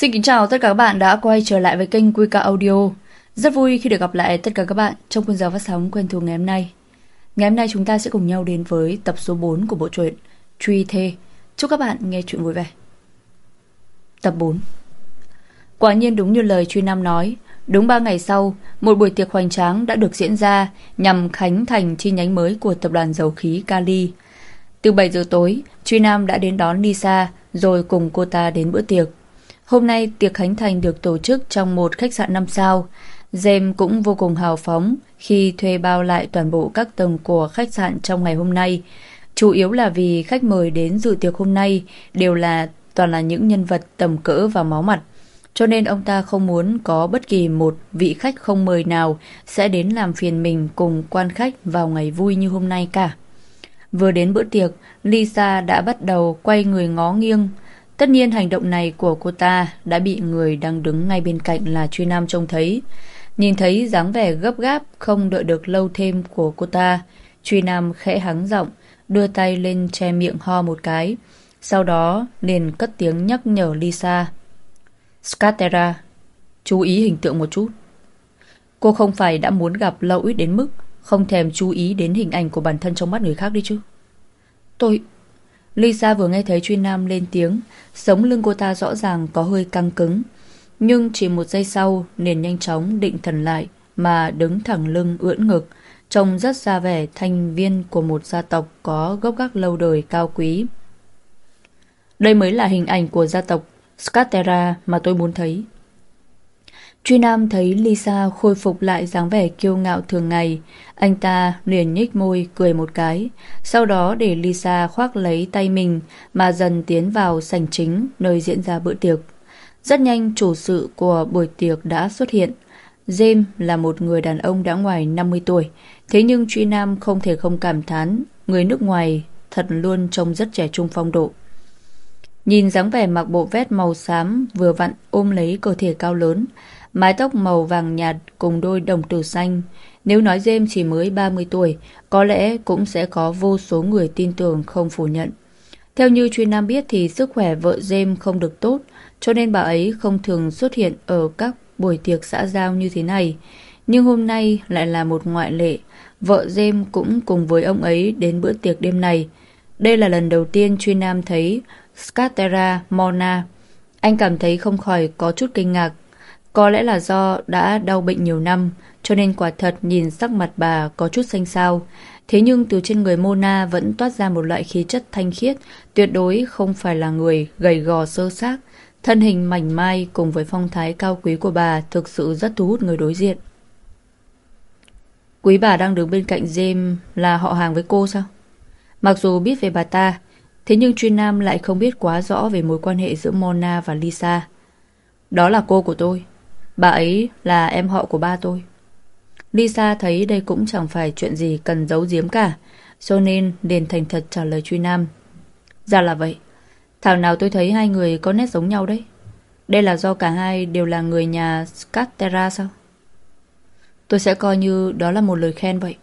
Xin kính chào tất cả các bạn đã quay trở lại với kênh Quy Audio. Rất vui khi được gặp lại tất cả các bạn trong khung giờ phát sóng quen thuộc ngày hôm nay. Ngày hôm nay chúng ta sẽ cùng nhau đến với tập số 4 của bộ truyện Truy Thê. Chúc các bạn nghe chuyện vui vẻ. Tập 4 Quả nhiên đúng như lời Truy Nam nói, đúng 3 ngày sau, một buổi tiệc hoành tráng đã được diễn ra nhằm khánh thành chi nhánh mới của tập đoàn dầu khí Kali. Từ 7 giờ tối, Truy Nam đã đến đón Lisa rồi cùng cô ta đến bữa tiệc. Hôm nay tiệc khánh thành được tổ chức trong một khách sạn 5 sao. Jem cũng vô cùng hào phóng khi thuê bao lại toàn bộ các tầng của khách sạn trong ngày hôm nay. Chủ yếu là vì khách mời đến dự tiệc hôm nay đều là toàn là những nhân vật tầm cỡ và máu mặt. Cho nên ông ta không muốn có bất kỳ một vị khách không mời nào sẽ đến làm phiền mình cùng quan khách vào ngày vui như hôm nay cả. Vừa đến bữa tiệc, Lisa đã bắt đầu quay người ngó nghiêng. Tất nhiên hành động này của cô ta đã bị người đang đứng ngay bên cạnh là Truy Nam trông thấy. Nhìn thấy dáng vẻ gấp gáp không đợi được lâu thêm của cô ta, Truy Nam khẽ hắng giọng, đưa tay lên che miệng ho một cái. Sau đó liền cất tiếng nhắc nhở Lisa. Scatera, chú ý hình tượng một chút. Cô không phải đã muốn gặp lâu ít đến mức không thèm chú ý đến hình ảnh của bản thân trong mắt người khác đi chứ. Tôi... Lisa vừa nghe thấy Truy Nam lên tiếng, sống lưng cô ta rõ ràng có hơi căng cứng. Nhưng chỉ một giây sau, liền nhanh chóng định thần lại, mà đứng thẳng lưng ưỡn ngực, trông rất ra vẻ thành viên của một gia tộc có gốc gác lâu đời cao quý. Đây mới là hình ảnh của gia tộc Scatera mà tôi muốn thấy. Truy Nam thấy Lisa khôi phục lại dáng vẻ kiêu ngạo thường ngày. Anh ta liền nhếch môi, cười một cái. Sau đó để Lisa khoác lấy tay mình mà dần tiến vào sảnh chính, nơi diễn ra bữa tiệc. Rất nhanh, chủ sự của buổi tiệc đã xuất hiện. James là một người đàn ông đã ngoài 50 tuổi. Thế nhưng Truy Nam không thể không cảm thán. Người nước ngoài thật luôn trông rất trẻ trung phong độ. Nhìn dáng vẻ mặc bộ vest màu xám vừa vặn ôm lấy cơ thể cao lớn mái tóc màu vàng nhạt cùng đôi đồng tử xanh. Nếu nói James chỉ mới 30 tuổi, có lẽ cũng sẽ có vô số người tin tưởng không phủ nhận. Theo như Truy Nam biết thì sức khỏe vợ James không được tốt, cho nên bà ấy không thường xuất hiện ở các buổi tiệc xã giao như thế này. Nhưng hôm nay lại là một ngoại lệ, vợ James cũng cùng với ông ấy đến bữa tiệc đêm này. Đây là lần đầu tiên Truy Nam thấy Scatera Mona. Anh cảm thấy không khỏi có chút kinh ngạc có lẽ là do đã đau bệnh nhiều năm, cho nên quả thật nhìn sắc mặt bà có chút xanh xao. Thế nhưng từ trên người Mona vẫn toát ra một loại khí chất thanh khiết, tuyệt đối không phải là người gầy gò sơ xác. Thân hình mảnh mai cùng với phong thái cao quý của bà thực sự rất thu hút người đối diện. Quý bà đang đứng bên cạnh James là họ hàng với cô sao? Mặc dù biết về bà ta, thế nhưng Truy Nam lại không biết quá rõ về mối quan hệ giữa Mona và Lisa. Đó là cô của tôi. Bà ấy là em họ của ba tôi. Lisa thấy đây cũng chẳng phải chuyện gì cần giấu giếm cả, cho nên liền thành thật trả lời truy nam. Ra là vậy. Thảo nào tôi thấy hai người có nét giống nhau đấy. Đây là do cả hai đều là người nhà Scatera sao? Tôi sẽ coi như đó là một lời khen vậy.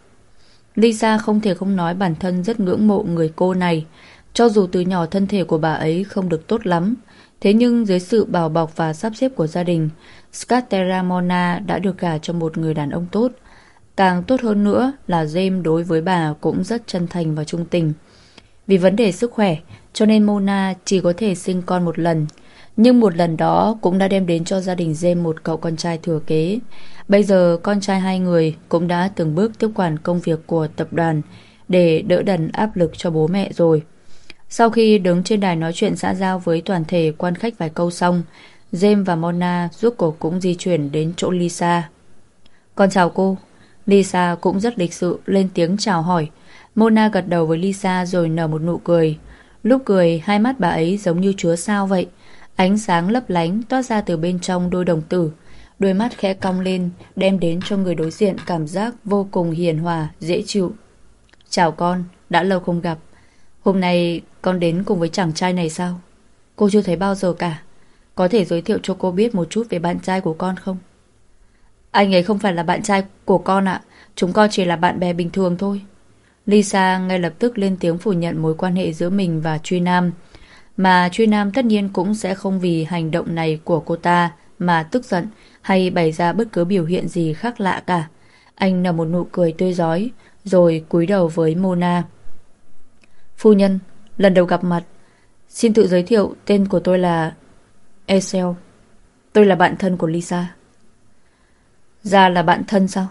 Lisa không thể không nói bản thân rất ngưỡng mộ người cô này. Cho dù từ nhỏ thân thể của bà ấy không được tốt lắm, thế nhưng dưới sự bảo bọc và sắp xếp của gia đình, Scateramona đã được gả cho một người đàn ông tốt. Càng tốt hơn nữa là James đối với bà cũng rất chân thành và trung tình. Vì vấn đề sức khỏe, cho nên Mona chỉ có thể sinh con một lần. Nhưng một lần đó cũng đã đem đến cho gia đình James một cậu con trai thừa kế. Bây giờ con trai hai người cũng đã từng bước tiếp quản công việc của tập đoàn để đỡ đần áp lực cho bố mẹ rồi. Sau khi đứng trên đài nói chuyện xã giao với toàn thể quan khách vài câu xong, James và Mona giúp cổ cũng di chuyển đến chỗ Lisa. Con chào cô. Lisa cũng rất lịch sự lên tiếng chào hỏi. Mona gật đầu với Lisa rồi nở một nụ cười. Lúc cười, hai mắt bà ấy giống như chứa sao vậy. Ánh sáng lấp lánh toát ra từ bên trong đôi đồng tử. Đôi mắt khẽ cong lên, đem đến cho người đối diện cảm giác vô cùng hiền hòa, dễ chịu. Chào con, đã lâu không gặp. Hôm nay con đến cùng với chàng trai này sao? Cô chưa thấy bao giờ cả. Có thể giới thiệu cho cô biết một chút về bạn trai của con không? Anh ấy không phải là bạn trai của con ạ. Chúng con chỉ là bạn bè bình thường thôi. Lisa ngay lập tức lên tiếng phủ nhận mối quan hệ giữa mình và Truy Nam. Mà truy nam tất nhiên cũng sẽ không vì hành động này của cô ta mà tức giận hay bày ra bất cứ biểu hiện gì khác lạ cả. Anh nở một nụ cười tươi giói, rồi cúi đầu với Mona. Phu nhân, lần đầu gặp mặt, xin tự giới thiệu tên của tôi là Esel. Tôi là bạn thân của Lisa. Ra là bạn thân sao?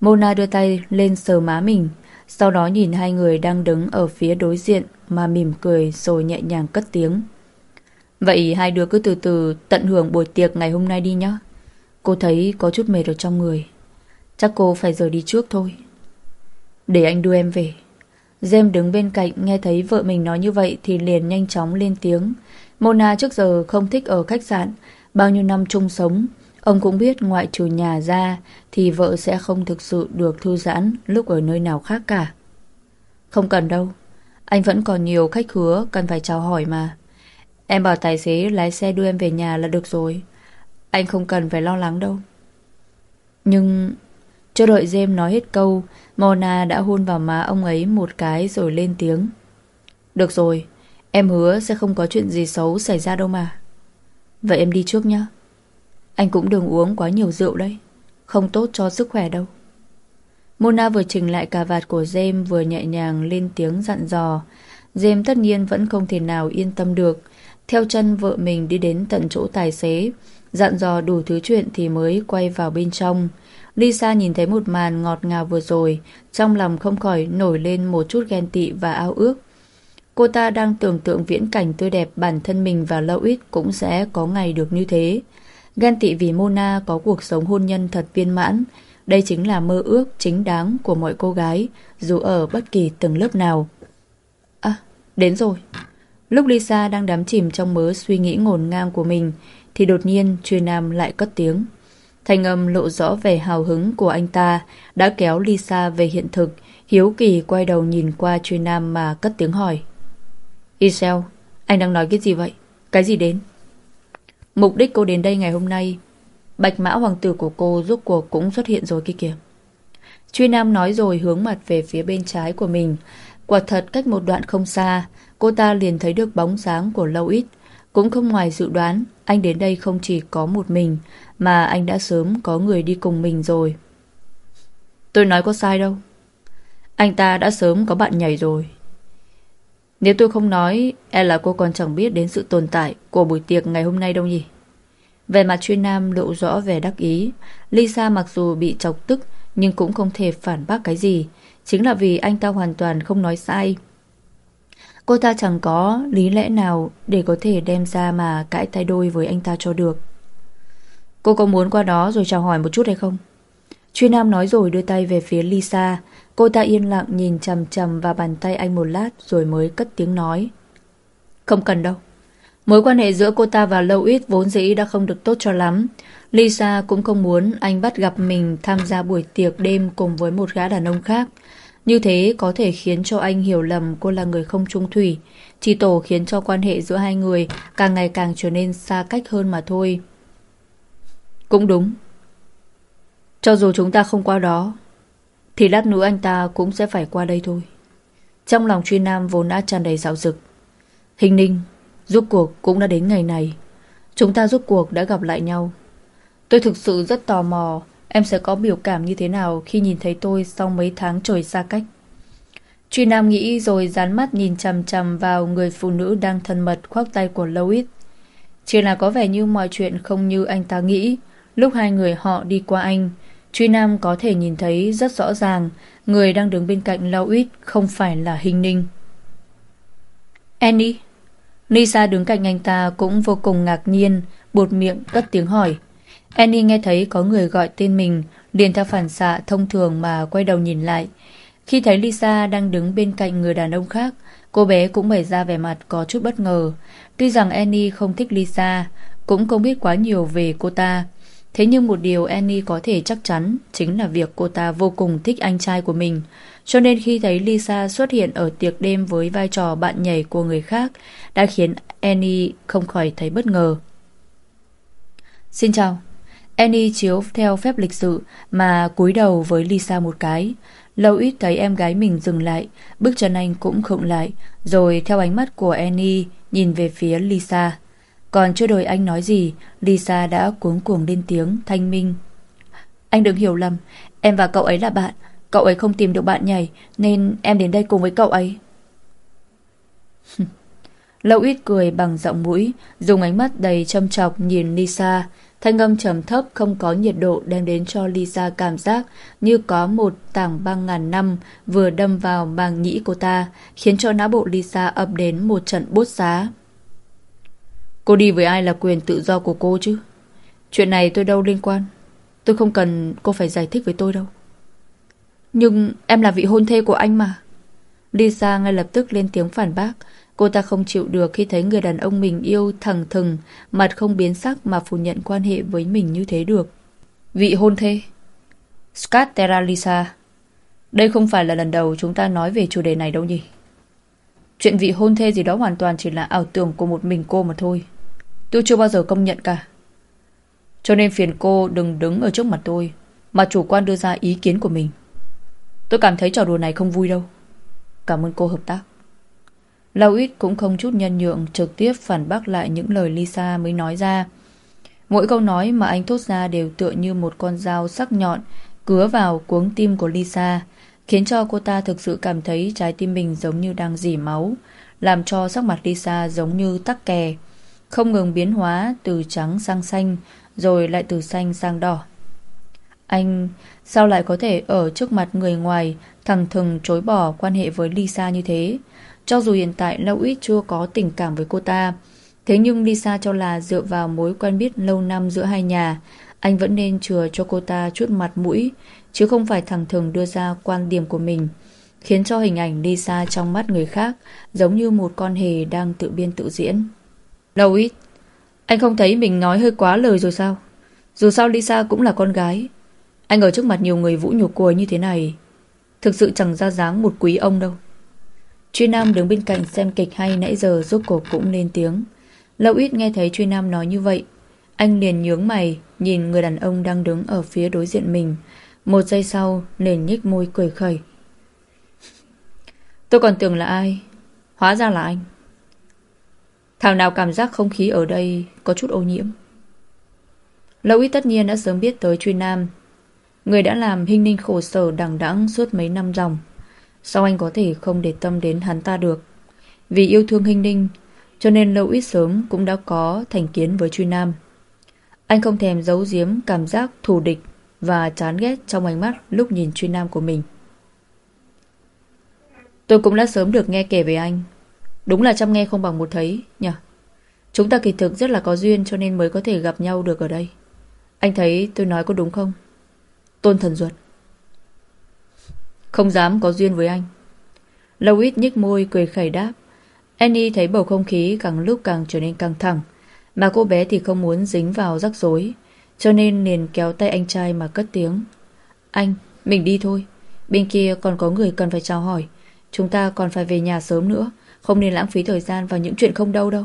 Mona đưa tay lên sờ má mình, sau đó nhìn hai người đang đứng ở phía đối diện mà mỉm cười rồi nhẹ nhàng cất tiếng. Vậy hai đứa cứ từ từ tận hưởng buổi tiệc ngày hôm nay đi nhé. Cô thấy có chút mệt ở trong người. Chắc cô phải rời đi trước thôi. Để anh đưa em về. Jem đứng bên cạnh nghe thấy vợ mình nói như vậy thì liền nhanh chóng lên tiếng. Mona trước giờ không thích ở khách sạn. Bao nhiêu năm chung sống, ông cũng biết ngoại trừ nhà ra thì vợ sẽ không thực sự được thư giãn lúc ở nơi nào khác cả. Không cần đâu. Anh vẫn còn nhiều khách hứa cần phải chào hỏi mà. Em bảo tài xế lái xe đưa em về nhà là được rồi. Anh không cần phải lo lắng đâu. Nhưng... Chưa đợi Jem nói hết câu, Mona đã hôn vào má ông ấy một cái rồi lên tiếng. Được rồi, em hứa sẽ không có chuyện gì xấu xảy ra đâu mà. Vậy em đi trước nhé. Anh cũng đừng uống quá nhiều rượu đấy. Không tốt cho sức khỏe đâu. Mona vừa chỉnh lại cà vạt của Jem vừa nhẹ nhàng lên tiếng dặn dò. Jem tất nhiên vẫn không thể nào yên tâm được. Theo chân vợ mình đi đến tận chỗ tài xế. Dặn dò đủ thứ chuyện thì mới quay vào bên trong. Lisa nhìn thấy một màn ngọt ngào vừa rồi, trong lòng không khỏi nổi lên một chút ghen tị và ao ước. Cô ta đang tưởng tượng viễn cảnh tươi đẹp bản thân mình và Lâu Ít cũng sẽ có ngày được như thế. Ghen tị vì Mona có cuộc sống hôn nhân thật viên mãn. Đây chính là mơ ước chính đáng của mọi cô gái, dù ở bất kỳ từng lớp nào. À, đến rồi. Lúc Lisa đang đắm chìm trong mớ suy nghĩ ngổn ngang của mình, thì đột nhiên Truy Nam lại cất tiếng. Thanh âm lộ rõ vẻ hào hứng của anh ta đã kéo Lisa về hiện thực, hiếu kỳ quay đầu nhìn qua Truy Nam mà cất tiếng hỏi. Isel, anh đang nói cái gì vậy? Cái gì đến? Mục đích cô đến đây ngày hôm nay, bạch mã hoàng tử của cô rốt cuộc cũng xuất hiện rồi kia kìa. Truy Nam nói rồi hướng mặt về phía bên trái của mình. Quả thật cách một đoạn không xa, cô ta liền thấy được bóng dáng của Lâu Ít. Cũng không ngoài dự đoán, anh đến đây không chỉ có một mình, mà anh đã sớm có người đi cùng mình rồi. Tôi nói có sai đâu. Anh ta đã sớm có bạn nhảy rồi. Nếu tôi không nói, e là cô còn chẳng biết đến sự tồn tại của buổi tiệc ngày hôm nay đâu nhỉ? Về mặt chuyên nam lộ rõ vẻ đắc ý. Lisa mặc dù bị chọc tức, nhưng cũng không thể phản bác cái gì. Chính là vì anh ta hoàn toàn không nói sai. Cô ta chẳng có lý lẽ nào để có thể đem ra mà cãi tay đôi với anh ta cho được. Cô có muốn qua đó rồi chào hỏi một chút hay không? Truy Nam nói rồi đưa tay về phía Lisa. Cô ta yên lặng nhìn chầm chầm vào bàn tay anh một lát rồi mới cất tiếng nói. Không cần đâu. Mối quan hệ giữa cô ta và Lâu Ít vốn dĩ đã không được tốt cho lắm. Lisa cũng không muốn anh bắt gặp mình tham gia buổi tiệc đêm cùng với một gã đàn ông khác. Như thế có thể khiến cho anh hiểu lầm cô là người không trung thủy. Chỉ tổ khiến cho quan hệ giữa hai người càng ngày càng trở nên xa cách hơn mà thôi. Cũng đúng. Cho dù chúng ta không qua đó, thì lát nữa anh ta cũng sẽ phải qua đây thôi. Trong lòng truy nam vốn đã tràn đầy dạo dực. Hình ninh, rốt cuộc cũng đã đến ngày này. Chúng ta rốt cuộc đã gặp lại nhau. Tôi thực sự rất tò mò em sẽ có biểu cảm như thế nào khi nhìn thấy tôi sau mấy tháng trời xa cách. Truy Nam nghĩ rồi dán mắt nhìn chằm chằm vào người phụ nữ đang thân mật khoác tay của Lois. Chỉ là có vẻ như mọi chuyện không như anh ta nghĩ. Lúc hai người họ đi qua anh, Truy Nam có thể nhìn thấy rất rõ ràng người đang đứng bên cạnh Lois không phải là Hình Ninh. Annie Lisa đứng cạnh anh ta cũng vô cùng ngạc nhiên, bột miệng cất tiếng hỏi. Annie nghe thấy có người gọi tên mình, liền theo phản xạ thông thường mà quay đầu nhìn lại. Khi thấy Lisa đang đứng bên cạnh người đàn ông khác, cô bé cũng bày ra vẻ mặt có chút bất ngờ. Tuy rằng Annie không thích Lisa, cũng không biết quá nhiều về cô ta. Thế nhưng một điều Annie có thể chắc chắn chính là việc cô ta vô cùng thích anh trai của mình. Cho nên khi thấy Lisa xuất hiện ở tiệc đêm với vai trò bạn nhảy của người khác đã khiến Annie không khỏi thấy bất ngờ. Xin chào, Annie chiếu theo phép lịch sự mà cúi đầu với Lisa một cái. Lâu ít thấy em gái mình dừng lại, bước chân anh cũng khựng lại, rồi theo ánh mắt của Annie nhìn về phía Lisa. Còn chưa đợi anh nói gì, Lisa đã cuống cuồng lên tiếng, thanh minh. Anh đừng hiểu lầm, em và cậu ấy là bạn. Cậu ấy không tìm được bạn nhảy, nên em đến đây cùng với cậu ấy. Lâu ít cười bằng giọng mũi, dùng ánh mắt đầy châm chọc nhìn Lisa. Thanh âm trầm thấp không có nhiệt độ đem đến cho Lisa cảm giác như có một tảng băng ngàn năm vừa đâm vào màng nhĩ cô ta, khiến cho não bộ Lisa ập đến một trận bốt giá. Cô đi với ai là quyền tự do của cô chứ? Chuyện này tôi đâu liên quan. Tôi không cần cô phải giải thích với tôi đâu. Nhưng em là vị hôn thê của anh mà. Lisa ngay lập tức lên tiếng phản bác. Cô ta không chịu được khi thấy người đàn ông mình yêu thẳng thừng, mặt không biến sắc mà phủ nhận quan hệ với mình như thế được. Vị hôn thê Scott Lisa Đây không phải là lần đầu chúng ta nói về chủ đề này đâu nhỉ? Chuyện vị hôn thê gì đó hoàn toàn chỉ là ảo tưởng của một mình cô mà thôi. Tôi chưa bao giờ công nhận cả. Cho nên phiền cô đừng đứng ở trước mặt tôi mà chủ quan đưa ra ý kiến của mình. Tôi cảm thấy trò đùa này không vui đâu. Cảm ơn cô hợp tác. Lâu ít cũng không chút nhân nhượng trực tiếp phản bác lại những lời Lisa mới nói ra. Mỗi câu nói mà anh thốt ra đều tựa như một con dao sắc nhọn cứa vào cuống tim của Lisa, khiến cho cô ta thực sự cảm thấy trái tim mình giống như đang dỉ máu, làm cho sắc mặt Lisa giống như tắc kè, không ngừng biến hóa từ trắng sang xanh, rồi lại từ xanh sang đỏ. Anh sao lại có thể ở trước mặt người ngoài thẳng thừng chối bỏ quan hệ với Lisa như thế? Cho dù hiện tại Lâu Ít chưa có tình cảm với cô ta, thế nhưng Lisa cho là dựa vào mối quen biết lâu năm giữa hai nhà, anh vẫn nên chừa cho cô ta chút mặt mũi, chứ không phải thẳng thừng đưa ra quan điểm của mình, khiến cho hình ảnh Lisa trong mắt người khác giống như một con hề đang tự biên tự diễn. Lâu Ít, anh không thấy mình nói hơi quá lời rồi sao? Dù sao Lisa cũng là con gái, anh ở trước mặt nhiều người vũ nhục cô như thế này, thực sự chẳng ra dáng một quý ông đâu. Truy Nam đứng bên cạnh xem kịch hay nãy giờ rốt cuộc cũng lên tiếng. Lâu ít nghe thấy Truy Nam nói như vậy. Anh liền nhướng mày, nhìn người đàn ông đang đứng ở phía đối diện mình. Một giây sau, liền nhích môi cười khẩy. Tôi còn tưởng là ai? Hóa ra là anh. Thảo nào cảm giác không khí ở đây có chút ô nhiễm. Lâu ít tất nhiên đã sớm biết tới Truy Nam. Người đã làm hình ninh khổ sở đằng đẵng suốt mấy năm dòng. Sao anh có thể không để tâm đến hắn ta được? Vì yêu thương hình ninh, Cho nên lâu ít sớm cũng đã có thành kiến với Truy Nam. Anh không thèm giấu giếm cảm giác thù địch Và chán ghét trong ánh mắt lúc nhìn Truy Nam của mình. Tôi cũng đã sớm được nghe kể về anh. Đúng là chăm nghe không bằng một thấy, nhỉ? Chúng ta kỳ thực rất là có duyên Cho nên mới có thể gặp nhau được ở đây. Anh thấy tôi nói có đúng không? Tôn thần ruột không dám có duyên với anh. Lâu ít nhích môi cười khẩy đáp. Annie thấy bầu không khí càng lúc càng trở nên căng thẳng Mà cô bé thì không muốn dính vào rắc rối Cho nên liền kéo tay anh trai mà cất tiếng. Anh, mình đi thôi. Bên kia còn có người cần phải chào hỏi. Chúng ta còn phải về nhà sớm nữa Không nên lãng phí thời gian vào những chuyện không đâu đâu.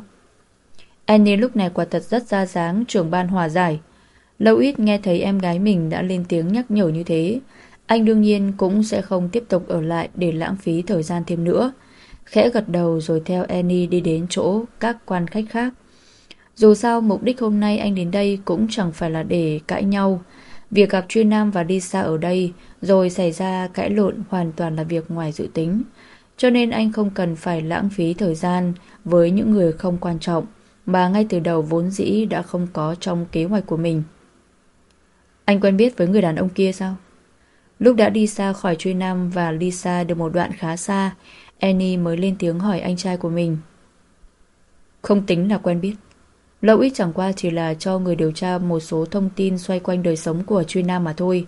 Annie lúc này quả thật rất ra dáng trưởng ban hòa giải. Lâu ít nghe thấy em gái mình đã lên tiếng nhắc nhở như thế anh đương nhiên cũng sẽ không tiếp tục ở lại để lãng phí thời gian thêm nữa. Khẽ gật đầu rồi theo Annie đi đến chỗ các quan khách khác. Dù sao, mục đích hôm nay anh đến đây cũng chẳng phải là để cãi nhau. Việc gặp Truy Nam và Lisa ở đây, rồi xảy ra cãi lộn hoàn toàn là việc ngoài dự tính. Cho nên anh không cần phải lãng phí thời gian với những người không quan trọng, mà ngay từ đầu vốn dĩ đã không có trong kế hoạch của mình. Anh quen biết với người đàn ông kia sao? Lúc đã đi xa khỏi Truy Nam và đi xa được một đoạn khá xa, Annie mới lên tiếng hỏi anh trai của mình. Không tính là quen biết. Lâu ít chẳng qua chỉ là cho người điều tra một số thông tin xoay quanh đời sống của Truy Nam mà thôi.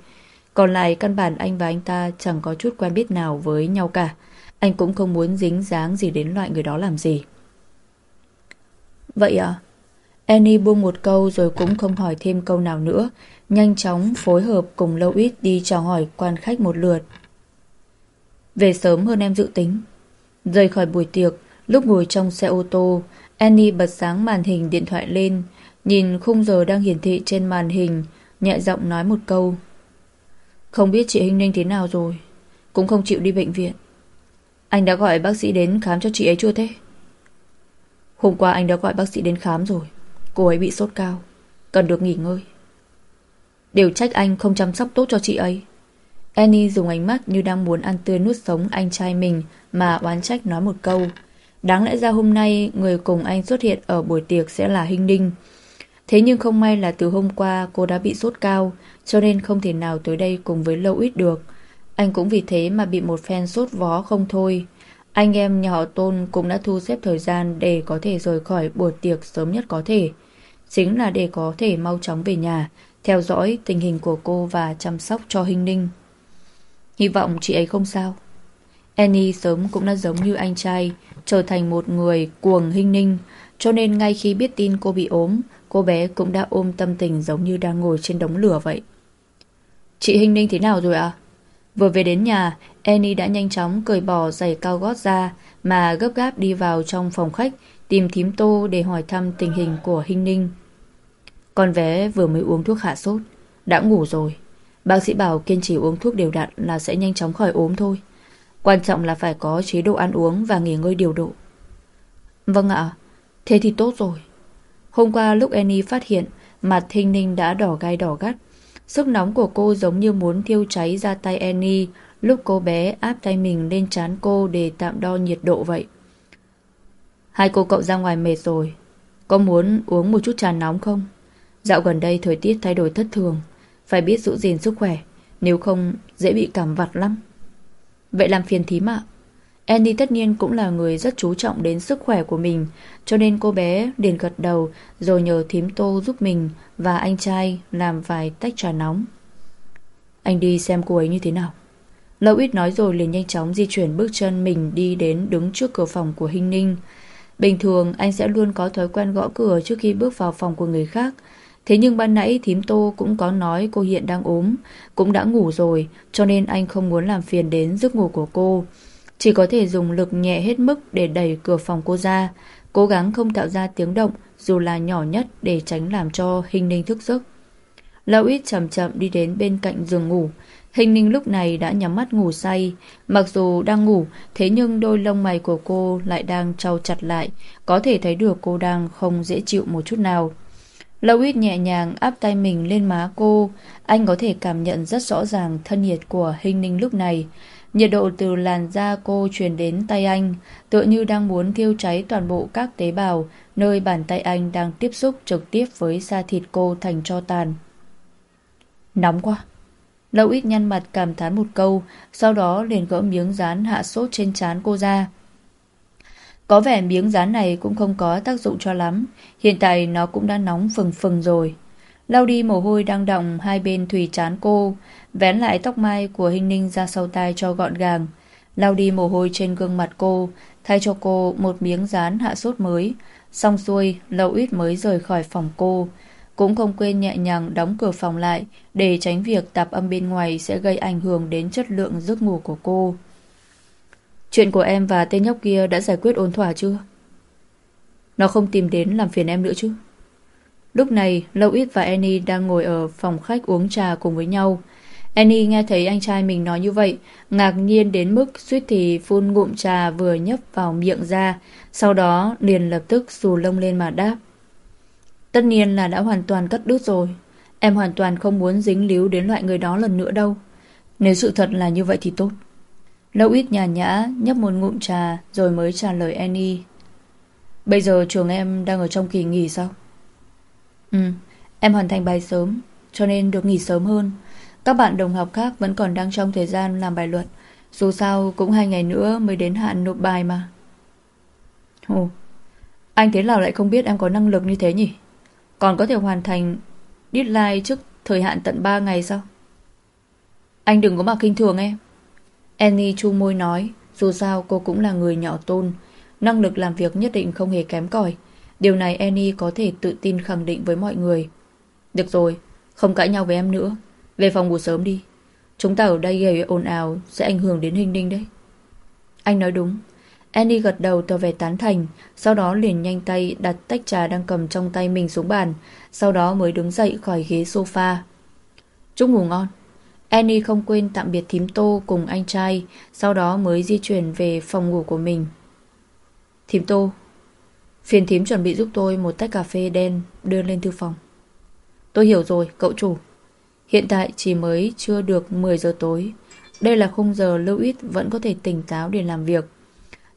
Còn lại căn bản anh và anh ta chẳng có chút quen biết nào với nhau cả. Anh cũng không muốn dính dáng gì đến loại người đó làm gì. Vậy à? Annie buông một câu rồi cũng không hỏi thêm câu nào nữa nhanh chóng phối hợp cùng Lâu Ít đi chào hỏi quan khách một lượt. Về sớm hơn em dự tính. Rời khỏi buổi tiệc, lúc ngồi trong xe ô tô, Annie bật sáng màn hình điện thoại lên, nhìn khung giờ đang hiển thị trên màn hình, nhẹ giọng nói một câu. Không biết chị Hinh Ninh thế nào rồi, cũng không chịu đi bệnh viện. Anh đã gọi bác sĩ đến khám cho chị ấy chưa thế? Hôm qua anh đã gọi bác sĩ đến khám rồi. Cô ấy bị sốt cao, cần được nghỉ ngơi. Đều trách anh không chăm sóc tốt cho chị ấy. Annie dùng ánh mắt như đang muốn ăn tươi nuốt sống anh trai mình mà oán trách nói một câu. Đáng lẽ ra hôm nay người cùng anh xuất hiện ở buổi tiệc sẽ là Hinh Ninh. Thế nhưng không may là từ hôm qua cô đã bị sốt cao cho nên không thể nào tới đây cùng với Lâu Ít được. Anh cũng vì thế mà bị một phen sốt vó không thôi. Anh em nhà họ Tôn cũng đã thu xếp thời gian để có thể rời khỏi buổi tiệc sớm nhất có thể. Chính là để có thể mau chóng về nhà, theo dõi tình hình của cô và chăm sóc cho Hinh Ninh. Hy vọng chị ấy không sao. Annie sớm cũng đã giống như anh trai, trở thành một người cuồng Hinh Ninh, cho nên ngay khi biết tin cô bị ốm, cô bé cũng đã ôm tâm tình giống như đang ngồi trên đống lửa vậy. Chị Hinh Ninh thế nào rồi ạ? À? Vừa về đến nhà, Annie đã nhanh chóng cởi bỏ giày cao gót ra mà gấp gáp đi vào trong phòng khách tìm thím tô để hỏi thăm tình hình của Hinh Ninh. Con bé vừa mới uống thuốc hạ sốt, đã ngủ rồi. Bác sĩ bảo kiên trì uống thuốc đều đặn là sẽ nhanh chóng khỏi ốm thôi. Quan trọng là phải có chế độ ăn uống và nghỉ ngơi điều độ. Vâng ạ, thế thì tốt rồi. Hôm qua lúc Annie phát hiện mặt Hinh Ninh đã đỏ gai đỏ gắt, Sức nóng của cô giống như muốn thiêu cháy ra tay Annie lúc cô bé áp tay mình lên trán cô để tạm đo nhiệt độ vậy. Hai cô cậu ra ngoài mệt rồi. Có muốn uống một chút trà nóng không? Dạo gần đây thời tiết thay đổi thất thường. Phải biết giữ gìn sức khỏe. Nếu không dễ bị cảm vặt lắm. Vậy làm phiền thím ạ. Annie tất nhiên cũng là người rất chú trọng đến sức khỏe của mình, cho nên cô bé liền gật đầu rồi nhờ thím tô giúp mình và anh trai làm vài tách trà nóng. Anh đi xem cô ấy như thế nào. Lâu ít nói rồi liền nhanh chóng di chuyển bước chân mình đi đến đứng trước cửa phòng của Hinh Ninh. Bình thường anh sẽ luôn có thói quen gõ cửa trước khi bước vào phòng của người khác. Thế nhưng ban nãy thím tô cũng có nói cô hiện đang ốm, cũng đã ngủ rồi, cho nên anh không muốn làm phiền đến giấc ngủ của cô. Chỉ có thể dùng lực nhẹ hết mức để đẩy cửa phòng cô ra, cố gắng không tạo ra tiếng động dù là nhỏ nhất để tránh làm cho Hình Ninh thức giấc. Lão ít chậm chậm đi đến bên cạnh giường ngủ. Hình Ninh lúc này đã nhắm mắt ngủ say. Mặc dù đang ngủ, thế nhưng đôi lông mày của cô lại đang trao chặt lại. Có thể thấy được cô đang không dễ chịu một chút nào. Lâu ít nhẹ nhàng áp tay mình lên má cô. Anh có thể cảm nhận rất rõ ràng thân nhiệt của Hình Ninh lúc này. Nhiệt độ từ làn da cô truyền đến tay anh, tựa như đang muốn thiêu cháy toàn bộ các tế bào nơi bàn tay anh đang tiếp xúc trực tiếp với da thịt cô thành cho tàn. Nóng quá. Lâu ít nhăn mặt cảm thán một câu, sau đó liền gỡ miếng dán hạ sốt trên trán cô ra. Có vẻ miếng dán này cũng không có tác dụng cho lắm, hiện tại nó cũng đã nóng phừng phừng rồi. Lau đi mồ hôi đang đọng hai bên thủy chán cô, vén lại tóc mai của Hình Ninh ra sau tai cho gọn gàng. Lau đi mồ hôi trên gương mặt cô, thay cho cô một miếng dán hạ sốt mới. Xong xuôi, Lâu ít mới rời khỏi phòng cô. Cũng không quên nhẹ nhàng đóng cửa phòng lại để tránh việc tạp âm bên ngoài sẽ gây ảnh hưởng đến chất lượng giấc ngủ của cô. Chuyện của em và tên nhóc kia đã giải quyết ổn thỏa chưa? Nó không tìm đến làm phiền em nữa chứ? Lúc này, Lâu Ít và Annie đang ngồi ở phòng khách uống trà cùng với nhau. Annie nghe thấy anh trai mình nói như vậy, ngạc nhiên đến mức suýt thì phun ngụm trà vừa nhấp vào miệng ra, sau đó liền lập tức xù lông lên mà đáp. Tất nhiên là đã hoàn toàn cất đứt rồi. Em hoàn toàn không muốn dính líu đến loại người đó lần nữa đâu. Nếu sự thật là như vậy thì tốt. Lâu ít nhàn nhã nhấp một ngụm trà rồi mới trả lời Annie. Bây giờ trường em đang ở trong kỳ nghỉ sao? Ừ, em hoàn thành bài sớm, cho nên được nghỉ sớm hơn. Các bạn đồng học khác vẫn còn đang trong thời gian làm bài luận. Dù sao cũng hai ngày nữa mới đến hạn nộp bài mà. Ồ, anh thế nào lại không biết em có năng lực như thế nhỉ? Còn có thể hoàn thành deadline trước thời hạn tận 3 ngày sao? Anh đừng có mà kinh thường em. Annie chu môi nói, dù sao cô cũng là người nhỏ tôn, năng lực làm việc nhất định không hề kém cỏi. Điều này Annie có thể tự tin khẳng định với mọi người. Được rồi, không cãi nhau với em nữa. Về phòng ngủ sớm đi. Chúng ta ở đây gây ồn ào sẽ ảnh hưởng đến hình ninh đấy. Anh nói đúng. Annie gật đầu tỏ vẻ tán thành, sau đó liền nhanh tay đặt tách trà đang cầm trong tay mình xuống bàn, sau đó mới đứng dậy khỏi ghế sofa. Chúc ngủ ngon. Annie không quên tạm biệt thím Tô cùng anh trai, sau đó mới di chuyển về phòng ngủ của mình. Thím Tô, Phiền thím chuẩn bị giúp tôi một tách cà phê đen đưa lên thư phòng. Tôi hiểu rồi, cậu chủ. Hiện tại chỉ mới chưa được 10 giờ tối. Đây là khung giờ Louis vẫn có thể tỉnh táo để làm việc.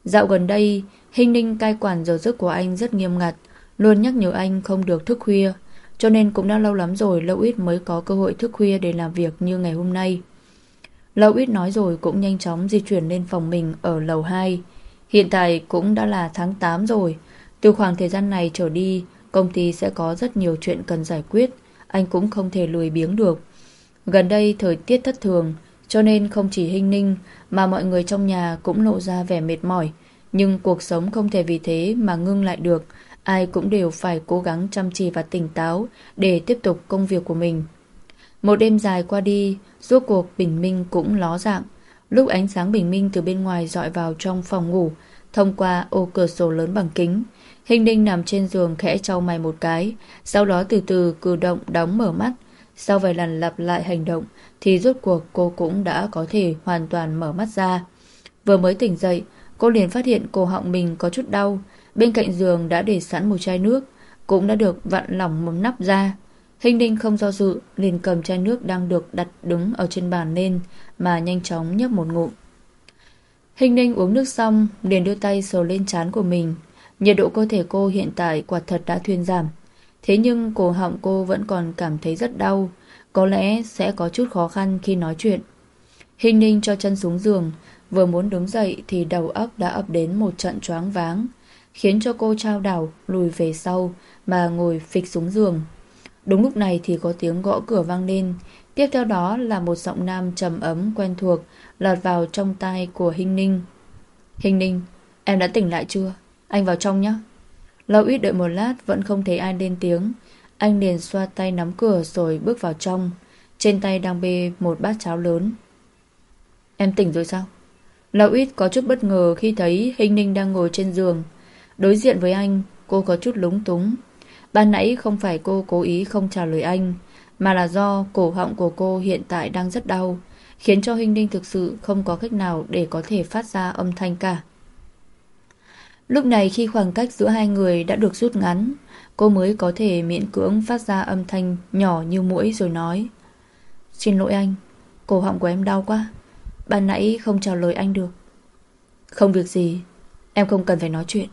Dạo gần đây, hình ninh cai quản giờ giấc của anh rất nghiêm ngặt, luôn nhắc nhở anh không được thức khuya. Cho nên cũng đã lâu lắm rồi lâu ít mới có cơ hội thức khuya để làm việc như ngày hôm nay. lâu ít nói rồi cũng nhanh chóng di chuyển lên phòng mình ở lầu 2. Hiện tại cũng đã là tháng 8 rồi. Từ khoảng thời gian này trở đi, công ty sẽ có rất nhiều chuyện cần giải quyết. Anh cũng không thể lười biếng được. Gần đây thời tiết thất thường, cho nên không chỉ hình ninh mà mọi người trong nhà cũng lộ ra vẻ mệt mỏi. Nhưng cuộc sống không thể vì thế mà ngưng lại được. Ai cũng đều phải cố gắng chăm chỉ và tỉnh táo để tiếp tục công việc của mình. Một đêm dài qua đi, rốt cuộc bình minh cũng ló dạng. Lúc ánh sáng bình minh từ bên ngoài dọi vào trong phòng ngủ, thông qua ô cửa sổ lớn bằng kính, Hình ninh nằm trên giường khẽ trao mày một cái, sau đó từ từ cử động đóng mở mắt. Sau vài lần lặp lại hành động, thì rốt cuộc cô cũng đã có thể hoàn toàn mở mắt ra. Vừa mới tỉnh dậy, cô liền phát hiện cổ họng mình có chút đau. Bên cạnh giường đã để sẵn một chai nước, cũng đã được vặn lỏng một nắp ra. Hình Đinh không do dự, liền cầm chai nước đang được đặt đứng ở trên bàn lên, mà nhanh chóng nhấp một ngụm. Hình Đinh uống nước xong, liền đưa tay sờ lên trán của mình. Nhiệt độ cơ thể cô hiện tại quả thật đã thuyên giảm. Thế nhưng cổ họng cô vẫn còn cảm thấy rất đau, có lẽ sẽ có chút khó khăn khi nói chuyện. Hình ninh cho chân xuống giường, vừa muốn đứng dậy thì đầu óc đã ập đến một trận choáng váng, khiến cho cô trao đảo lùi về sau mà ngồi phịch xuống giường. Đúng lúc này thì có tiếng gõ cửa vang lên, tiếp theo đó là một giọng nam trầm ấm quen thuộc lọt vào trong tai của Hình Ninh. Hình Ninh, em đã tỉnh lại chưa? Anh vào trong nhé. Lâu ít đợi một lát vẫn không thấy ai lên tiếng. Anh liền xoa tay nắm cửa rồi bước vào trong. Trên tay đang bê một bát cháo lớn. Em tỉnh rồi sao? Lão ít có chút bất ngờ khi thấy Hình Ninh đang ngồi trên giường. Đối diện với anh, cô có chút lúng túng. Ban nãy không phải cô cố ý không trả lời anh, mà là do cổ họng của cô hiện tại đang rất đau, khiến cho Hình Ninh thực sự không có cách nào để có thể phát ra âm thanh cả. Lúc này khi khoảng cách giữa hai người đã được rút ngắn, cô mới có thể miễn cưỡng phát ra âm thanh nhỏ như mũi rồi nói. Xin lỗi anh, cổ họng của em đau quá. Ban nãy không trả lời anh được. Không việc gì, em không cần phải nói chuyện.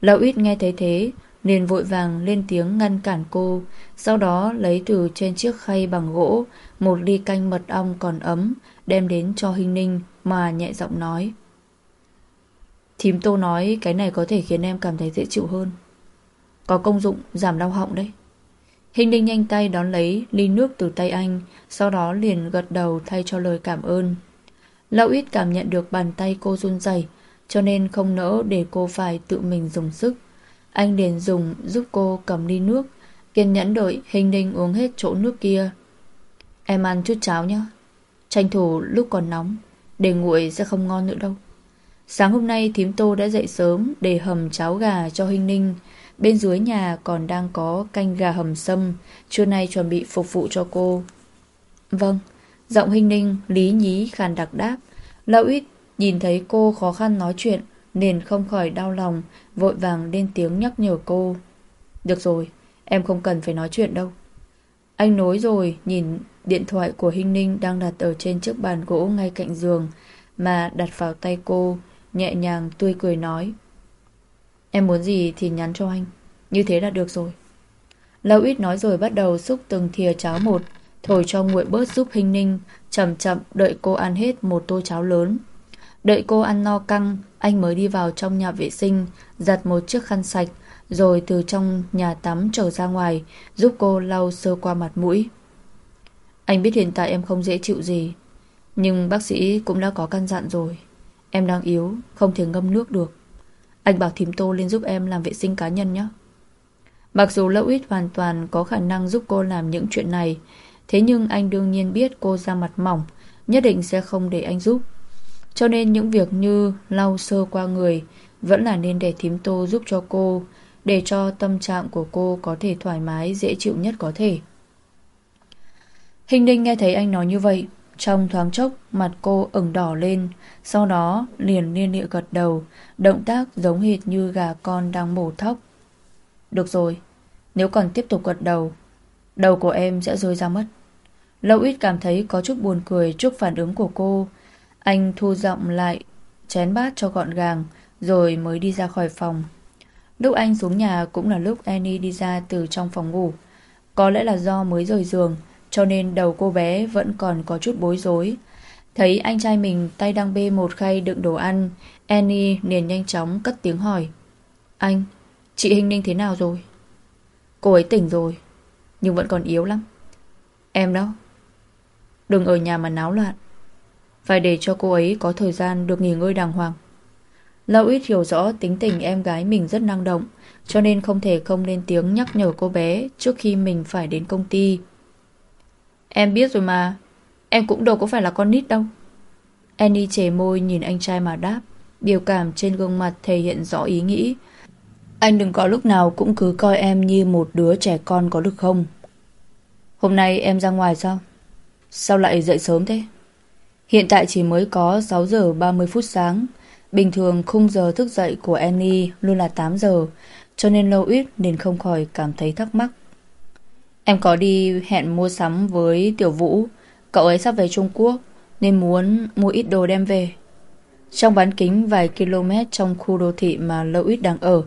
Lão ít nghe thấy thế, liền vội vàng lên tiếng ngăn cản cô, sau đó lấy từ trên chiếc khay bằng gỗ một ly canh mật ong còn ấm, đem đến cho Hình Ninh mà nhẹ giọng nói. Thím Tô nói cái này có thể khiến em cảm thấy dễ chịu hơn. Có công dụng giảm đau họng đấy. Hình đinh nhanh tay đón lấy ly nước từ tay anh, sau đó liền gật đầu thay cho lời cảm ơn. Lão ít cảm nhận được bàn tay cô run rẩy, cho nên không nỡ để cô phải tự mình dùng sức. Anh liền dùng giúp cô cầm ly nước, kiên nhẫn đợi hình đinh uống hết chỗ nước kia. Em ăn chút cháo nhé. Tranh thủ lúc còn nóng, để nguội sẽ không ngon nữa đâu. Sáng hôm nay thím tô đã dậy sớm để hầm cháo gà cho Hinh Ninh. Bên dưới nhà còn đang có canh gà hầm sâm, trưa nay chuẩn bị phục vụ cho cô. Vâng, giọng Hinh Ninh lý nhí khàn đặc đáp. Lão ít nhìn thấy cô khó khăn nói chuyện nên không khỏi đau lòng, vội vàng lên tiếng nhắc nhở cô. Được rồi, em không cần phải nói chuyện đâu. Anh nối rồi nhìn điện thoại của Hinh Ninh đang đặt ở trên chiếc bàn gỗ ngay cạnh giường mà đặt vào tay cô nhẹ nhàng tươi cười nói. Em muốn gì thì nhắn cho anh, như thế là được rồi. Lâu ít nói rồi bắt đầu xúc từng thìa cháo một, thổi cho nguội bớt giúp hình ninh, chậm chậm đợi cô ăn hết một tô cháo lớn. Đợi cô ăn no căng, anh mới đi vào trong nhà vệ sinh, giặt một chiếc khăn sạch, rồi từ trong nhà tắm trở ra ngoài, giúp cô lau sơ qua mặt mũi. Anh biết hiện tại em không dễ chịu gì, nhưng bác sĩ cũng đã có căn dặn rồi. Em đang yếu, Không thể ngâm nước được. Anh bảo thím tô lên giúp em làm vệ sinh cá nhân nhé. Mặc dù Lâu Ít hoàn toàn có khả năng giúp cô làm những chuyện này, Thế nhưng anh đương nhiên biết cô ra mặt mỏng, Nhất định sẽ không để anh giúp. Cho nên những việc như lau sơ qua người Vẫn là nên để thím tô giúp cho cô, Để cho tâm trạng của cô có thể thoải mái, Dễ chịu nhất có thể. Hình đinh nghe thấy anh nói như vậy trong thoáng chốc, mặt cô ửng đỏ lên. Sau đó, liền liên địa gật đầu, Động tác giống hệt như gà con đang mổ thóc. Được rồi, Nếu còn tiếp tục gật đầu Đầu của em sẽ rơi ra mất. Lâu ít cảm thấy có chút buồn cười trước phản ứng của cô. Anh thu giọng lại, Chén bát cho gọn gàng, Rồi mới đi ra khỏi phòng. Lúc anh xuống nhà cũng là lúc Annie đi ra từ trong phòng ngủ. Có lẽ là do mới rời giường cho nên đầu cô bé vẫn còn có chút bối rối. Thấy anh trai mình tay đang bê một khay đựng đồ ăn Annie liền nhanh chóng cất tiếng hỏi. Anh, chị Hình Ninh thế nào rồi? Cô ấy tỉnh rồi Nhưng vẫn còn yếu lắm. Em đâu? Đừng ở nhà mà náo loạn. Phải để cho cô ấy có thời gian được nghỉ ngơi đàng hoàng. Lâu ít hiểu rõ tính tình em gái mình rất năng động Cho nên không thể không lên tiếng nhắc nhở cô bé Trước khi mình phải đến công ty. Em biết rồi mà. Em cũng đâu có phải là con nít đâu. Annie chề môi nhìn anh trai mà đáp, Biểu cảm trên gương mặt thể hiện rõ ý nghĩ. Anh đừng có lúc nào cũng cứ coi em như một đứa trẻ con có được không? Hôm nay em ra ngoài sao? Sao lại dậy sớm thế? Hiện tại chỉ mới có 6 giờ 30 phút sáng. Bình thường khung giờ thức dậy của Annie luôn là 8 giờ, Cho nên lâu ít nên không khỏi cảm thấy thắc mắc. Em có đi hẹn mua sắm với Tiểu Vũ Cậu ấy sắp về Trung Quốc Nên muốn mua ít đồ đem về Trong bán kính vài km trong khu đô thị mà Lâu ít đang ở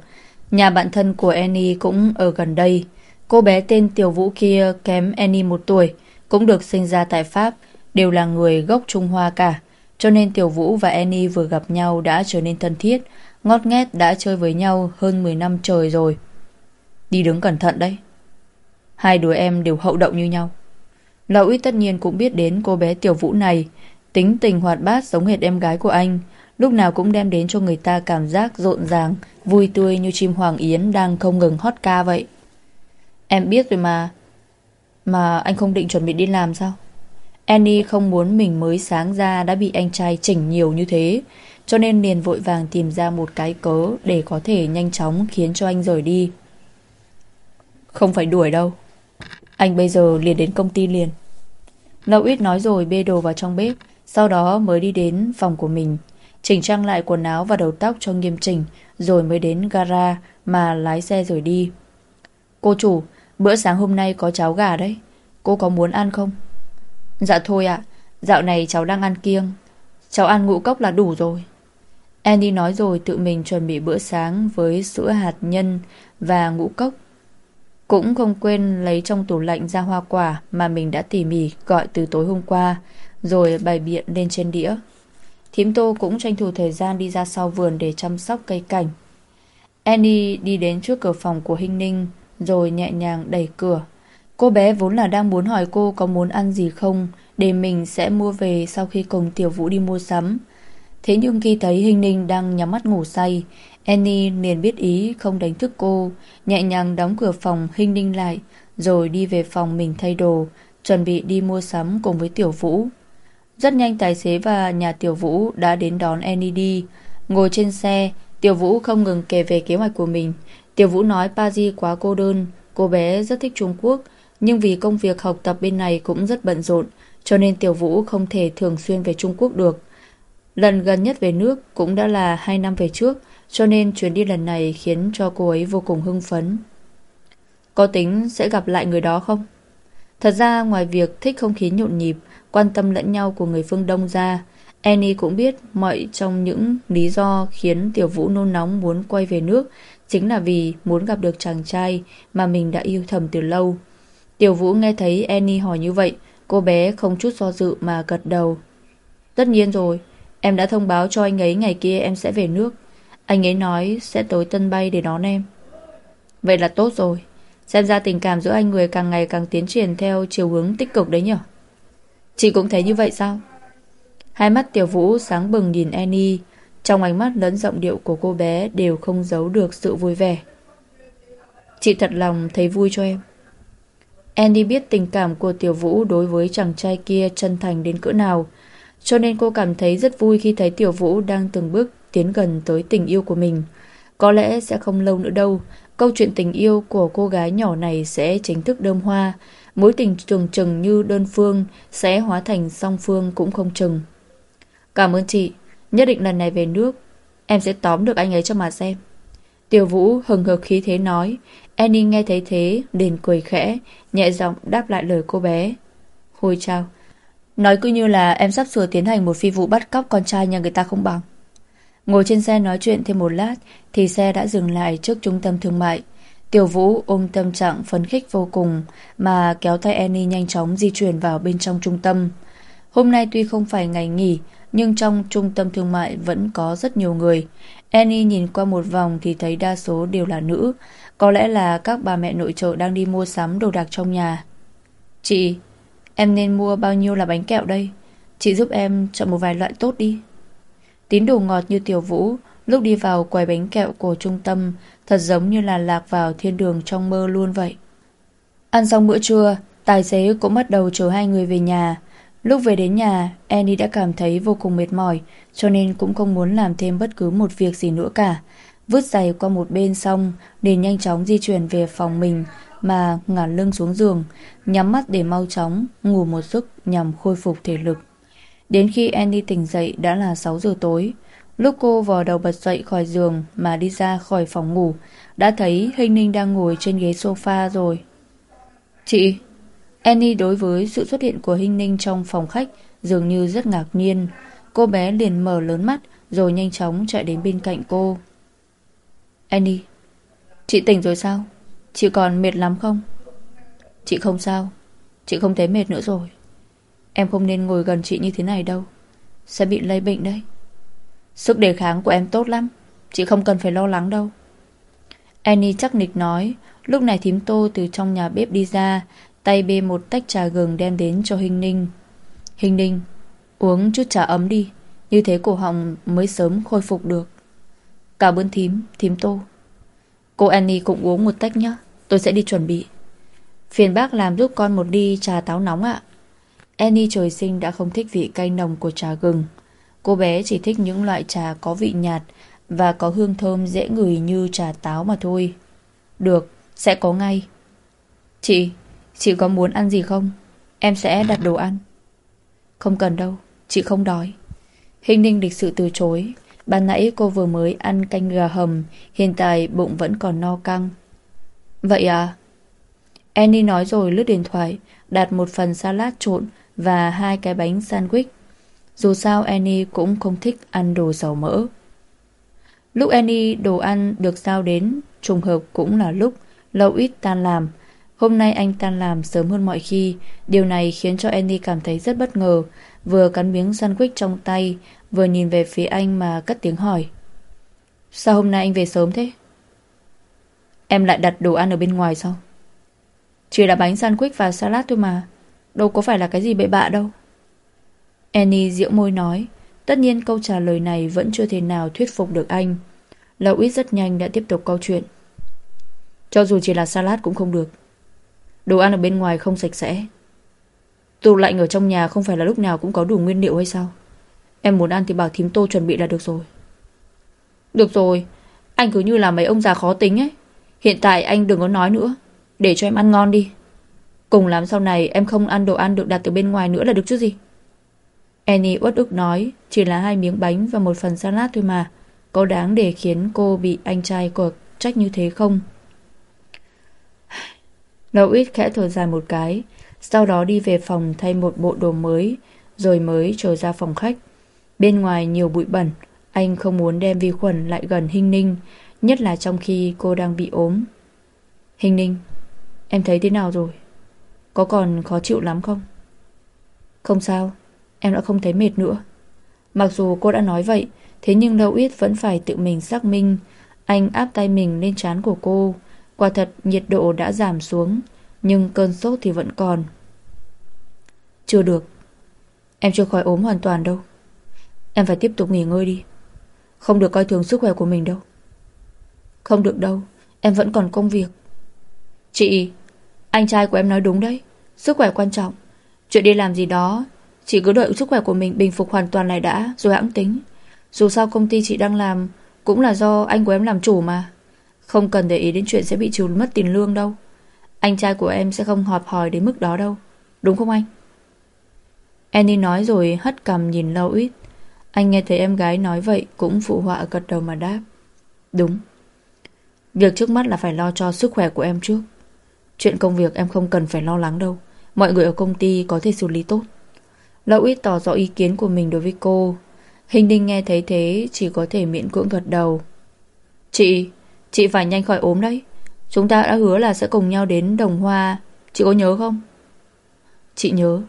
Nhà bạn thân của Annie cũng ở gần đây Cô bé tên Tiểu Vũ kia kém Annie một tuổi Cũng được sinh ra tại Pháp Đều là người gốc Trung Hoa cả cho nên Tiểu Vũ và Annie vừa gặp nhau đã trở nên thân thiết, ngót nghét đã chơi với nhau hơn 10 năm trời rồi. Đi đứng cẩn thận đấy. Hai đứa em đều hậu động như nhau. Lão ít tất nhiên cũng biết đến cô bé Tiểu Vũ này, tính tình hoạt bát giống hệt em gái của anh, lúc nào cũng đem đến cho người ta cảm giác rộn ràng, vui tươi như chim hoàng yến đang không ngừng hót ca vậy. Em biết rồi mà. Mà anh không định chuẩn bị đi làm sao? Annie không muốn mình mới sáng ra đã bị anh trai chỉnh nhiều như thế, cho nên liền vội vàng tìm ra một cái cớ để có thể nhanh chóng khiến cho anh rời đi. Không phải đuổi đâu. Anh bây giờ liền đến công ty liền. Lâu ít nói rồi bê đồ vào trong bếp, sau đó mới đi đến phòng của mình, chỉnh trang lại quần áo và đầu tóc cho nghiêm chỉnh, rồi mới đến gara mà lái xe rồi đi. Cô chủ, bữa sáng hôm nay có cháo gà đấy. Cô có muốn ăn không? Dạ thôi ạ, dạo này cháu đang ăn kiêng. Cháu ăn ngũ cốc là đủ rồi. Andy nói rồi tự mình chuẩn bị bữa sáng với sữa hạt nhân và ngũ cốc. Cũng không quên lấy trong tủ lạnh ra hoa quả mà mình đã tỉ mỉ gọi từ tối hôm qua, rồi bày biện lên trên đĩa. Thím Tô cũng tranh thủ thời gian đi ra sau vườn để chăm sóc cây cảnh. Annie đi đến trước cửa phòng của Hinh Ninh, rồi nhẹ nhàng đẩy cửa. Cô bé vốn là đang muốn hỏi cô có muốn ăn gì không để mình sẽ mua về sau khi cùng Tiểu Vũ đi mua sắm. Thế nhưng khi thấy Hình Ninh đang nhắm mắt ngủ say, Annie liền biết ý không đánh thức cô, nhẹ nhàng đóng cửa phòng Hình Ninh lại, rồi đi về phòng mình thay đồ, chuẩn bị đi mua sắm cùng với Tiểu Vũ. Rất nhanh tài xế và nhà Tiểu Vũ đã đến đón Annie đi. Ngồi trên xe, Tiểu Vũ không ngừng kể về kế hoạch của mình. Tiểu Vũ nói Paris quá cô đơn, cô bé rất thích Trung Quốc, nhưng vì công việc học tập bên này cũng rất bận rộn, cho nên Tiểu Vũ không thể thường xuyên về Trung Quốc được. Lần gần nhất về nước cũng đã là 2 năm về trước, cho nên chuyến đi lần này khiến cho cô ấy vô cùng hưng phấn. Có tính sẽ gặp lại người đó không? Thật ra ngoài việc thích không khí nhộn nhịp, quan tâm lẫn nhau của người phương Đông ra, Annie cũng biết mọi trong những lý do khiến Tiểu Vũ nôn nóng muốn quay về nước chính là vì muốn gặp được chàng trai mà mình đã yêu thầm từ lâu. Tiểu Vũ nghe thấy Annie hỏi như vậy, cô bé không chút do dự mà gật đầu. Tất nhiên rồi, em đã thông báo cho anh ấy ngày kia em sẽ về nước. Anh ấy nói sẽ tới tân bay để đón em. Vậy là tốt rồi. Xem ra tình cảm giữa anh người càng ngày càng tiến triển theo chiều hướng tích cực đấy nhở? Chị cũng thấy như vậy sao? Hai mắt Tiểu Vũ sáng bừng nhìn Annie, trong ánh mắt lẫn giọng điệu của cô bé đều không giấu được sự vui vẻ. Chị thật lòng thấy vui cho em. Andy biết tình cảm của Tiểu Vũ đối với chàng trai kia chân thành đến cỡ nào, cho nên cô cảm thấy rất vui khi thấy Tiểu Vũ đang từng bước tiến gần tới tình yêu của mình. Có lẽ sẽ không lâu nữa đâu, câu chuyện tình yêu của cô gái nhỏ này sẽ chính thức đơm hoa. Mối tình trường chừng như đơn phương sẽ hóa thành song phương cũng không chừng. Cảm ơn chị, nhất định lần này về nước, em sẽ tóm được anh ấy cho mà xem. Tiểu Vũ hừng hực khí thế nói, Annie nghe thấy thế, liền cười khẽ, nhẹ giọng đáp lại lời cô bé. Hồi chào, nói cứ như là em sắp sửa tiến hành một phi vụ bắt cóc con trai nhà người ta không bằng. Ngồi trên xe nói chuyện thêm một lát thì xe đã dừng lại trước trung tâm thương mại. Tiểu Vũ ôm tâm trạng phấn khích vô cùng mà kéo tay Annie nhanh chóng di chuyển vào bên trong trung tâm. Hôm nay tuy không phải ngày nghỉ nhưng trong trung tâm thương mại vẫn có rất nhiều người. Annie nhìn qua một vòng thì thấy đa số đều là nữ. Có lẽ là các bà mẹ nội trợ đang đi mua sắm đồ đạc trong nhà. Chị, em nên mua bao nhiêu là bánh kẹo đây? Chị giúp em chọn một vài loại tốt đi. Tín đồ ngọt như tiểu vũ, Lúc đi vào quầy bánh kẹo của trung tâm, Thật giống như là lạc vào thiên đường trong mơ luôn vậy. Ăn xong bữa trưa, Tài xế cũng bắt đầu chở hai người về nhà. Lúc về đến nhà, Annie đã cảm thấy vô cùng mệt mỏi, Cho nên cũng không muốn làm thêm bất cứ một việc gì nữa cả. Vứt giày qua một bên xong liền nhanh chóng di chuyển về phòng mình, Mà ngả lưng xuống giường, Nhắm mắt để mau chóng Ngủ một giấc nhằm khôi phục thể lực. Đến khi Annie tỉnh dậy đã là 6 giờ tối. Lúc cô vò đầu bật dậy khỏi giường mà đi ra khỏi phòng ngủ, đã thấy Hình Ninh đang ngồi trên ghế sofa rồi. Chị, Annie đối với sự xuất hiện của Hình Ninh trong phòng khách dường như rất ngạc nhiên. Cô bé liền mở lớn mắt rồi nhanh chóng chạy đến bên cạnh cô. Annie, chị tỉnh rồi sao? Chị còn mệt lắm không? Chị không sao, chị không thấy mệt nữa rồi. Em không nên ngồi gần chị như thế này đâu. Sẽ bị lây bệnh đấy. Sức đề kháng của em tốt lắm. Chị không cần phải lo lắng đâu. Annie chắc nịch nói Lúc này thím tô từ trong nhà bếp đi ra Tay bê một tách trà gừng đem đến cho Hình Ninh. Hình Ninh Uống chút trà ấm đi Như thế cổ họng mới sớm khôi phục được. Cảm ơn thím, thím tô. Cô Annie cũng uống một tách nhé Tôi sẽ đi chuẩn bị. Phiền bác làm giúp con một ly trà táo nóng ạ. Annie trời sinh đã không thích vị cay nồng của trà gừng. Cô bé chỉ thích những loại trà có vị nhạt và có hương thơm dễ ngửi như trà táo mà thôi. Được, sẽ có ngay. Chị, chị có muốn ăn gì không? Em sẽ đặt đồ ăn. Không cần đâu, chị không đói. Hình ninh lịch sự từ chối. Ban nãy cô vừa mới ăn canh gà hầm, hiện tại bụng vẫn còn no căng. Vậy à? Annie nói rồi lướt điện thoại, đặt một phần salad trộn và hai cái bánh sandwich. Dù sao Annie cũng không thích ăn đồ dầu mỡ. Lúc Annie đồ ăn được giao đến, trùng hợp cũng là lúc Lâu ít tan làm. Hôm nay anh tan làm sớm hơn mọi khi, điều này khiến cho Annie cảm thấy rất bất ngờ, vừa cắn miếng sandwich trong tay, vừa nhìn về phía anh mà cất tiếng hỏi. Sao hôm nay anh về sớm thế? Em lại đặt đồ ăn ở bên ngoài sao? Chỉ là bánh sandwich và salad thôi mà. Đâu có phải là cái gì bậy bạ đâu. Annie diễu môi nói. Tất nhiên câu trả lời này vẫn chưa thể nào thuyết phục được anh. Louis ít rất nhanh đã tiếp tục câu chuyện. Cho dù chỉ là salad cũng không được. Đồ ăn ở bên ngoài không sạch sẽ. Tủ lạnh ở trong nhà không phải là lúc nào cũng có đủ nguyên liệu hay sao? Em muốn ăn thì bảo thím tô chuẩn bị là được rồi. Được rồi. Anh cứ như là mấy ông già khó tính ấy. Hiện tại anh đừng có nói nữa. Để cho em ăn ngon đi. Cùng lắm sau này em không ăn đồ ăn được đặt từ bên ngoài nữa là được chứ gì? Annie uất ức nói, Chỉ là hai miếng bánh và một phần salad thôi mà. Có đáng để khiến cô bị anh trai của trách như thế không? Lâu ít khẽ thở dài một cái, Sau đó đi về phòng thay một bộ đồ mới, Rồi mới trở ra phòng khách. Bên ngoài nhiều bụi bẩn, Anh không muốn đem vi khuẩn lại gần Hinh Ninh, Nhất là trong khi cô đang bị ốm. Hình Ninh, Em thấy thế nào rồi? Có còn khó chịu lắm không? Không sao, em đã không thấy mệt nữa. Mặc dù cô đã nói vậy, thế nhưng Lâu Ít vẫn phải tự mình xác minh. Anh áp tay mình lên trán của cô. Quả thật nhiệt độ đã giảm xuống, nhưng cơn sốt thì vẫn còn. Chưa được. Em chưa khỏi ốm hoàn toàn đâu. Em phải tiếp tục nghỉ ngơi đi. Không được coi thường sức khỏe của mình đâu. Không được đâu, em vẫn còn công việc. Chị, anh trai của em nói đúng đấy. Sức khỏe quan trọng Chuyện đi làm gì đó, Chỉ cứ đợi sức khỏe của mình bình phục hoàn toàn lại đã, Rồi hãng tính Dù sao công ty chị đang làm Cũng là do anh của em làm chủ mà. Không cần để ý đến chuyện sẽ bị trừ mất tiền lương đâu. Anh trai của em sẽ không họp hòi đến mức đó đâu. Đúng không anh? Annie nói rồi hất cằm nhìn Lâu ít. Anh nghe thấy em gái nói vậy cũng phụ họa gật đầu mà đáp. Đúng. Việc trước mắt là phải lo cho sức khỏe của em trước. Chuyện công việc em không cần phải lo lắng đâu. Mọi người ở công ty có thể xử lý tốt. Lão ít tỏ rõ ý kiến của mình đối với cô. Hình đinh nghe thấy thế chỉ có thể miễn cưỡng gật đầu. Chị, chị phải nhanh khỏi ốm đấy. Chúng ta đã hứa là sẽ cùng nhau đến Đồng Hoa. Chị có nhớ không? Chị nhớ.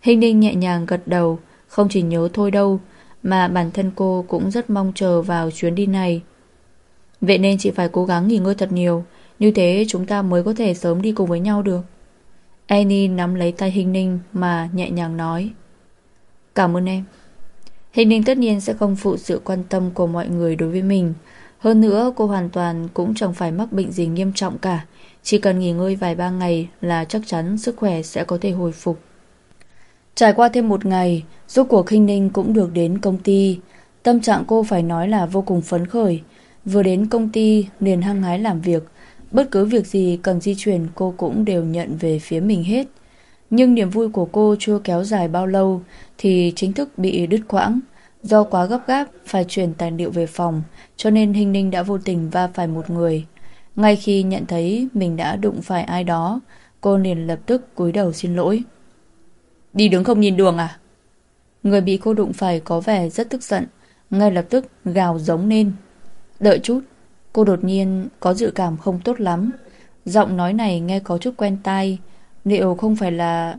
Hình đinh nhẹ nhàng gật đầu. Không chỉ nhớ thôi đâu, mà bản thân cô cũng rất mong chờ vào chuyến đi này. Vậy nên chị phải cố gắng nghỉ ngơi thật nhiều. Như thế chúng ta mới có thể sớm đi cùng với nhau được. Annie nắm lấy tay Hình Ninh mà nhẹ nhàng nói. Cảm ơn em. Hình Ninh tất nhiên sẽ không phụ sự quan tâm của mọi người đối với mình. Hơn nữa cô hoàn toàn cũng chẳng phải mắc bệnh gì nghiêm trọng cả. Chỉ cần nghỉ ngơi vài ba ngày là chắc chắn sức khỏe sẽ có thể hồi phục. Trải qua thêm một ngày, rốt cuộc Hình Ninh cũng được đến công ty. Tâm trạng cô phải nói là vô cùng phấn khởi. Vừa đến công ty liền hăng hái làm việc. Bất cứ việc gì cần di chuyển cô cũng đều nhận về phía mình hết. Nhưng niềm vui của cô chưa kéo dài bao lâu thì chính thức bị đứt quãng. Do quá gấp gáp phải chuyển tài liệu về phòng cho nên Hình Ninh đã vô tình va phải một người. Ngay khi nhận thấy mình đã đụng phải ai đó, cô liền lập tức cúi đầu xin lỗi. Đi đứng không nhìn đường à? Người bị cô đụng phải có vẻ rất tức giận, ngay lập tức gào giống lên. Đợi chút, cô đột nhiên có dự cảm không tốt lắm. Giọng nói này nghe có chút quen tai, liệu không phải là...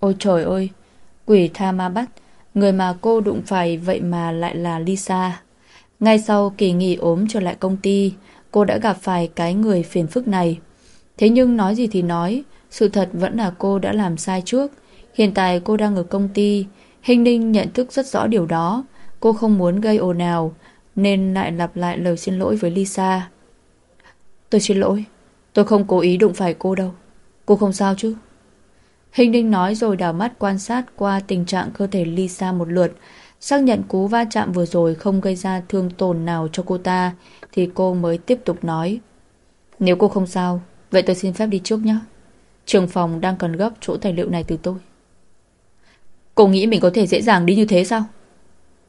Ôi trời ơi, quỷ tha ma bắt, người mà cô đụng phải vậy mà lại là Lisa. Ngay sau kỳ nghỉ ốm trở lại công ty, cô đã gặp phải cái người phiền phức này. Thế nhưng nói gì thì nói, sự thật vẫn là cô đã làm sai trước. Hiện tại cô đang ở công ty, Hình Ninh nhận thức rất rõ điều đó. Cô không muốn gây ồn ào, nên lại lặp lại lời xin lỗi với Lisa. Tôi xin lỗi, tôi không cố ý đụng phải cô đâu. Cô không sao chứ? Hình Ninh nói rồi đảo mắt quan sát qua tình trạng cơ thể Lisa một lượt, xác nhận cú va chạm vừa rồi không gây ra thương tổn nào cho cô ta, thì cô mới tiếp tục nói. Nếu cô không sao, vậy tôi xin phép đi trước nhé. Trường phòng đang cần gấp chỗ tài liệu này từ tôi. Cô nghĩ mình có thể dễ dàng đi như thế sao?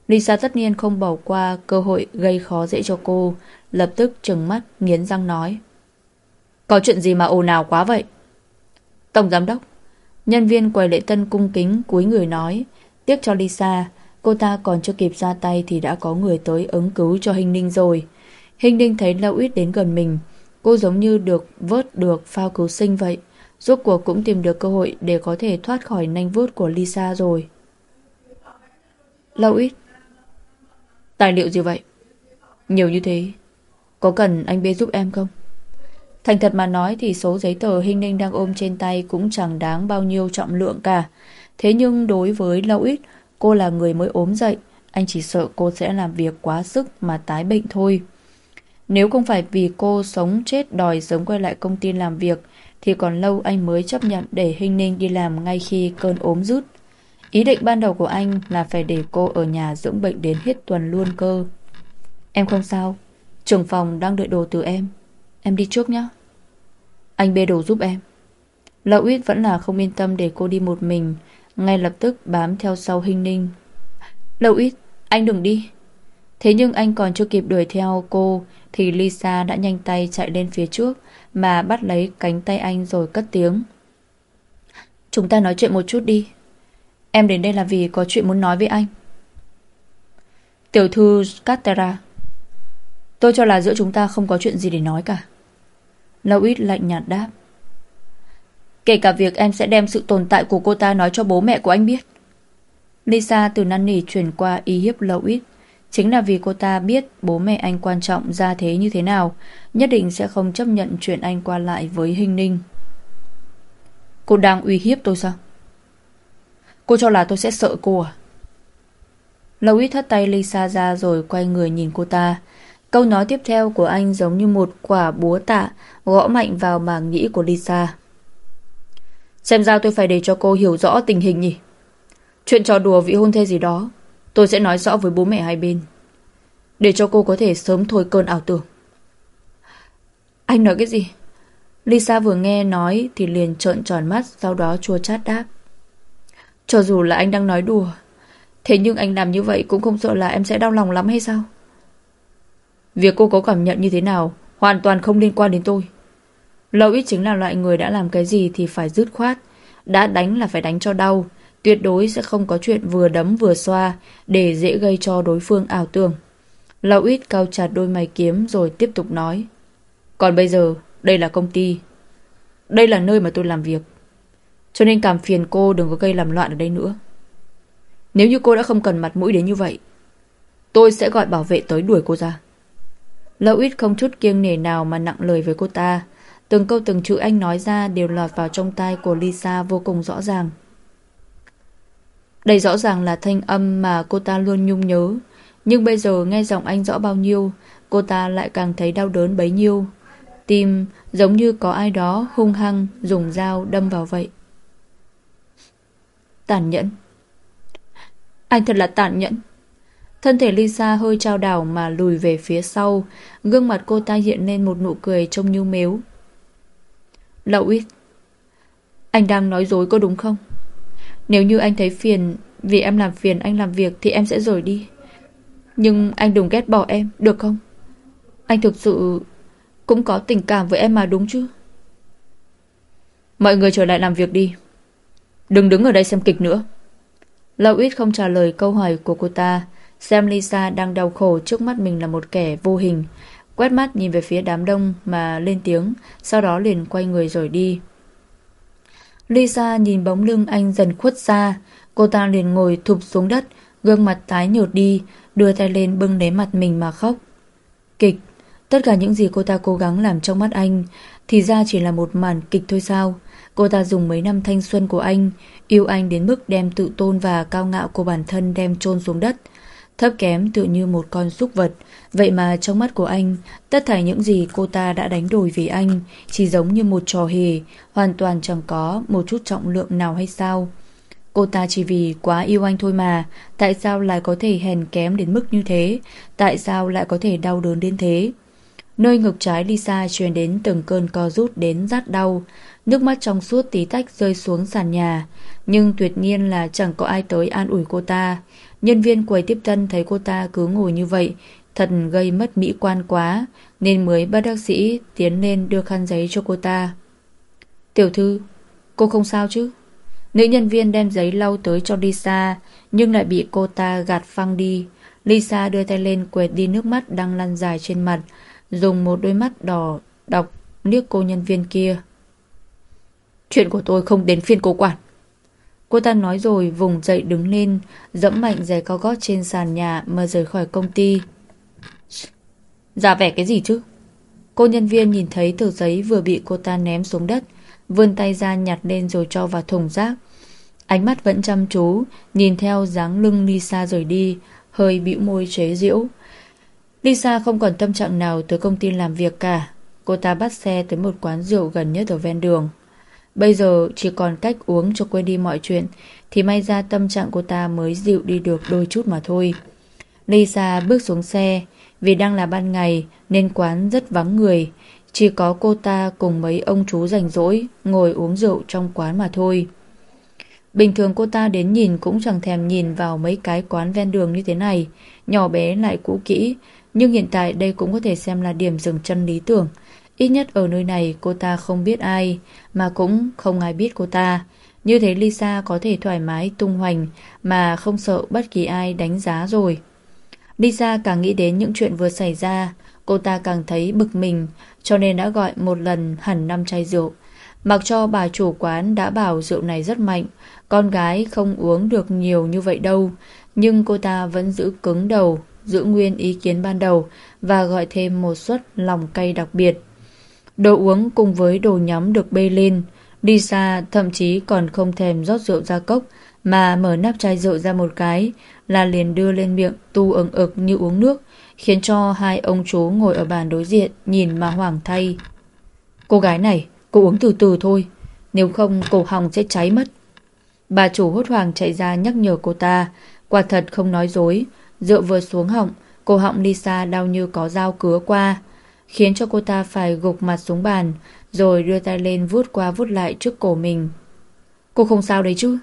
Lisa tất nhiên không bỏ qua cơ hội gây khó dễ cho cô, lập tức trừng mắt, nghiến răng nói. Có chuyện gì mà ồn ào quá vậy? Tổng giám đốc, nhân viên quầy lễ tân cung kính cúi người nói, tiếc cho Lisa, cô ta còn chưa kịp ra tay thì đã có người tới ứng cứu cho Hình Ninh rồi. Hình Ninh thấy Lâu Ít đến gần mình, cô giống như được vớt được phao cứu sinh vậy. Rốt cuộc cũng tìm được cơ hội để có thể thoát khỏi nanh vuốt của Lisa rồi. Lâu Ít Tài liệu gì vậy? Nhiều như thế Có cần anh bê giúp em không? Thành thật mà nói thì số giấy tờ Hinh Ninh đang ôm trên tay cũng chẳng đáng bao nhiêu trọng lượng cả. Thế nhưng đối với Lâu Ít, cô là người mới ốm dậy. Anh chỉ sợ cô sẽ làm việc quá sức mà tái bệnh thôi. Nếu không phải vì cô sống chết đòi sớm quay lại công ty làm việc, thì còn lâu anh mới chấp nhận để Hinh Ninh đi làm ngay khi cơn ốm rút. Ý định ban đầu của anh là phải để cô ở nhà dưỡng bệnh đến hết tuần luôn cơ. Em không sao, trưởng phòng đang đợi đồ từ em. Em đi trước nhé. Anh bê đồ giúp em. Lậu Uyết vẫn là không yên tâm để cô đi một mình, ngay lập tức bám theo sau Hinh Ninh. Lậu Uyết, anh đừng đi. Thế nhưng anh còn chưa kịp đuổi theo cô thì Lisa đã nhanh tay chạy lên phía trước mà bắt lấy cánh tay anh rồi cất tiếng. Chúng ta nói chuyện một chút đi. Em đến đây là vì có chuyện muốn nói với anh. Tiểu thư Catera Tôi cho là giữa chúng ta không có chuyện gì để nói cả. Lâu ít lạnh nhạt đáp. Kể cả việc em sẽ đem sự tồn tại của cô ta nói cho bố mẹ của anh biết. Lisa từ năn nỉ chuyển qua y hiếp lâu ít. Chính là vì cô ta biết bố mẹ anh quan trọng ra thế như thế nào, nhất định sẽ không chấp nhận chuyện anh qua lại với Hình Ninh. Cô đang uy hiếp tôi sao? Cô cho là tôi sẽ sợ cô à? Lâu ít thất tay Lisa ra rồi quay người nhìn cô ta. Câu nói tiếp theo của anh giống như một quả búa tạ gõ mạnh vào màng nhĩ của Lisa. Xem ra tôi phải để cho cô hiểu rõ tình hình nhỉ. Chuyện trò đùa vị hôn thê gì đó, tôi sẽ nói rõ với bố mẹ hai bên. để cho cô có thể sớm thôi cơn ảo tưởng. Anh nói cái gì? Lisa vừa nghe nói thì liền trợn tròn mắt, sau đó chua chát đáp. Cho dù là anh đang nói đùa, thế nhưng anh làm như vậy cũng không sợ là em sẽ đau lòng lắm hay sao? Việc cô có cảm nhận như thế nào hoàn toàn không liên quan đến tôi. Lâu ít chính là loại người đã làm cái gì thì phải dứt khoát. Đã đánh là phải đánh cho đau. Tuyệt đối sẽ không có chuyện vừa đấm vừa xoa để dễ gây cho đối phương ảo tưởng. Lâu ít cao chặt đôi mày kiếm rồi tiếp tục nói. Còn bây giờ, đây là công ty. Đây là nơi mà tôi làm việc. Cho nên cảm phiền cô đừng có gây làm loạn ở đây nữa. Nếu như cô đã không cần mặt mũi đến như vậy, tôi sẽ gọi bảo vệ tới đuổi cô ra. Lâu ít không chút kiêng nể nào mà nặng lời với cô ta. Từng câu từng chữ anh nói ra đều lọt vào trong tai của Lisa vô cùng rõ ràng. Đây rõ ràng là thanh âm mà cô ta luôn nhung nhớ. Nhưng bây giờ nghe giọng anh rõ bao nhiêu, cô ta lại càng thấy đau đớn bấy nhiêu. Tim giống như có ai đó hung hăng dùng dao đâm vào vậy. Tàn nhẫn. Anh thật là tàn nhẫn. Thân thể Lisa hơi trao đảo mà lùi về phía sau, gương mặt cô ta hiện lên một nụ cười trông như mếu. Lậu ít. Anh đang nói dối có đúng không? Nếu như anh thấy phiền vì em làm phiền anh làm việc thì em sẽ rời đi. Nhưng anh đừng ghét bỏ em, được không? Anh thực sự cũng có tình cảm với em mà đúng chứ? Mọi người trở lại làm việc đi. Đừng đứng ở đây xem kịch nữa. Lâu ít không trả lời câu hỏi của cô ta. Xem Lisa đang đau khổ trước mắt mình là một kẻ vô hình. Quét mắt nhìn về phía đám đông mà lên tiếng, sau đó liền quay người rồi đi. Lisa nhìn bóng lưng anh dần khuất xa, cô ta liền ngồi thụp xuống đất, gương mặt tái nhợt đi, đưa tay lên bưng lấy mặt mình mà khóc. Kịch, tất cả những gì cô ta cố gắng làm trong mắt anh, thì ra chỉ là một màn kịch thôi sao? Cô ta dùng mấy năm thanh xuân của anh, yêu anh đến mức đem tự tôn và cao ngạo của bản thân đem chôn xuống đất. Thấp kém tự như một con súc vật. Vậy mà trong mắt của anh Tất thảy những gì cô ta đã đánh đổi vì anh Chỉ giống như một trò hề Hoàn toàn chẳng có một chút trọng lượng nào hay sao. Cô ta chỉ vì quá yêu anh thôi mà Tại sao lại có thể hèn kém đến mức như thế? Tại sao lại có thể đau đớn đến thế? Nơi ngực trái Lisa truyền đến từng cơn co rút đến rát đau. Nước mắt trong suốt tí tách rơi xuống sàn nhà Nhưng tuyệt nhiên là chẳng có ai tới an ủi cô ta Nhân viên quầy tiếp tân thấy cô ta cứ ngồi như vậy, thật gây mất mỹ quan quá, nên mới bắt bác sĩ tiến lên đưa khăn giấy cho cô ta. Tiểu thư, cô không sao chứ? Nữ nhân viên đem giấy lau tới cho Lisa, nhưng lại bị cô ta gạt phăng đi. Lisa đưa tay lên quệt đi nước mắt đang lăn dài trên mặt, dùng một đôi mắt đỏ đọc liếc cô nhân viên kia. Chuyện của tôi không đến phiên cô quản. Cô ta nói rồi vùng dậy đứng lên, dẫm mạnh giày cao gót trên sàn nhà mà rời khỏi công ty. Giả vẻ cái gì chứ? Cô nhân viên nhìn thấy tờ giấy vừa bị cô ta ném xuống đất, vươn tay ra nhặt lên rồi cho vào thùng rác. Ánh mắt vẫn chăm chú, nhìn theo dáng lưng Lisa rời đi, hơi bĩu môi chế giễu. Lisa không còn tâm trạng nào tới công ty làm việc cả. Cô ta bắt xe tới một quán rượu gần nhất ở ven đường. Bây giờ chỉ còn cách uống cho quên đi mọi chuyện, Thì may ra tâm trạng cô ta mới dịu đi được đôi chút mà thôi. Lisa bước xuống xe, Vì đang là ban ngày Nên quán rất vắng người. Chỉ có cô ta cùng mấy ông chú rảnh rỗi Ngồi uống rượu trong quán mà thôi. Bình thường cô ta đến nhìn cũng chẳng thèm nhìn vào mấy cái quán ven đường như thế này, Nhỏ bé lại cũ kỹ, Nhưng hiện tại đây cũng có thể xem là điểm dừng chân lý tưởng. Ít nhất ở nơi này cô ta không biết ai, mà cũng không ai biết cô ta. Như thế Lisa có thể thoải mái tung hoành mà không sợ bất kỳ ai đánh giá rồi. Lisa càng nghĩ đến những chuyện vừa xảy ra, cô ta càng thấy bực mình, cho nên đã gọi một lần hẳn năm chai rượu. Mặc cho bà chủ quán đã bảo rượu này rất mạnh, con gái không uống được nhiều như vậy đâu, nhưng cô ta vẫn giữ cứng đầu, giữ nguyên ý kiến ban đầu và gọi thêm một suất lòng cay đặc biệt. Đồ uống cùng với đồ nhắm được bê lên. Lisa thậm chí còn không thèm rót rượu ra cốc mà mở nắp chai rượu ra một cái là liền đưa lên miệng tu ứng ực như uống nước khiến cho hai ông chú ngồi ở bàn đối diện nhìn mà hoảng thay. Cô gái này, cô uống từ từ thôi nếu không cổ họng sẽ cháy mất. Bà chủ hốt hoảng chạy ra nhắc nhở cô ta quả thật không nói dối rượu vừa xuống họng Cổ họng Lisa đau như có dao cứa qua, khiến cho cô ta phải gục mặt xuống bàn, rồi đưa tay lên vuốt qua vuốt lại trước cổ mình. Cô không sao đấy chứ?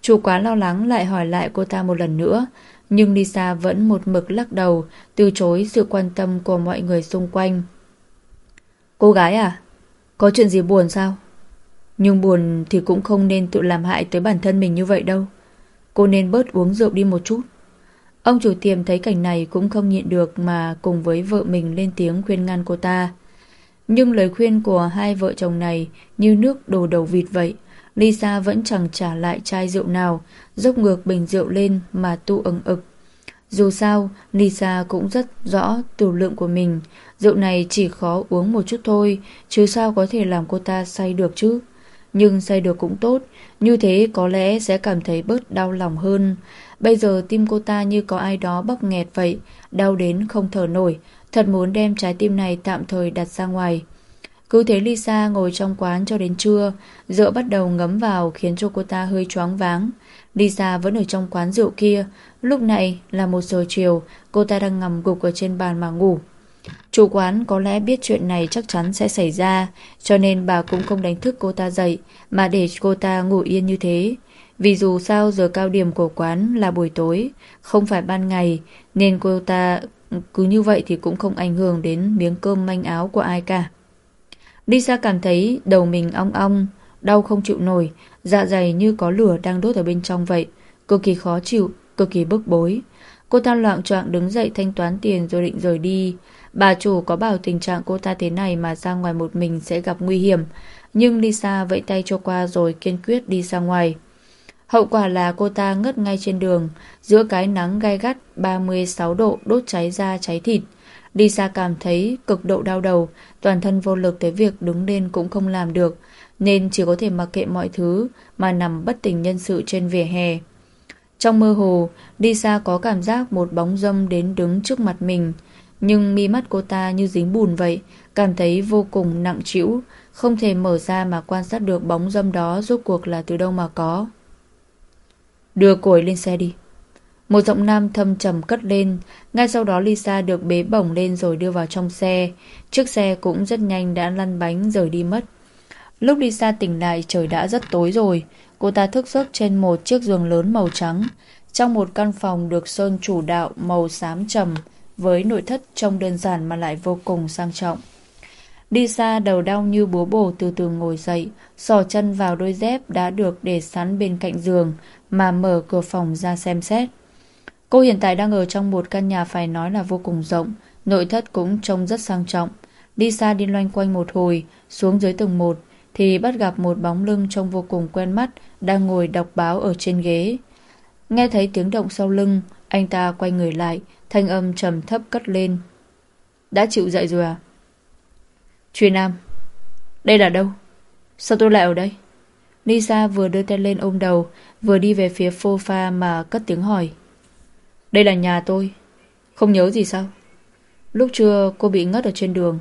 Chủ quán lo lắng lại hỏi lại cô ta một lần nữa, nhưng Lisa vẫn một mực lắc đầu, từ chối sự quan tâm của mọi người xung quanh. Cô gái à? Có chuyện gì buồn sao? Nhưng buồn thì cũng không nên tự làm hại tới bản thân mình như vậy đâu. Cô nên bớt uống rượu đi một chút. Ông chủ tiệm thấy cảnh này cũng không nhịn được mà cùng với vợ mình lên tiếng khuyên ngăn cô ta. Nhưng lời khuyên của hai vợ chồng này như nước đổ đầu vịt vậy. Lisa vẫn chẳng trả lại chai rượu nào, dốc ngược bình rượu lên mà tu ứng ực. Dù sao, Lisa cũng rất rõ tiểu lượng của mình. Rượu này chỉ khó uống một chút thôi, chứ sao có thể làm cô ta say được chứ. Nhưng say được cũng tốt, như thế có lẽ sẽ cảm thấy bớt đau lòng hơn. Bây giờ tim cô ta như có ai đó bóp nghẹt vậy, đau đến không thở nổi, thật muốn đem trái tim này tạm thời đặt ra ngoài. Cứ thế Lisa ngồi trong quán cho đến trưa, rượu bắt đầu ngấm vào khiến cho cô ta hơi choáng váng. Lisa vẫn ở trong quán rượu kia, lúc này là một giờ chiều, cô ta đang nằm gục ở trên bàn mà ngủ. Chủ quán có lẽ biết chuyện này chắc chắn sẽ xảy ra, cho nên bà cũng không đánh thức cô ta dậy, mà để cô ta ngủ yên như thế. Vì dù sao giờ cao điểm của quán là buổi tối, không phải ban ngày, nên cô ta cứ như vậy thì cũng không ảnh hưởng đến miếng cơm manh áo của ai cả. Lisa cảm thấy đầu mình ong ong, đau không chịu nổi, dạ dày như có lửa đang đốt ở bên trong vậy, cực kỳ khó chịu, cực kỳ bức bối. Cô ta loạn choạng đứng dậy thanh toán tiền rồi định rời đi. Bà chủ có bảo tình trạng cô ta thế này mà ra ngoài một mình sẽ gặp nguy hiểm, nhưng Lisa vẫy tay cho qua rồi kiên quyết đi ra ngoài. Hậu quả là cô ta ngất ngay trên đường, giữa cái nắng gai gắt 36 độ đốt cháy da cháy thịt. Lisa cảm thấy cực độ đau đầu, toàn thân vô lực tới việc đứng lên cũng không làm được, nên chỉ có thể mặc kệ mọi thứ mà nằm bất tỉnh nhân sự trên vỉa hè. Trong mơ hồ, Lisa có cảm giác một bóng dâm đến đứng trước mặt mình, nhưng mi mắt cô ta như dính bùn vậy, cảm thấy vô cùng nặng trĩu, không thể mở ra mà quan sát được bóng dâm đó rốt cuộc là từ đâu mà có. Đưa cô ấy lên xe đi. Một giọng nam thâm trầm cất lên, ngay sau đó Lisa được bế bổng lên rồi đưa vào trong xe. Chiếc xe cũng rất nhanh đã lăn bánh rời đi mất. Lúc Lisa tỉnh lại trời đã rất tối rồi. Cô ta thức giấc trên một chiếc giường lớn màu trắng, trong một căn phòng được sơn chủ đạo màu xám trầm, với nội thất trông đơn giản mà lại vô cùng sang trọng. Lisa đầu đau như búa bổ từ từ ngồi dậy, sò chân vào đôi dép đã được để sẵn bên cạnh giường, mà mở cửa phòng ra xem xét. Cô hiện tại đang ở trong một căn nhà phải nói là vô cùng rộng, nội thất cũng trông rất sang trọng. Lisa đi loanh quanh một hồi, xuống dưới tầng một, thì bắt gặp một bóng lưng trông vô cùng quen mắt đang ngồi đọc báo ở trên ghế. Nghe thấy tiếng động sau lưng, anh ta quay người lại, thanh âm trầm thấp cất lên. Đã chịu dậy rồi à? Truy Nam, đây là đâu? Sao tôi lại ở đây? Lisa vừa đưa tay lên ôm đầu, vừa đi về phía phô pha mà cất tiếng hỏi. Đây là nhà tôi. Không nhớ gì sao? Lúc trưa cô bị ngất ở trên đường.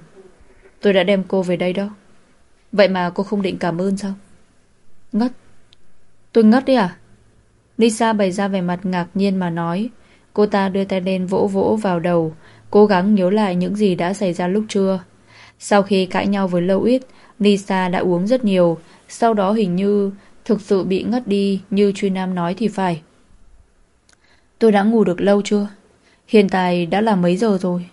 Tôi đã đem cô về đây đó. Vậy mà cô không định cảm ơn sao? Ngất? Tôi ngất đấy à? Lisa bày ra vẻ mặt ngạc nhiên mà nói. Cô ta đưa tay lên vỗ vỗ vào đầu, cố gắng nhớ lại những gì đã xảy ra lúc trưa. Sau khi cãi nhau với Lâu Ít, Lisa đã uống rất nhiều, sau đó hình như thực sự bị ngất đi như Truy Nam nói thì phải. Tôi đã ngủ được lâu chưa? Hiện tại đã là mấy giờ rồi?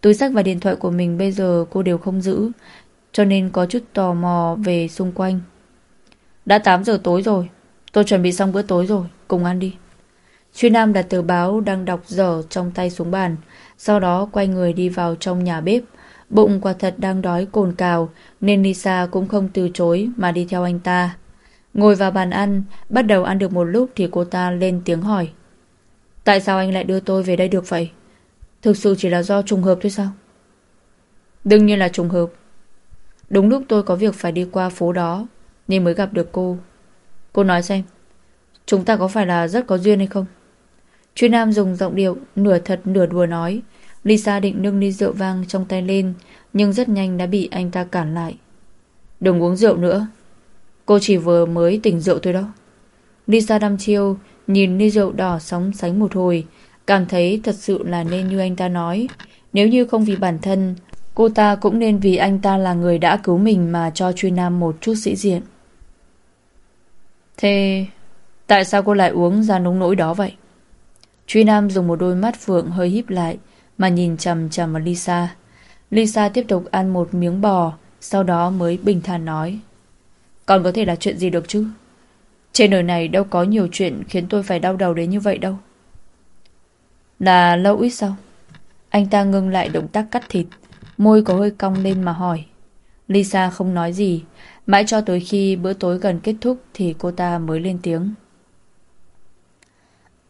Túi sách và điện thoại của mình bây giờ cô đều không giữ, cho nên có chút tò mò về xung quanh. Đã 8 giờ tối rồi, tôi chuẩn bị xong bữa tối rồi, cùng ăn đi. Truy Nam đặt tờ báo đang đọc dở trong tay xuống bàn, sau đó quay người đi vào trong nhà bếp. Bụng quả thật đang đói cồn cào, nên Lisa cũng không từ chối mà đi theo anh ta. Ngồi vào bàn ăn, bắt đầu ăn được một lúc thì cô ta lên tiếng hỏi. Tại sao anh lại đưa tôi về đây được vậy? Thực sự chỉ là do trùng hợp thôi sao? Đương nhiên là trùng hợp. Đúng lúc tôi có việc phải đi qua phố đó, nên mới gặp được cô. Cô nói xem, chúng ta có phải là rất có duyên hay không? Truy Nam dùng giọng điệu nửa thật nửa đùa nói. Lisa định nâng ly rượu vang trong tay lên, nhưng rất nhanh đã bị anh ta cản lại. Đừng uống rượu nữa. Cô chỉ vừa mới tỉnh rượu thôi đó. Lisa đăm chiêu, nhìn ly rượu đỏ sóng sánh một hồi. Cảm thấy thật sự là nên như anh ta nói Nếu như không vì bản thân Cô ta cũng nên vì anh ta là người đã cứu mình Mà cho Truy Nam một chút sĩ diện Thế Tại sao cô lại uống ra núng nỗi đó vậy Truy Nam dùng một đôi mắt phượng hơi híp lại mà nhìn chầm chầm vào Lisa. Lisa tiếp tục ăn một miếng bò, Sau đó mới bình thản nói, Còn có thể là chuyện gì được chứ? Trên đời này đâu có nhiều chuyện Khiến tôi phải đau đầu đến như vậy đâu. Là lâu ít sao? Anh ta ngưng lại động tác cắt thịt, Môi có hơi cong lên mà hỏi. Lisa không nói gì, Mãi cho tới khi bữa tối gần kết thúc Thì cô ta mới lên tiếng.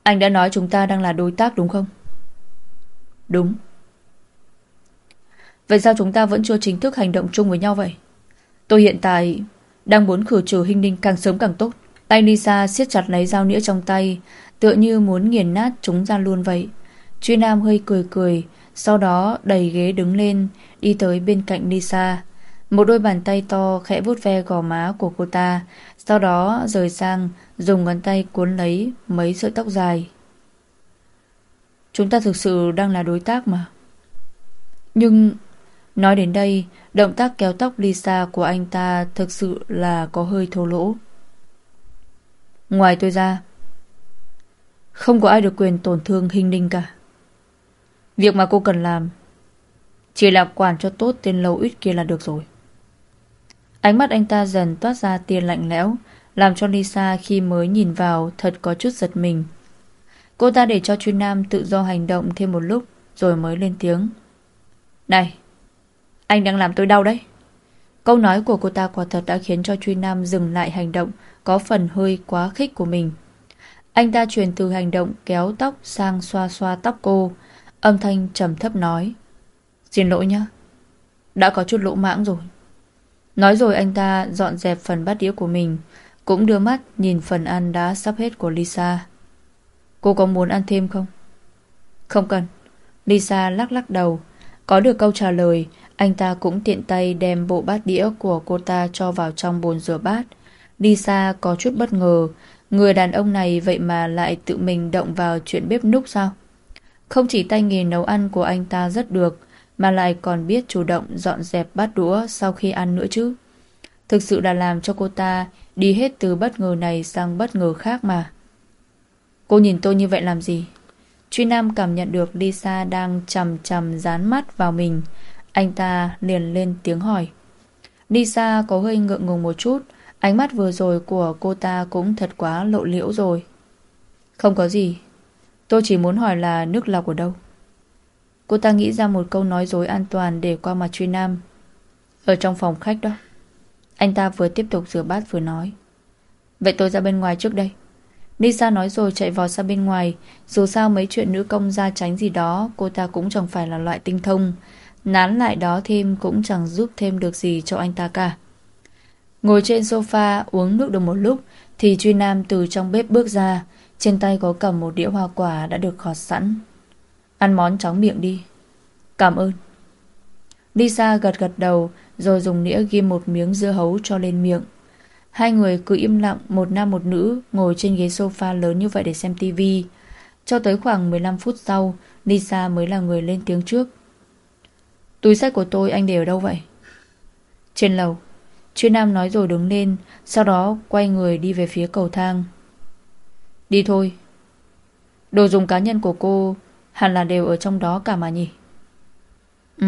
Anh đã nói chúng ta đang là đối tác đúng không? Đúng Vậy sao chúng ta vẫn chưa chính thức hành động chung với nhau vậy? Tôi hiện tại đang muốn khử trừ hình ninh càng sớm càng tốt. Tay Lisa siết chặt lấy dao nĩa trong tay, tựa như muốn nghiền nát chúng ra luôn vậy. Truy Nam hơi cười cười, sau đó đẩy ghế đứng lên, đi tới bên cạnh Lisa. Một đôi bàn tay to khẽ vuốt ve gò má của cô ta, sau đó rời sang dùng ngón tay cuốn lấy mấy sợi tóc dài. Chúng ta thực sự đang là đối tác mà. Nhưng Nói đến đây, động tác kéo tóc Lisa của anh ta thực sự là có hơi thô lỗ. Ngoài tôi ra, không có ai được quyền tổn thương hình ninh cả. Việc mà cô cần làm chỉ là quản cho tốt tên lâu ít kia là được rồi. Ánh mắt anh ta dần toát ra tia lạnh lẽo, làm cho Lisa khi mới nhìn vào thật có chút giật mình. Cô ta để cho chuyên nam tự do hành động thêm một lúc rồi mới lên tiếng. Này, anh đang làm tôi đau đấy. Câu nói của cô ta quả thật đã khiến cho Truy Nam dừng lại hành động có phần hơi quá khích của mình. Anh ta chuyển từ hành động kéo tóc sang xoa xoa tóc cô, âm thanh trầm thấp nói. Xin lỗi nhé, đã có chút lỗ mãng rồi. Nói rồi anh ta dọn dẹp phần bát đĩa của mình, cũng đưa mắt nhìn phần ăn đã sắp hết của Lisa. Cô có muốn ăn thêm không? Không cần. Lisa lắc lắc đầu. Có được câu trả lời, anh ta cũng tiện tay đem bộ bát đĩa của cô ta cho vào trong bồn rửa bát. Lisa có chút bất ngờ, người đàn ông này vậy mà lại tự mình động vào chuyện bếp núc sao? Không chỉ tay nghề nấu ăn của anh ta rất được, mà lại còn biết chủ động dọn dẹp bát đũa sau khi ăn nữa chứ. Thực sự đã làm cho cô ta đi hết từ bất ngờ này sang bất ngờ khác mà. Cô nhìn tôi như vậy làm gì? Truy Nam cảm nhận được Lisa đang chầm chầm dán mắt vào mình. Anh ta liền lên tiếng hỏi. Lisa có hơi ngượng ngùng một chút. Ánh mắt vừa rồi của cô ta cũng thật quá lộ liễu rồi. Không có gì. Tôi chỉ muốn hỏi là nước lọc ở đâu? Cô ta nghĩ ra một câu nói dối an toàn để qua mặt truy nam. Ở trong phòng khách đó. Anh ta vừa tiếp tục rửa bát vừa nói. Vậy tôi ra bên ngoài trước đây. Lisa nói rồi chạy vào ra bên ngoài Dù sao mấy chuyện nữ công gia tránh gì đó Cô ta cũng chẳng phải là loại tinh thông Nán lại đó thêm cũng chẳng giúp thêm được gì cho anh ta cả. Ngồi trên sofa uống nước được một lúc thì Truy Nam từ trong bếp bước ra, trên tay có cầm một đĩa hoa quả đã được khọt sẵn. Ăn món chóng miệng đi. Cảm ơn. Lisa gật gật đầu rồi dùng nĩa ghim một miếng dưa hấu cho lên miệng. Hai người cứ im lặng một nam một nữ ngồi trên ghế sofa lớn như vậy để xem tivi. Cho tới khoảng 15 phút sau, Lisa mới là người lên tiếng trước. Túi sách của tôi anh để ở đâu vậy? Trên lầu Chuyên Nam nói rồi đứng lên Sau đó quay người đi về phía cầu thang Đi thôi Đồ dùng cá nhân của cô Hẳn là đều ở trong đó cả mà nhỉ Ừ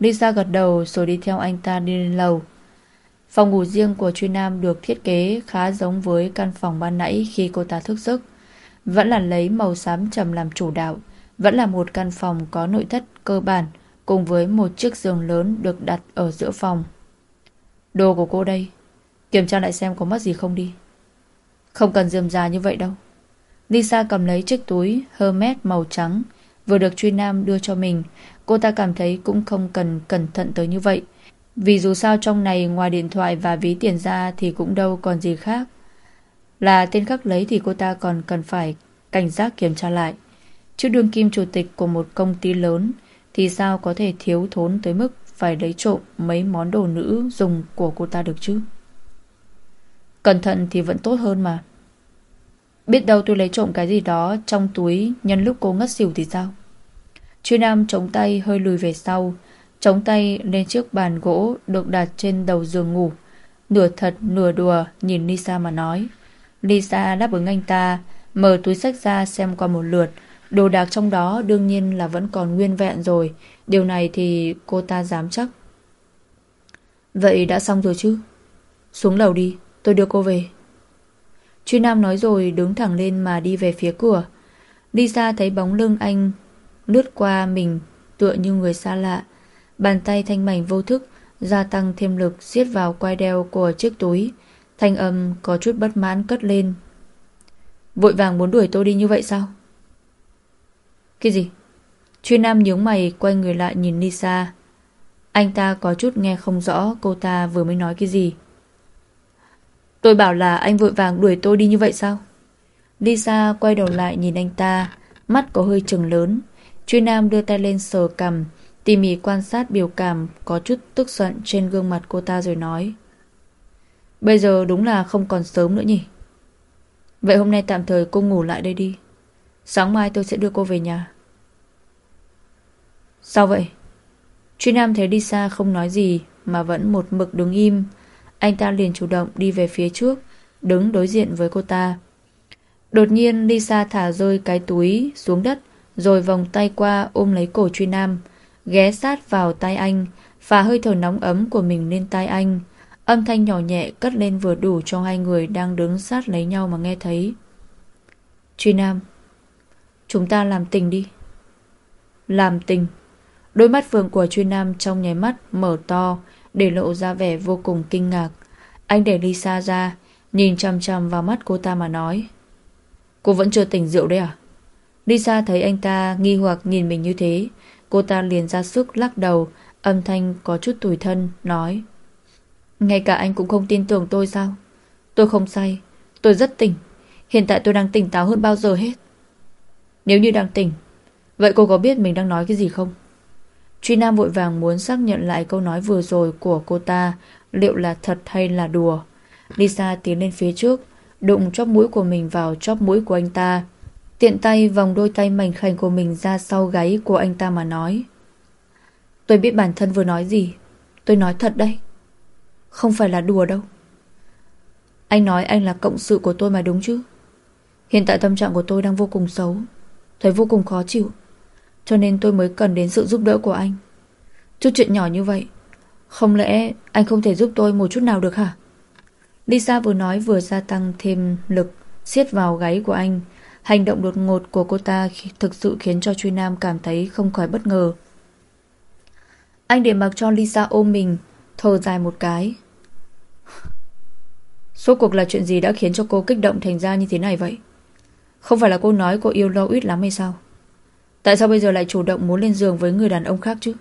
Lisa gật đầu rồi đi theo anh ta đi lên lầu Phòng ngủ riêng của Truy Nam được thiết kế khá giống với căn phòng ban nãy khi cô ta thức giấc. Vẫn là lấy màu xám trầm làm chủ đạo, vẫn là một căn phòng có nội thất cơ bản, cùng với một chiếc giường lớn được đặt ở giữa phòng. Đồ của cô đây, kiểm tra lại xem có mất gì không đi. Không cần dườm già như vậy đâu. Lisa cầm lấy chiếc túi Hermes màu trắng vừa được truy nam đưa cho mình. Cô ta cảm thấy cũng không cần cẩn thận tới như vậy. Vì dù sao trong này ngoài điện thoại và ví tiền ra thì cũng đâu còn gì khác. Là tên khắc lấy thì cô ta còn cần phải cảnh giác kiểm tra lại. chứ đương kim chủ tịch của một công ty lớn thì sao có thể thiếu thốn tới mức phải lấy trộm mấy món đồ nữ dùng của cô ta được chứ? Cẩn thận thì vẫn tốt hơn mà. Biết đâu tôi lấy trộm cái gì đó trong túi nhân lúc cô ngất xỉu thì sao? Chuyên Nam chống tay hơi lùi về sau, chống tay lên chiếc bàn gỗ được đặt trên đầu giường ngủ. Nửa thật nửa đùa nhìn Lisa mà nói. Lisa đáp ứng anh ta, mở túi sách ra xem qua một lượt. Đồ đạc trong đó đương nhiên là vẫn còn nguyên vẹn rồi. Điều này thì cô ta dám chắc. Vậy đã xong rồi chứ? Xuống lầu đi, tôi đưa cô về. Truy Nam nói rồi đứng thẳng lên mà đi về phía cửa. Lisa thấy bóng lưng anh lướt qua mình tựa như người xa lạ. Bàn tay thanh mảnh vô thức gia tăng thêm lực siết vào quai đeo của chiếc túi. Thanh âm có chút bất mãn cất lên. Vội vàng muốn đuổi tôi đi như vậy sao? Cái gì? Truy Nam nhướng mày quay người lại nhìn Lisa. Anh ta có chút nghe không rõ cô ta vừa mới nói cái gì. Tôi bảo là anh vội vàng đuổi tôi đi như vậy sao? Lisa quay đầu lại nhìn anh ta, mắt có hơi trừng lớn. Truy Nam đưa tay lên sờ cầm tỉ mỉ quan sát biểu cảm có chút tức giận trên gương mặt cô ta rồi nói. Bây giờ đúng là không còn sớm nữa nhỉ? Vậy hôm nay tạm thời cô ngủ lại đây đi. Sáng mai tôi sẽ đưa cô về nhà. Sao vậy? Truy Nam thấy Lisa không nói gì mà vẫn một mực đứng im. Anh ta liền chủ động đi về phía trước, đứng đối diện với cô ta. Đột nhiên Lisa thả rơi cái túi xuống đất, rồi vòng tay qua ôm lấy cổ Truy Nam, ghé sát vào tay anh, và hơi thở nóng ấm của mình lên tay anh. Âm thanh nhỏ nhẹ cất lên vừa đủ cho hai người đang đứng sát lấy nhau mà nghe thấy. Truy Nam, chúng ta làm tình đi. Làm tình. Đôi mắt vườn của Truy Nam trong nháy mắt mở to, để lộ ra vẻ vô cùng kinh ngạc. Anh để Lisa ra, nhìn chằm chằm vào mắt cô ta mà nói. Cô vẫn chưa tỉnh rượu đấy à? Lisa thấy anh ta nghi hoặc nhìn mình như thế, cô ta liền ra sức lắc đầu, âm thanh có chút tủi thân, nói. Ngay cả anh cũng không tin tưởng tôi sao? Tôi không say, tôi rất tỉnh. Hiện tại tôi đang tỉnh táo hơn bao giờ hết. Nếu như đang tỉnh, vậy cô có biết mình đang nói cái gì không? Truy Nam vội vàng muốn xác nhận lại câu nói vừa rồi của cô ta liệu là thật hay là đùa. Lisa tiến lên phía trước, đụng chóp mũi của mình vào chóp mũi của anh ta. Tiện tay vòng đôi tay mảnh khảnh của mình ra sau gáy của anh ta mà nói. Tôi biết bản thân vừa nói gì. Tôi nói thật đây. Không phải là đùa đâu. Anh nói anh là cộng sự của tôi mà đúng chứ. Hiện tại tâm trạng của tôi đang vô cùng xấu. Thấy vô cùng khó chịu. Cho nên tôi mới cần đến sự giúp đỡ của anh Chút chuyện nhỏ như vậy, Không lẽ anh không thể giúp tôi một chút nào được hả Lisa vừa nói vừa gia tăng thêm lực siết vào gáy của anh Hành động đột ngột của cô ta thực sự khiến cho Truy Nam cảm thấy không khỏi bất ngờ. Anh để mặc cho Lisa ôm mình, thở dài một cái. Số cuộc là chuyện gì đã khiến cho cô kích động thành ra như thế này vậy? Không phải là cô nói cô yêu lâu ít lắm hay sao? Tại sao bây giờ lại chủ động muốn lên giường với người đàn ông khác chứ?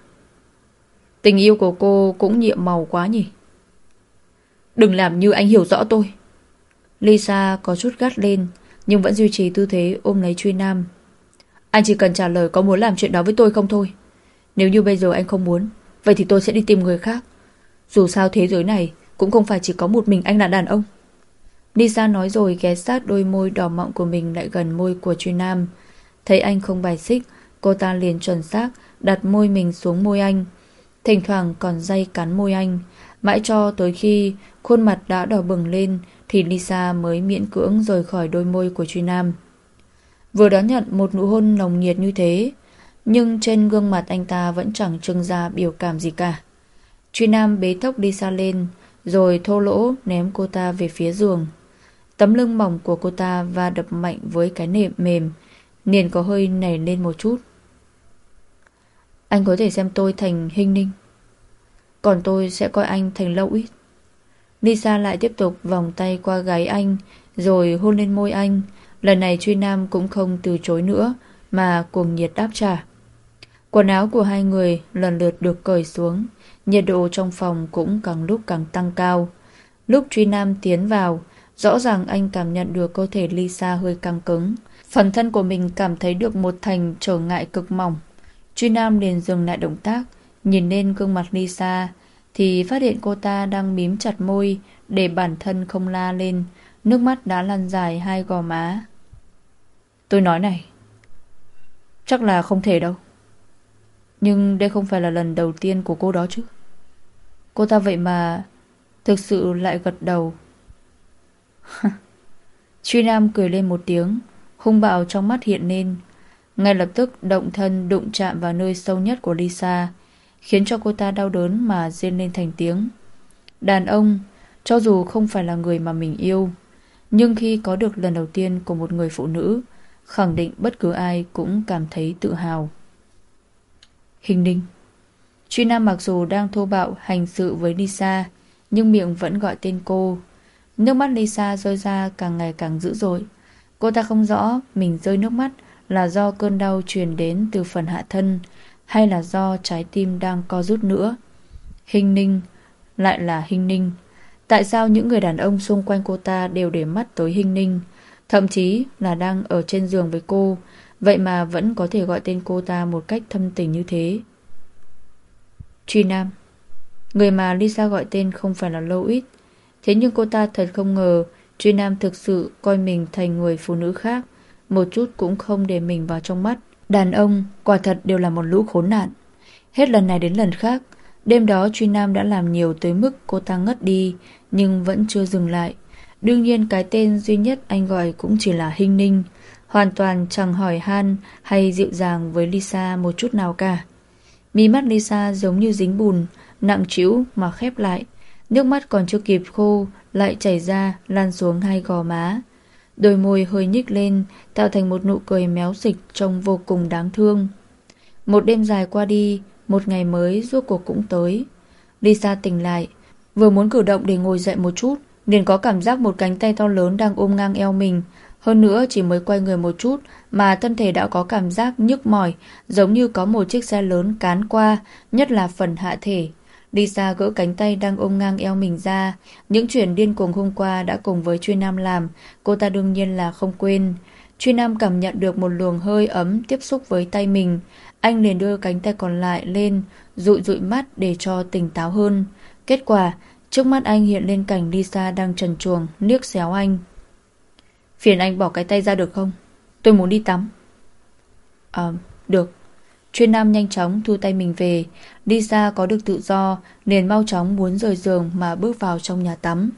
Tình yêu của cô cũng nhiệm màu quá nhỉ? Đừng làm như anh hiểu rõ tôi. Lisa có chút gắt lên, nhưng vẫn duy trì tư thế ôm lấy truy nam. Anh chỉ cần trả lời có muốn làm chuyện đó với tôi không thôi. Nếu như bây giờ anh không muốn, vậy thì tôi sẽ đi tìm người khác. Dù sao thế giới này cũng không phải chỉ có một mình anh là đàn ông. Nisa nói rồi ghé sát đôi môi đỏ mọng của mình lại gần môi của truy nam. Thấy anh không bài xích, cô ta liền chuẩn xác đặt môi mình xuống môi anh. Thỉnh thoảng còn dây cắn môi anh. Mãi cho tới khi khuôn mặt đã đỏ bừng lên thì Lisa mới miễn cưỡng rời khỏi đôi môi của Truy Nam. Vừa đón nhận một nụ hôn nồng nhiệt như thế, nhưng trên gương mặt anh ta vẫn chẳng trưng ra biểu cảm gì cả. Truy Nam bế tóc Lisa lên, rồi thô lỗ ném cô ta về phía giường. Tấm lưng mỏng của cô ta va đập mạnh với cái nệm mềm, liền có hơi nảy lên một chút Anh có thể xem tôi thành hình ninh còn tôi sẽ coi anh thành lâu ít Lisa lại tiếp tục vòng tay qua gáy anh Rồi hôn lên môi anh. Lần này truy nam cũng không từ chối nữa Mà cuồng nhiệt đáp trả. Quần áo của hai người lần lượt được cởi xuống Nhiệt độ trong phòng cũng càng lúc càng tăng cao. Lúc truy nam tiến vào Rõ ràng anh cảm nhận được cơ thể Lisa hơi căng cứng. Phần thân của mình cảm thấy được một thành trở ngại cực mỏng. Truy Nam liền dừng lại động tác, nhìn lên gương mặt Lisa, thì phát hiện cô ta đang mím chặt môi để bản thân không la lên, nước mắt đã lăn dài hai gò má. Tôi nói này Chắc là không thể đâu. Nhưng đây không phải là lần đầu tiên của cô đó chứ. Cô ta vậy mà Thực sự lại gật đầu. Truy Nam cười lên một tiếng Hung bạo trong mắt hiện lên. Ngay lập tức động thân đụng chạm vào nơi sâu nhất của Lisa. Khiến cho cô ta đau đớn mà rên lên thành tiếng. Đàn ông, Cho dù không phải là người mà mình yêu, Nhưng khi có được lần đầu tiên của một người phụ nữ, Khẳng định bất cứ ai cũng cảm thấy tự hào. Hình ninh, Truy Nam mặc dù đang thô bạo hành sự với Lisa, Nhưng miệng vẫn gọi tên cô. Nước mắt Lisa rơi ra càng ngày càng dữ dội. Cô ta không rõ mình rơi nước mắt là do cơn đau truyền đến từ phần hạ thân hay là do trái tim đang co rút nữa. Hình ninh lại là hình ninh. Tại sao những người đàn ông xung quanh cô ta đều để mắt tới hình ninh, thậm chí là đang ở trên giường với cô, vậy mà vẫn có thể gọi tên cô ta một cách thâm tình như thế. Truy Nam Người mà Lisa gọi tên không phải là Lâu Ít, thế nhưng cô ta thật không ngờ Truy Nam thực sự coi mình thành người phụ nữ khác, một chút cũng không để mình vào trong mắt. Đàn ông quả thật đều là một lũ khốn nạn. Hết lần này đến lần khác, đêm đó Truy Nam đã làm nhiều tới mức cô ta ngất đi, nhưng vẫn chưa dừng lại. Đương nhiên cái tên duy nhất anh gọi cũng chỉ là Hinh Ninh, hoàn toàn chẳng hỏi han hay dịu dàng với Lisa một chút nào cả. mí mắt Lisa giống như dính bùn, nặng trĩu mà khép lại, nước mắt còn chưa kịp khô lại chảy ra lan xuống hai gò má. Đôi môi hơi nhích lên, tạo thành một nụ cười méo dịch trông vô cùng đáng thương. Một đêm dài qua đi, một ngày mới rốt cuộc cũng tới. Lisa tỉnh lại, vừa muốn cử động để ngồi dậy một chút, liền có cảm giác một cánh tay to lớn đang ôm ngang eo mình. Hơn nữa chỉ mới quay người một chút mà thân thể đã có cảm giác nhức mỏi, giống như có một chiếc xe lớn cán qua, nhất là phần hạ thể. Lisa gỡ cánh tay đang ôm ngang eo mình ra. Những chuyện điên cuồng hôm qua đã cùng với Truy Nam làm, cô ta đương nhiên là không quên. Truy Nam cảm nhận được một luồng hơi ấm tiếp xúc với tay mình. Anh liền đưa cánh tay còn lại lên, dụi dụi mắt để cho tỉnh táo hơn. Kết quả, trước mắt anh hiện lên cảnh Lisa đang trần chuồng, liếc xéo anh. Phiền anh bỏ cái tay ra được không? Tôi muốn đi tắm. Ờ, được. Chuyên Nam nhanh chóng thu tay mình về. Đi xa có được tự do Nên mau chóng muốn rời giường mà bước vào trong nhà tắm.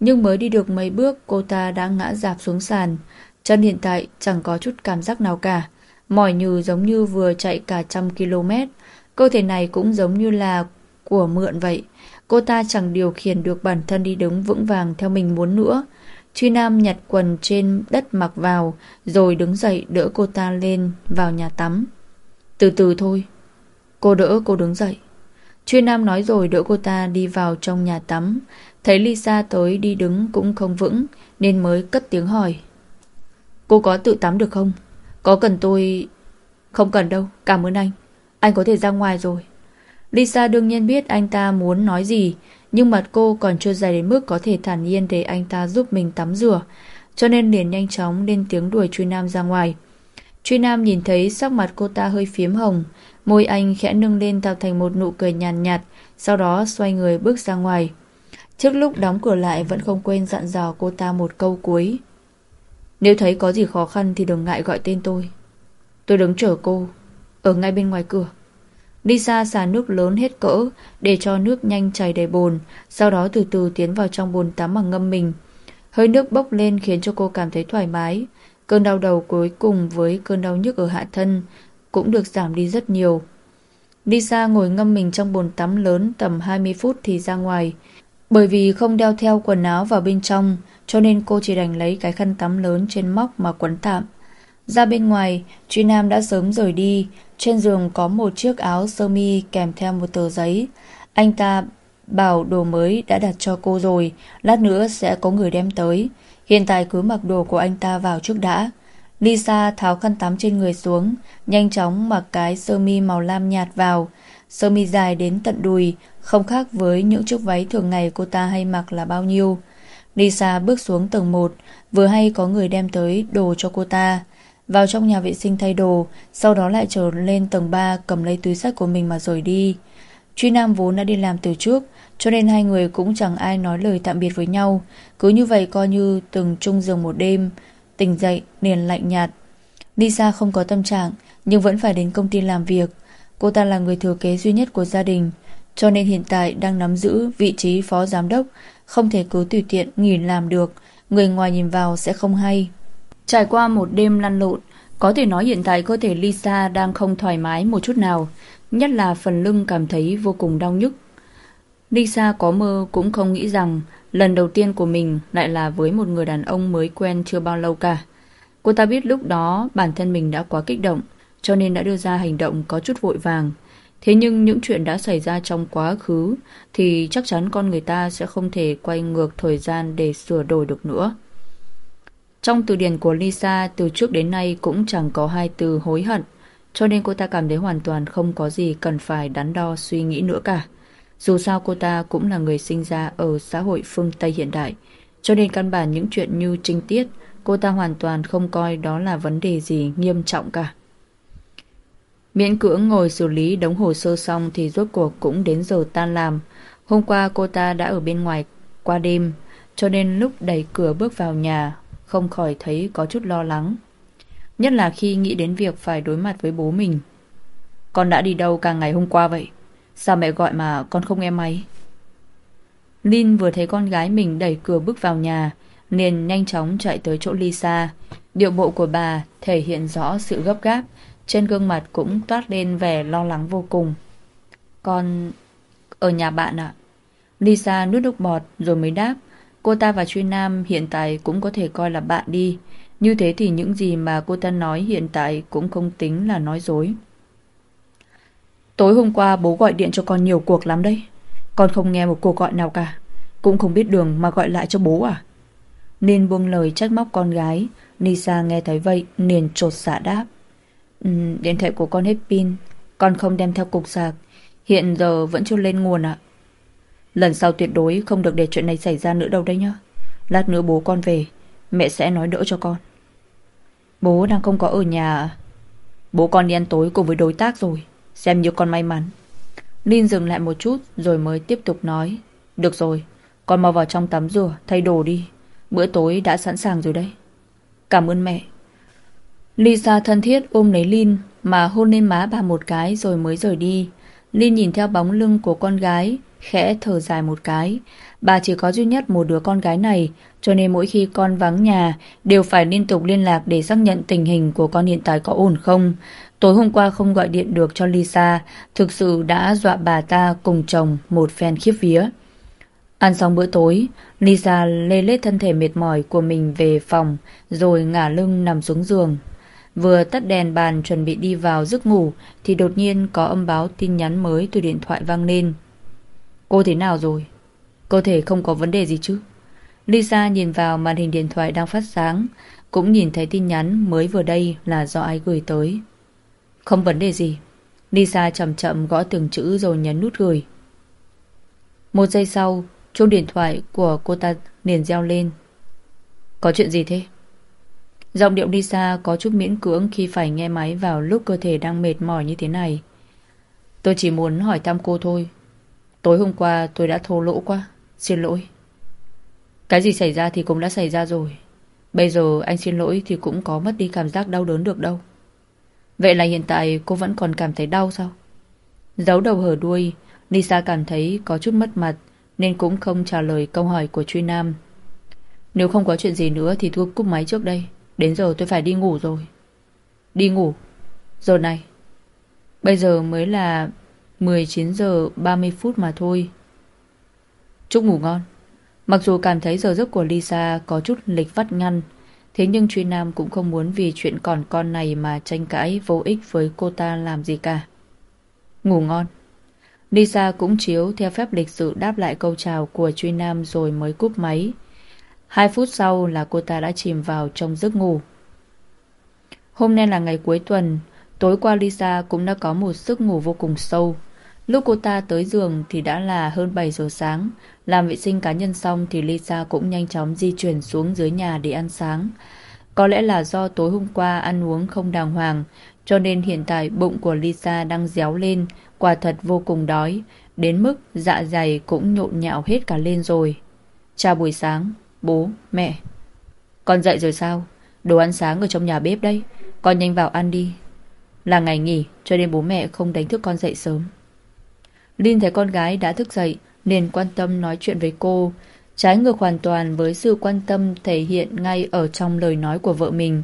Nhưng mới đi được mấy bước, Cô ta đã ngã dạp xuống sàn. Chân hiện tại chẳng có chút cảm giác nào cả. Mỏi nhừ giống như vừa chạy cả trăm km. Cơ thể này cũng giống như là Của mượn vậy. Cô ta chẳng điều khiển được bản thân đi đứng vững vàng Theo mình muốn nữa. Truy Nam nhặt quần trên đất mặc vào, Rồi đứng dậy đỡ cô ta lên Vào nhà tắm từ từ thôi. Cô đỡ cô đứng dậy. Chuyên Nam nói rồi đỡ cô ta đi vào trong nhà tắm. Thấy Lisa tới đi đứng cũng không vững Nên mới cất tiếng hỏi. Cô có tự tắm được không? Có cần tôi... Không cần đâu, cảm ơn anh. Anh có thể ra ngoài rồi. Lisa đương nhiên biết anh ta muốn nói gì Nhưng mặt cô còn chưa dày đến mức Có thể thản nhiên để anh ta giúp mình tắm rửa. Cho nên liền nhanh chóng lên tiếng đuổi Truy Nam ra ngoài. Truy Nam nhìn thấy sắc mặt cô ta hơi phiếm hồng, môi anh khẽ nâng lên tạo thành một nụ cười nhàn nhạt, nhạt, sau đó xoay người bước ra ngoài. Trước lúc đóng cửa lại vẫn không quên dặn dò cô ta một câu cuối. Nếu thấy có gì khó khăn thì đừng ngại gọi tên tôi. Tôi đứng chờ cô, ở ngay bên ngoài cửa. Đi ra xả nước lớn hết cỡ để cho nước nhanh chảy đầy bồn, sau đó từ từ tiến vào trong bồn tắm mà ngâm mình. Hơi nước bốc lên khiến cho cô cảm thấy thoải mái. Cơn đau đầu cuối cùng với cơn đau nhức ở hạ thân cũng được giảm đi rất nhiều. Lisa ngồi ngâm mình trong bồn tắm lớn tầm 20 phút thì ra ngoài. Bởi vì không đeo theo quần áo vào bên trong, cho nên cô chỉ đành lấy cái khăn tắm lớn trên móc mà quấn tạm. Ra bên ngoài, Truy Nam đã sớm rời đi. Trên giường có một chiếc áo sơ mi kèm theo một tờ giấy. Anh ta bảo đồ mới đã đặt cho cô rồi, lát nữa sẽ có người đem tới. Hiện tại cứ mặc đồ của anh ta vào trước đã. Lisa tháo khăn tắm trên người xuống, nhanh chóng mặc cái sơ mi màu lam nhạt vào. Sơ mi dài đến tận đùi, không khác với những chiếc váy thường ngày cô ta hay mặc là bao nhiêu. Lisa bước xuống tầng 1, vừa hay có người đem tới đồ cho cô ta. Vào trong nhà vệ sinh thay đồ, sau đó lại trở lên tầng 3 cầm lấy túi sách của mình mà rời đi. Truy Nam vốn đã đi làm từ trước, cho nên hai người cũng chẳng ai nói lời tạm biệt với nhau Cứ như vậy coi như từng chung giường một đêm tỉnh dậy liền lạnh nhạt. Lisa không có tâm trạng nhưng vẫn phải đến công ty làm việc. Cô ta là người thừa kế duy nhất của gia đình cho nên hiện tại đang nắm giữ vị trí phó giám đốc không thể cứ tùy tiện nghỉ làm được người ngoài nhìn vào sẽ không hay. Trải qua một đêm lăn lộn có thể nói hiện tại cơ thể Lisa đang không thoải mái một chút nào nhất là phần lưng cảm thấy vô cùng đau nhức. Lisa có mơ cũng không nghĩ rằng lần đầu tiên của mình lại là với một người đàn ông mới quen chưa bao lâu cả. Cô ta biết lúc đó bản thân mình đã quá kích động, cho nên đã đưa ra hành động có chút vội vàng. Thế nhưng những chuyện đã xảy ra trong quá khứ thì chắc chắn con người ta sẽ không thể quay ngược thời gian để sửa đổi được nữa. Trong từ điển của Lisa, từ trước đến nay cũng chẳng có hai từ hối hận cho nên cô ta cảm thấy hoàn toàn không có gì cần phải đắn đo suy nghĩ nữa cả. Dù sao cô ta cũng là người sinh ra ở xã hội phương Tây hiện đại cho nên căn bản những chuyện như trinh tiết cô ta hoàn toàn không coi đó là vấn đề gì nghiêm trọng cả. Miễn cưỡng ngồi xử lý đống hồ sơ xong thì rốt cuộc cũng đến giờ tan làm. Hôm qua cô ta đã ở bên ngoài qua đêm, cho nên lúc đẩy cửa bước vào nhà, không khỏi thấy có chút lo lắng. Nhất là khi nghĩ đến việc phải đối mặt với bố mình. Con đã đi đâu cả ngày hôm qua vậy? Sao mẹ gọi mà con không nghe máy? Lin vừa thấy con gái mình đẩy cửa bước vào nhà, liền nhanh chóng chạy tới chỗ Lisa. Điệu bộ của bà thể hiện rõ sự gấp gáp, trên gương mặt cũng toát lên vẻ lo lắng vô cùng. Con... ở nhà bạn ạ. Lisa nuốt nước bọt rồi mới đáp. Cô ta và Truy Nam hiện tại cũng có thể coi là bạn đi. Như thế thì những gì mà cô ta nói hiện tại cũng không tính là nói dối. Tối hôm qua bố gọi điện cho con nhiều cuộc lắm đấy. Con không nghe một cuộc gọi nào cả. Cũng không biết đường mà gọi lại cho bố à? Nên buông lời trách móc con gái. Nisa nghe thấy vậy liền trột xả dạ đáp. Ừ, điện thoại của con hết pin Con không đem theo cục sạc Hiện giờ vẫn chưa lên nguồn ạ Lần sau tuyệt đối không được để chuyện này xảy ra nữa đâu đấy nhá Lát nữa bố con về Mẹ sẽ nói đỡ cho con Bố đang không có ở nhà. Bố con đi ăn tối cùng với đối tác rồi. Xem như con may mắn. Linh dừng lại một chút rồi mới tiếp tục nói. Được rồi Con mau vào trong tắm rửa thay đồ đi. Bữa tối đã sẵn sàng rồi đấy. Cảm ơn mẹ. Lisa thân thiết ôm lấy Lin mà hôn lên má bà một cái rồi mới rời đi. Lin nhìn theo bóng lưng của con gái, khẽ thở dài một cái. Bà chỉ có duy nhất một đứa con gái này, cho nên mỗi khi con vắng nhà đều phải liên tục liên lạc để xác nhận tình hình của con hiện tại có ổn không. Tối hôm qua không gọi điện được cho Lisa, thực sự đã dọa bà ta cùng chồng một phen khiếp vía. Ăn xong bữa tối, Lisa lê lết thân thể mệt mỏi của mình về phòng, rồi ngả lưng nằm xuống giường. Vừa tắt đèn bàn chuẩn bị đi vào giấc ngủ thì đột nhiên có âm báo tin nhắn mới từ điện thoại vang lên. Cô thế nào rồi? Cơ thể không có vấn đề gì chứ? Lisa nhìn vào màn hình điện thoại đang phát sáng, cũng nhìn thấy tin nhắn mới vừa đây là do ai gửi tới. Không vấn đề gì. Lisa chậm chậm gõ từng chữ rồi nhấn nút gửi. Một giây sau, chuông điện thoại của cô ta liền reo lên. Có chuyện gì thế? Giọng điệu Lisa có chút miễn cưỡng khi phải nghe máy vào lúc cơ thể đang mệt mỏi như thế này. Tôi chỉ muốn hỏi thăm cô thôi. Tối hôm qua tôi đã thô lỗ quá. Xin lỗi. Cái gì xảy ra thì cũng đã xảy ra rồi. Bây giờ anh xin lỗi thì cũng có mất đi cảm giác đau đớn được đâu. Vậy là hiện tại cô vẫn còn cảm thấy đau sao? Giấu đầu hở đuôi, Lisa cảm thấy có chút mất mặt nên cũng không trả lời câu hỏi của Truy Nam. Nếu không có chuyện gì nữa thì tôi cúp máy trước đây. Đến giờ tôi phải đi ngủ rồi Đi ngủ Giờ này Bây giờ mới là 19 giờ 30 phút mà thôi Chúc ngủ ngon Mặc dù cảm thấy giờ giấc của Lisa có chút lịch vắt ngăn Thế nhưng Truy Nam cũng không muốn vì chuyện còn con này mà tranh cãi vô ích với cô ta làm gì cả. Ngủ ngon. Lisa cũng chiếu theo phép lịch sự đáp lại câu chào của Truy Nam rồi mới cúp máy. Hai phút sau là cô ta đã chìm vào trong giấc ngủ. Hôm nay là ngày cuối tuần, tối qua Lisa cũng đã có một giấc ngủ vô cùng sâu. Lúc cô ta tới giường thì đã là hơn 7 giờ sáng. Làm vệ sinh cá nhân xong thì Lisa cũng nhanh chóng di chuyển xuống dưới nhà để ăn sáng. Có lẽ là do tối hôm qua ăn uống không đàng hoàng, cho nên hiện tại bụng của Lisa đang déo lên, quả thật vô cùng đói, đến mức dạ dày cũng nhộn nhạo hết cả lên rồi. Chào buổi sáng, Bố, mẹ Con dậy rồi sao Đồ ăn sáng ở trong nhà bếp đấy Con nhanh vào ăn đi Là ngày nghỉ cho nên bố mẹ không đánh thức con dậy sớm Linh thấy con gái đã thức dậy Nên quan tâm nói chuyện với cô Trái ngược hoàn toàn với sự quan tâm thể hiện ngay ở trong lời nói của vợ mình.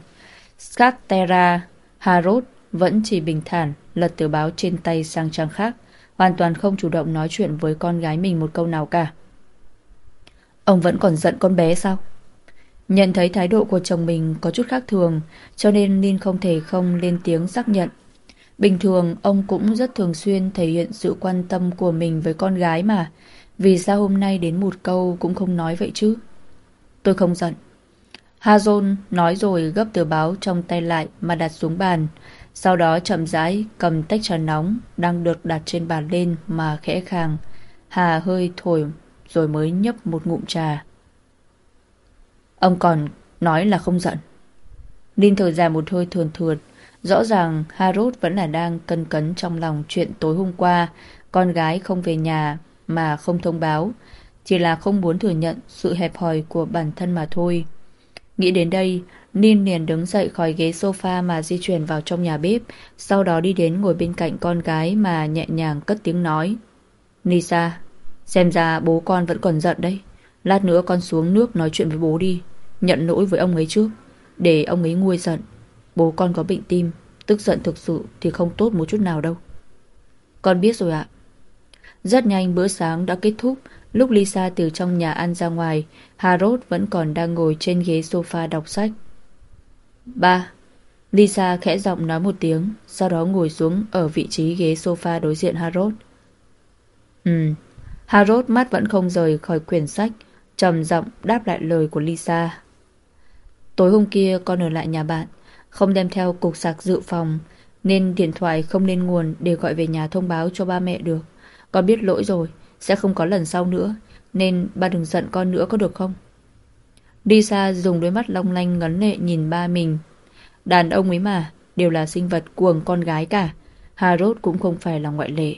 Scatera Harrod vẫn chỉ bình thản lật tờ báo trên tay sang trang khác, hoàn toàn không chủ động nói chuyện với con gái mình một câu nào cả. Ông vẫn còn giận con bé sao? Nhận thấy thái độ của chồng mình có chút khác thường, cho nên Linh không thể không lên tiếng xác nhận. Bình thường, ông cũng rất thường xuyên thể hiện sự quan tâm của mình với con gái mà, vì sao hôm nay đến một câu cũng không nói vậy chứ? Tôi không giận. Hazon nói rồi gấp tờ báo trong tay lại mà đặt xuống bàn. Sau đó chậm rãi cầm tách trà nóng đang được đặt trên bàn lên mà khẽ khàng. Hà hơi thổi rồi mới nhấp một ngụm trà. Ông còn nói là không giận. Ninh thở dài một hơi thườn thượt. Rõ ràng Harrod vẫn là đang cân cấn trong lòng chuyện tối hôm qua. Con gái không về nhà mà không thông báo. Chỉ là không muốn thừa nhận sự hẹp hòi của bản thân mà thôi. Nghĩ đến đây, Nin liền đứng dậy khỏi ghế sofa mà di chuyển vào trong nhà bếp, sau đó đi đến ngồi bên cạnh con gái mà nhẹ nhàng cất tiếng nói. Nisa, xem ra bố con vẫn còn giận đấy. Lát nữa con xuống nước nói chuyện với bố đi, nhận lỗi với ông ấy trước, để ông ấy nguôi giận. Bố con có bệnh tim, tức giận thực sự thì không tốt một chút nào đâu. Con biết rồi ạ. Rất nhanh bữa sáng đã kết thúc, lúc Lisa từ trong nhà ăn ra ngoài, Harold vẫn còn đang ngồi trên ghế sofa đọc sách. Ba. Lisa khẽ giọng nói một tiếng, sau đó ngồi xuống ở vị trí ghế sofa đối diện Harold. Ừ. Harold mắt vẫn không rời khỏi quyển sách, trầm giọng đáp lại lời của Lisa. Tối hôm kia con ở lại nhà bạn, không đem theo cục sạc dự phòng, nên điện thoại không lên nguồn để gọi về nhà thông báo cho ba mẹ được. Con biết lỗi rồi, sẽ không có lần sau nữa, nên ba đừng giận con nữa có được không? Lisa dùng đôi mắt long lanh ngấn lệ nhìn ba mình. Đàn ông ấy mà, đều là sinh vật cuồng con gái cả. Harold cũng không phải là ngoại lệ.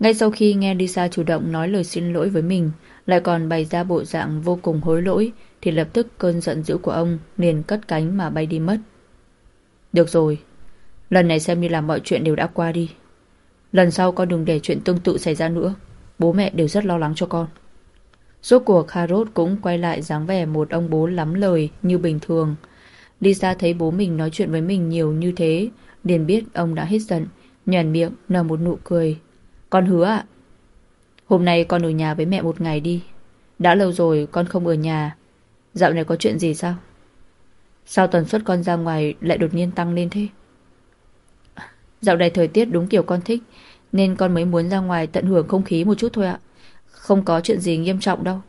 Ngay sau khi nghe Lisa chủ động nói lời xin lỗi với mình, lại còn bày ra bộ dạng vô cùng hối lỗi, thì lập tức cơn giận dữ của ông liền cất cánh mà bay đi mất. Được rồi, lần này xem như là mọi chuyện đều đã qua đi. Lần sau con đừng để chuyện tương tự xảy ra nữa. Bố mẹ đều rất lo lắng cho con. Rốt cuộc Harold cũng quay lại dáng vẻ một ông bố lắm lời như bình thường. Lisa thấy bố mình nói chuyện với mình nhiều như thế, liền biết ông đã hết giận, nhàn miệng nở một nụ cười. Con hứa ạ. Hôm nay con ở nhà với mẹ một ngày đi. Đã lâu rồi con không ở nhà. Dạo này có chuyện gì sao? Sao tần suất con ra ngoài lại đột nhiên tăng lên thế? Dạo này thời tiết đúng kiểu con thích, nên con mới muốn ra ngoài tận hưởng không khí một chút thôi ạ. Không có chuyện gì nghiêm trọng đâu.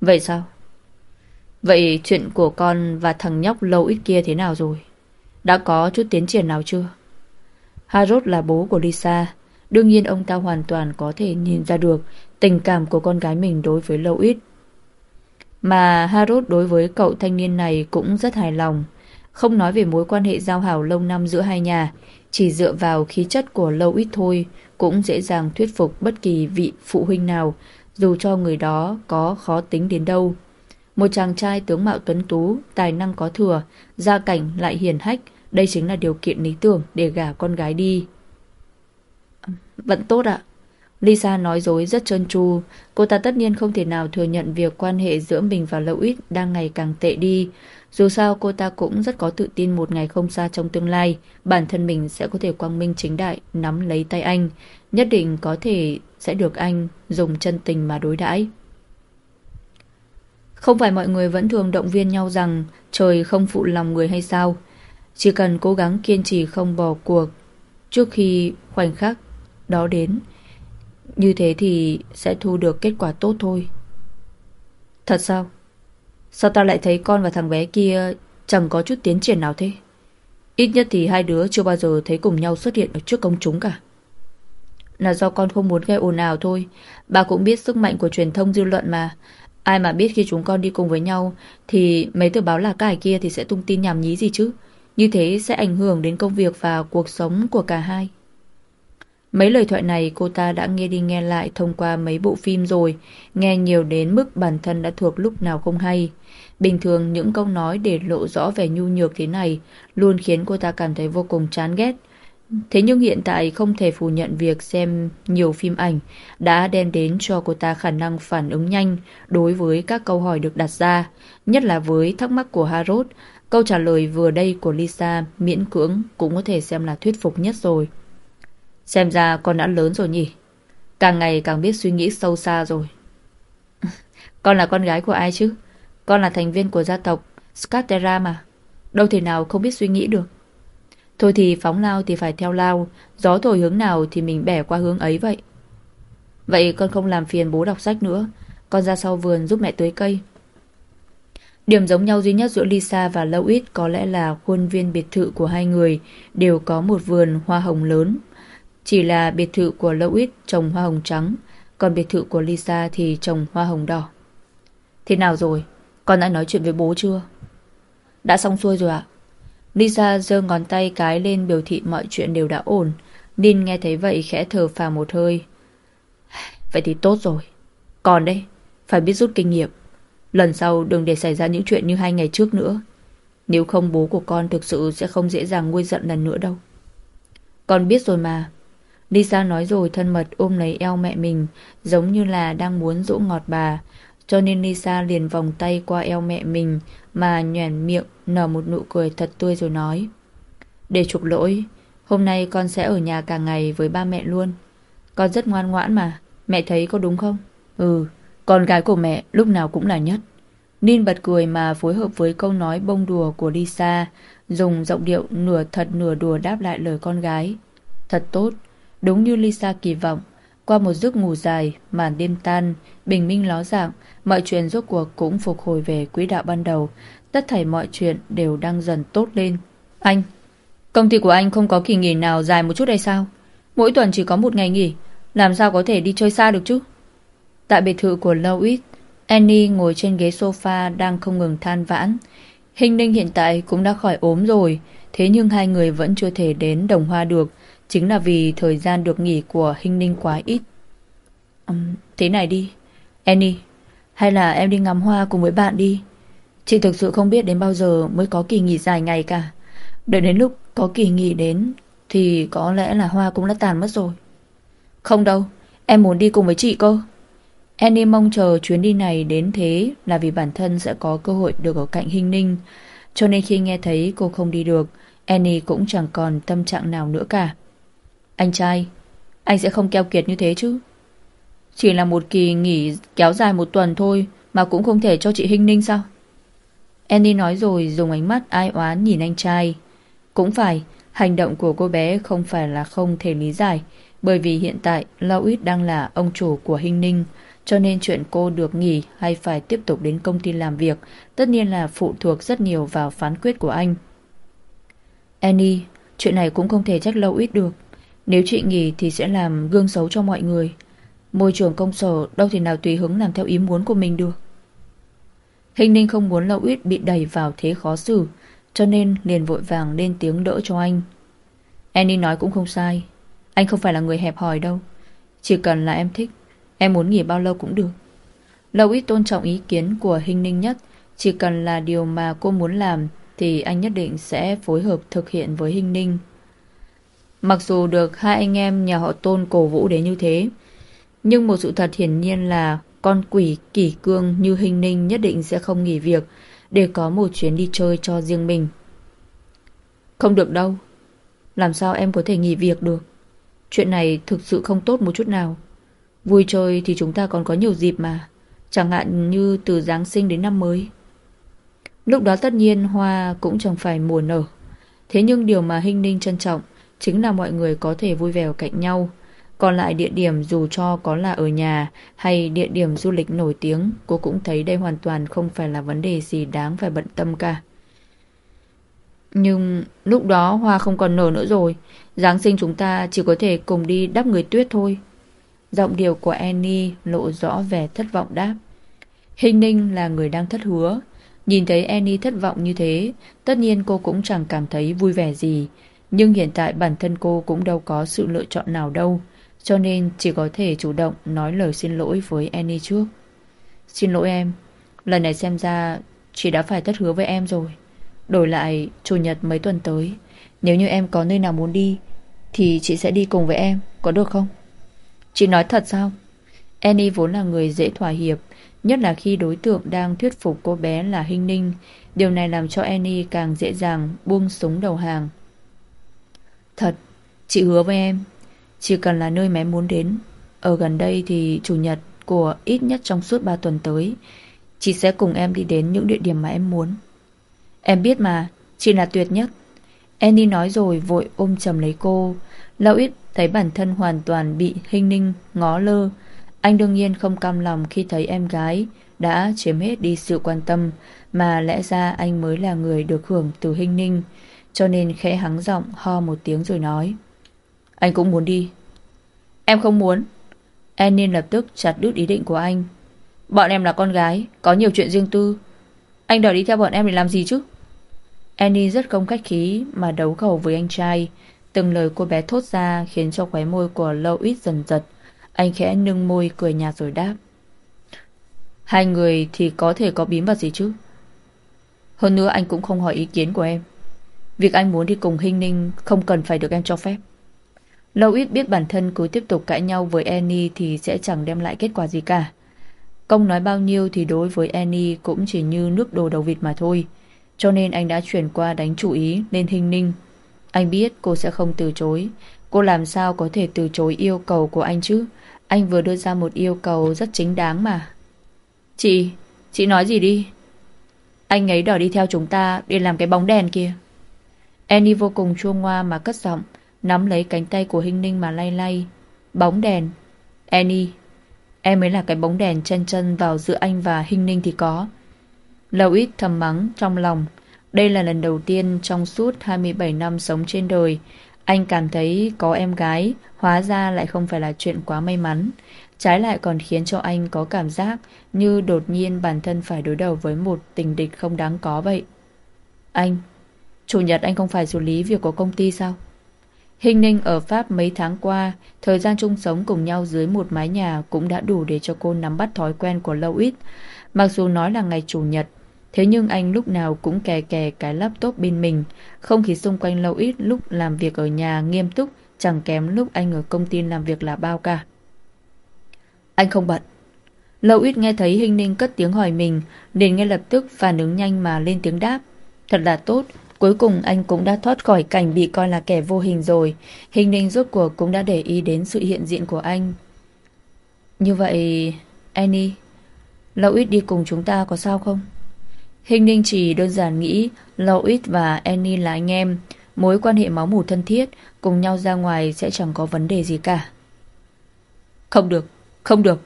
Vậy sao? Vậy chuyện của con và thằng nhóc lâu ít kia thế nào rồi? Đã có chút tiến triển nào chưa? Harold là bố của Lisa. Đương nhiên ông ta hoàn toàn có thể nhìn ra được tình cảm của con gái mình đối với lâu ít. Mà Harrod đối với cậu thanh niên này cũng rất hài lòng. Không nói về mối quan hệ giao hảo lâu năm giữa hai nhà, chỉ dựa vào khí chất của lâu ít thôi cũng dễ dàng thuyết phục bất kỳ vị phụ huynh nào, dù cho người đó có khó tính đến đâu. Một chàng trai tướng mạo tuấn tú, tài năng có thừa, gia cảnh lại hiền hách, đây chính là điều kiện lý tưởng để gả con gái đi. Vẫn tốt ạ. Lisa nói dối rất trơn tru, cô ta tất nhiên không thể nào thừa nhận việc quan hệ giữa mình và Lâu Ít đang ngày càng tệ đi. Dù sao cô ta cũng rất có tự tin một ngày không xa trong tương lai, bản thân mình sẽ có thể quang minh chính đại nắm lấy tay anh, nhất định có thể sẽ được anh dùng chân tình mà đối đãi. Không phải mọi người vẫn thường động viên nhau rằng trời không phụ lòng người hay sao? Chỉ cần cố gắng kiên trì không bỏ cuộc trước khi khoảnh khắc đó đến, như thế thì sẽ thu được kết quả tốt thôi. Thật sao? Sao tao lại thấy con và thằng bé kia chẳng có chút tiến triển nào thế? Ít nhất thì hai đứa chưa bao giờ thấy cùng nhau xuất hiện ở trước công chúng cả. Là do con không muốn gây ồn ào thôi. Bà cũng biết sức mạnh của truyền thông dư luận mà. Ai mà biết khi chúng con đi cùng với nhau thì mấy tờ báo là cải kia thì sẽ tung tin nhảm nhí gì chứ. Như thế sẽ ảnh hưởng đến công việc và cuộc sống của cả hai. Mấy lời thoại này cô ta đã nghe đi nghe lại thông qua mấy bộ phim rồi, nghe nhiều đến mức bản thân đã thuộc lúc nào không hay. Bình thường những câu nói để lộ rõ vẻ nhu nhược thế này luôn khiến cô ta cảm thấy vô cùng chán ghét. Thế nhưng hiện tại không thể phủ nhận việc xem nhiều phim ảnh đã đem đến cho cô ta khả năng phản ứng nhanh đối với các câu hỏi được đặt ra, nhất là với thắc mắc của Harold. Câu trả lời vừa đây của Lisa miễn cưỡng cũng có thể xem là thuyết phục nhất rồi. Xem ra con đã lớn rồi nhỉ? Càng ngày càng biết suy nghĩ sâu xa rồi. con là con gái của ai chứ? Con là thành viên của gia tộc Scatera mà. Đâu thể nào không biết suy nghĩ được. Thôi thì phóng lao thì phải theo lao, gió thổi hướng nào thì mình bẻ qua hướng ấy vậy. Vậy con không làm phiền bố đọc sách nữa, con ra sau vườn giúp mẹ tưới cây. Điểm giống nhau duy nhất giữa Lisa và Louis có lẽ là khuôn viên biệt thự của hai người đều có một vườn hoa hồng lớn. Chỉ là biệt thự của Louis trồng hoa hồng trắng, còn biệt thự của Lisa thì trồng hoa hồng đỏ. Thế nào rồi? Con đã nói chuyện với bố chưa? Đã xong xuôi rồi ạ. Lisa giơ ngón tay cái lên biểu thị mọi chuyện đều đã ổn. Nin nghe thấy vậy khẽ thở phào một hơi. Vậy thì tốt rồi. Còn đây, phải biết rút kinh nghiệm. Lần sau đừng để xảy ra những chuyện như hai ngày trước nữa. Nếu không bố của con thực sự sẽ không dễ dàng nguôi giận lần nữa đâu. Con biết rồi mà. Lisa nói rồi thân mật ôm lấy eo mẹ mình giống như là đang muốn dỗ ngọt bà. Cho nên Lisa liền vòng tay qua eo mẹ mình mà nhoẻn miệng nở một nụ cười thật tươi rồi nói. Để trục lỗi, hôm nay con sẽ ở nhà cả ngày với ba mẹ luôn. Con rất ngoan ngoãn mà, mẹ thấy có đúng không? Ừ, con gái của mẹ lúc nào cũng là nhất. Nin bật cười mà phối hợp với câu nói bông đùa của Lisa, dùng giọng điệu nửa thật nửa đùa đáp lại lời con gái. Thật tốt, đúng như Lisa kỳ vọng. Qua một giấc ngủ dài, màn đêm tan, bình minh ló dạng, mọi chuyện rốt cuộc cũng phục hồi về quỹ đạo ban đầu. Tất thảy mọi chuyện đều đang dần tốt lên. Anh, công ty của anh không có kỳ nghỉ nào dài một chút hay sao? Mỗi tuần chỉ có một ngày nghỉ, làm sao có thể đi chơi xa được chứ? Tại biệt thự của Louis, Annie ngồi trên ghế sofa đang không ngừng than vãn. Hình ninh hiện tại cũng đã khỏi ốm rồi, thế nhưng hai người vẫn chưa thể đến đồng hoa được, chính là vì thời gian được nghỉ của Hình ninh quá ít. Um, thế này đi, Annie, hay là em đi ngắm hoa cùng với bạn đi. Chị thực sự không biết đến bao giờ mới có kỳ nghỉ dài ngày cả. Đợi đến lúc có kỳ nghỉ đến thì có lẽ là hoa cũng đã tàn mất rồi. Không đâu, em muốn đi cùng với chị cơ. Annie mong chờ chuyến đi này đến thế là vì bản thân sẽ có cơ hội được ở cạnh Hinh Ninh. Cho nên khi nghe thấy cô không đi được, Annie cũng chẳng còn tâm trạng nào nữa cả. Anh trai, anh sẽ không keo kiệt như thế chứ. Chỉ là một kỳ nghỉ kéo dài một tuần thôi mà cũng không thể cho chị Hinh Ninh sao? Annie nói rồi dùng ánh mắt ai oán nhìn anh trai. Cũng phải, hành động của cô bé không phải là không thể lý giải, bởi vì hiện tại Louis đang là ông chủ của Hinh Ninh, cho nên chuyện cô được nghỉ hay phải tiếp tục đến công ty làm việc tất nhiên là phụ thuộc rất nhiều vào phán quyết của anh. Annie, chuyện này cũng không thể trách Louis được. Nếu chị nghỉ thì sẽ làm gương xấu cho mọi người. Môi trường công sở đâu thể nào tùy hứng làm theo ý muốn của mình được. Hình ninh không muốn Lâu Ít bị đẩy vào thế khó xử, cho nên liền vội vàng lên tiếng đỡ cho anh. Annie nói cũng không sai. Anh không phải là người hẹp hòi đâu. Chỉ cần là em thích, em muốn nghỉ bao lâu cũng được. Lâu Ít tôn trọng ý kiến của Hình ninh nhất, chỉ cần là điều mà cô muốn làm thì anh nhất định sẽ phối hợp thực hiện với Hình ninh. Mặc dù được hai anh em nhà họ tôn cổ vũ đến như thế, nhưng một sự thật hiển nhiên là con quỷ kỷ cương như hình ninh nhất định sẽ không nghỉ việc để có một chuyến đi chơi cho riêng mình. Không được đâu. Làm sao em có thể nghỉ việc được? Chuyện này thực sự không tốt một chút nào. Vui chơi thì chúng ta còn có nhiều dịp mà. Chẳng hạn như từ Giáng sinh đến năm mới. Lúc đó tất nhiên hoa cũng chẳng phải mùa nở. Thế nhưng điều mà Hinh Ninh trân trọng chính là mọi người có thể vui vẻ ở cạnh nhau, còn lại địa điểm dù cho có là ở nhà hay địa điểm du lịch nổi tiếng, cô cũng thấy đây hoàn toàn không phải là vấn đề gì đáng phải bận tâm cả. Nhưng lúc đó hoa không còn nở nữa rồi, Giáng sinh chúng ta chỉ có thể cùng đi đắp người tuyết thôi. Giọng điệu của Annie lộ rõ vẻ thất vọng đáp. Hình ninh là người đang thất hứa. Nhìn thấy Annie thất vọng như thế, tất nhiên cô cũng chẳng cảm thấy vui vẻ gì. Nhưng hiện tại bản thân cô cũng đâu có sự lựa chọn nào đâu, cho nên chỉ có thể chủ động nói lời xin lỗi với Annie trước. Xin lỗi em, lần này xem ra chị đã phải thất hứa với em rồi. Đổi lại chủ nhật mấy tuần tới, nếu như em có nơi nào muốn đi, thì chị sẽ đi cùng với em, có được không? Chị nói thật sao? Annie vốn là người dễ thỏa hiệp, nhất là khi đối tượng đang thuyết phục cô bé là Hinh Ninh. Điều này làm cho Annie càng dễ dàng buông súng đầu hàng. Thật, chị hứa với em, chỉ cần là nơi mà em muốn đến. Ở gần đây thì chủ nhật của ít nhất trong suốt 3 tuần tới, chị sẽ cùng em đi đến những địa điểm mà em muốn. Em biết mà, chị là tuyệt nhất. Annie nói rồi vội ôm chầm lấy cô. Lão ít thấy bản thân hoàn toàn bị hình ninh ngó lơ. Anh đương nhiên không cam lòng khi thấy em gái đã chiếm hết đi sự quan tâm mà lẽ ra anh mới là người được hưởng từ hình ninh. Cho nên khẽ hắng giọng ho một tiếng rồi nói. Anh cũng muốn đi. Em không muốn. Annie lập tức chặt đứt ý định của anh. Bọn em là con gái, có nhiều chuyện riêng tư. Anh đòi đi theo bọn em để làm gì chứ? Annie rất không khách khí mà đấu khẩu với anh trai. Từng lời cô bé thốt ra khiến cho khóe môi của Lâu ít dần giật. Anh khẽ nâng môi cười nhạt rồi đáp. Hai người thì có thể có bí mật gì chứ? Hơn nữa anh cũng không hỏi ý kiến của em. Việc anh muốn đi cùng Hinh Ninh không cần phải được em cho phép. Lâu ít biết bản thân cứ tiếp tục cãi nhau với Annie thì sẽ chẳng đem lại kết quả gì cả. Công nói bao nhiêu thì đối với Annie cũng chỉ như nước đồ đầu vịt mà thôi. Cho nên anh đã chuyển qua đánh chủ ý lên hình ninh. Anh biết cô sẽ không từ chối. Cô làm sao có thể từ chối yêu cầu của anh chứ? Anh vừa đưa ra một yêu cầu rất chính đáng mà. Chị, chị nói gì đi? Anh ấy đòi đi theo chúng ta để làm cái bóng đèn kia. Annie vô cùng chua ngoa mà cất giọng, nắm lấy cánh tay của Hinh Ninh mà lay lay. Bóng đèn. Annie, em mới là cái bóng đèn chân chân vào giữa anh và Hinh Ninh thì có. Lâu ít thầm mắng trong lòng. Đây là lần đầu tiên trong suốt 27 năm sống trên đời, anh cảm thấy có em gái, hóa ra lại không phải là chuyện quá may mắn. Trái lại còn khiến cho anh có cảm giác như đột nhiên bản thân phải đối đầu với một tình địch không đáng có vậy. Anh, Chủ nhật anh không phải xử lý việc của công ty sao? Hình ninh ở Pháp mấy tháng qua, thời gian chung sống cùng nhau dưới một mái nhà cũng đã đủ để cho cô nắm bắt thói quen của lâu ít. Mặc dù nói là ngày Chủ nhật, Thế nhưng anh lúc nào cũng kè kè cái laptop bên mình Không khí xung quanh lâu ít lúc làm việc ở nhà nghiêm túc Chẳng kém lúc anh ở công ty làm việc là bao cả Anh không bận Lâu ít nghe thấy Hình Ninh cất tiếng hỏi mình nên ngay lập tức phản ứng nhanh mà lên tiếng đáp Thật là tốt Cuối cùng anh cũng đã thoát khỏi cảnh bị coi là kẻ vô hình rồi. Hình Ninh rốt cuộc cũng đã để ý đến sự hiện diện của anh. Như vậy, Annie Lâu ít đi cùng chúng ta có sao không? Hình ninh chỉ đơn giản nghĩ Lois và Annie là anh em. Mối quan hệ máu mủ thân thiết Cùng nhau ra ngoài sẽ chẳng có vấn đề gì cả. Không được Không được.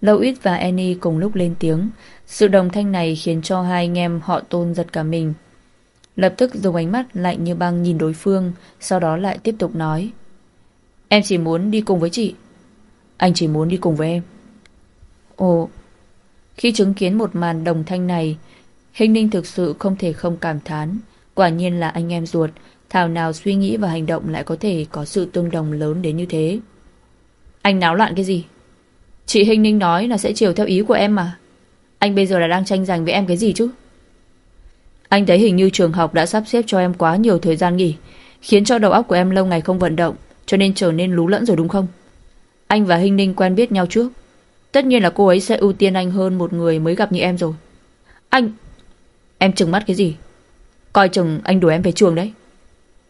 Lois và Annie cùng lúc lên tiếng. Sự đồng thanh này khiến cho hai anh em họ tôn giật cả mình. Lập tức dùng ánh mắt lạnh như băng nhìn đối phương, Sau đó lại tiếp tục nói. Em chỉ muốn đi cùng với chị. Anh chỉ muốn đi cùng với em. Ồ, Khi chứng kiến một màn đồng thanh này, Hình ninh thực sự không thể không cảm thán. Quả nhiên là anh em ruột, Thảo nào suy nghĩ và hành động lại có thể Có sự tương đồng lớn đến như thế. Anh náo loạn cái gì? Chị Hình ninh nói là sẽ chiều theo ý của em mà. Anh bây giờ là đang tranh giành với em cái gì chứ? Anh thấy hình như trường học đã sắp xếp cho em quá nhiều thời gian nghỉ, Khiến cho đầu óc của em lâu ngày không vận động, Cho nên trở nên lú lẫn rồi đúng không? Anh và Hình ninh quen biết nhau trước. Tất nhiên là cô ấy sẽ ưu tiên anh hơn một người mới gặp như em rồi. Anh, Em chừng mắt cái gì? Coi chừng anh đuổi em về trường đấy.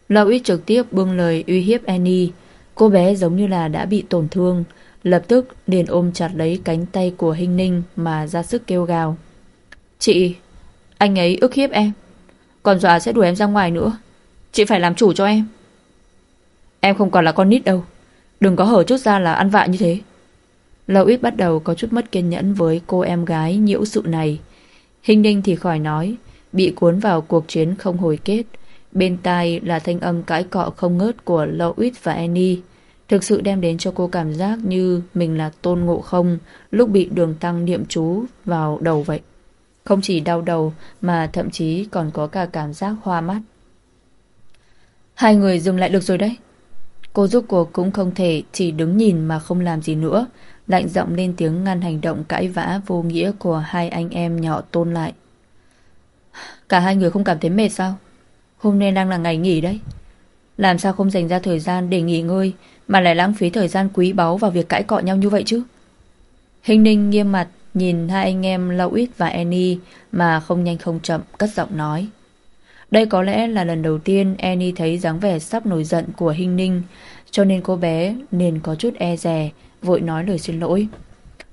Lão ít trực tiếp buông lời uy hiếp Annie. Cô bé giống như là đã bị tổn thương, Lập tức liền ôm chặt lấy cánh tay của Hinh Ninh Mà ra sức kêu gào. Chị anh ấy ức hiếp em. Còn dọa sẽ đuổi em ra ngoài nữa. Chị phải làm chủ cho em. Em không còn là con nít đâu. Đừng có hở chút ra là ăn vạ như thế. Lâu ít bắt đầu có chút mất kiên nhẫn với cô em gái nhiễu sự này. Hình ninh thì khỏi nói, Bị cuốn vào cuộc chiến không hồi kết. Bên tai là thanh âm cãi cọ không ngớt Của Lois và Annie. Thực sự đem đến cho cô cảm giác như Mình là tôn ngộ không, Lúc bị đường tăng niệm chú vào đầu vậy. Không chỉ đau đầu, Mà thậm chí còn có cả cảm giác hoa mắt Hai người dừng lại được rồi đấy. Cô giúp cuộc cũng không thể chỉ đứng nhìn mà không làm gì nữa. Lạnh giọng lên tiếng ngăn hành động cãi vã vô nghĩa của hai anh em nhỏ tôn lại. Cả hai người không cảm thấy mệt sao? Hôm nay đang là ngày nghỉ đấy. Làm sao không dành ra thời gian để nghỉ ngơi mà lại lãng phí thời gian quý báu vào việc cãi cọ nhau như vậy chứ? Hình ninh nghiêm mặt nhìn hai anh em Louis và Annie mà không nhanh không chậm cất giọng nói. Đây có lẽ là lần đầu tiên Annie thấy dáng vẻ sắp nổi giận của Hinh Ninh, cho nên cô bé nên có chút e dè, vội nói lời xin lỗi.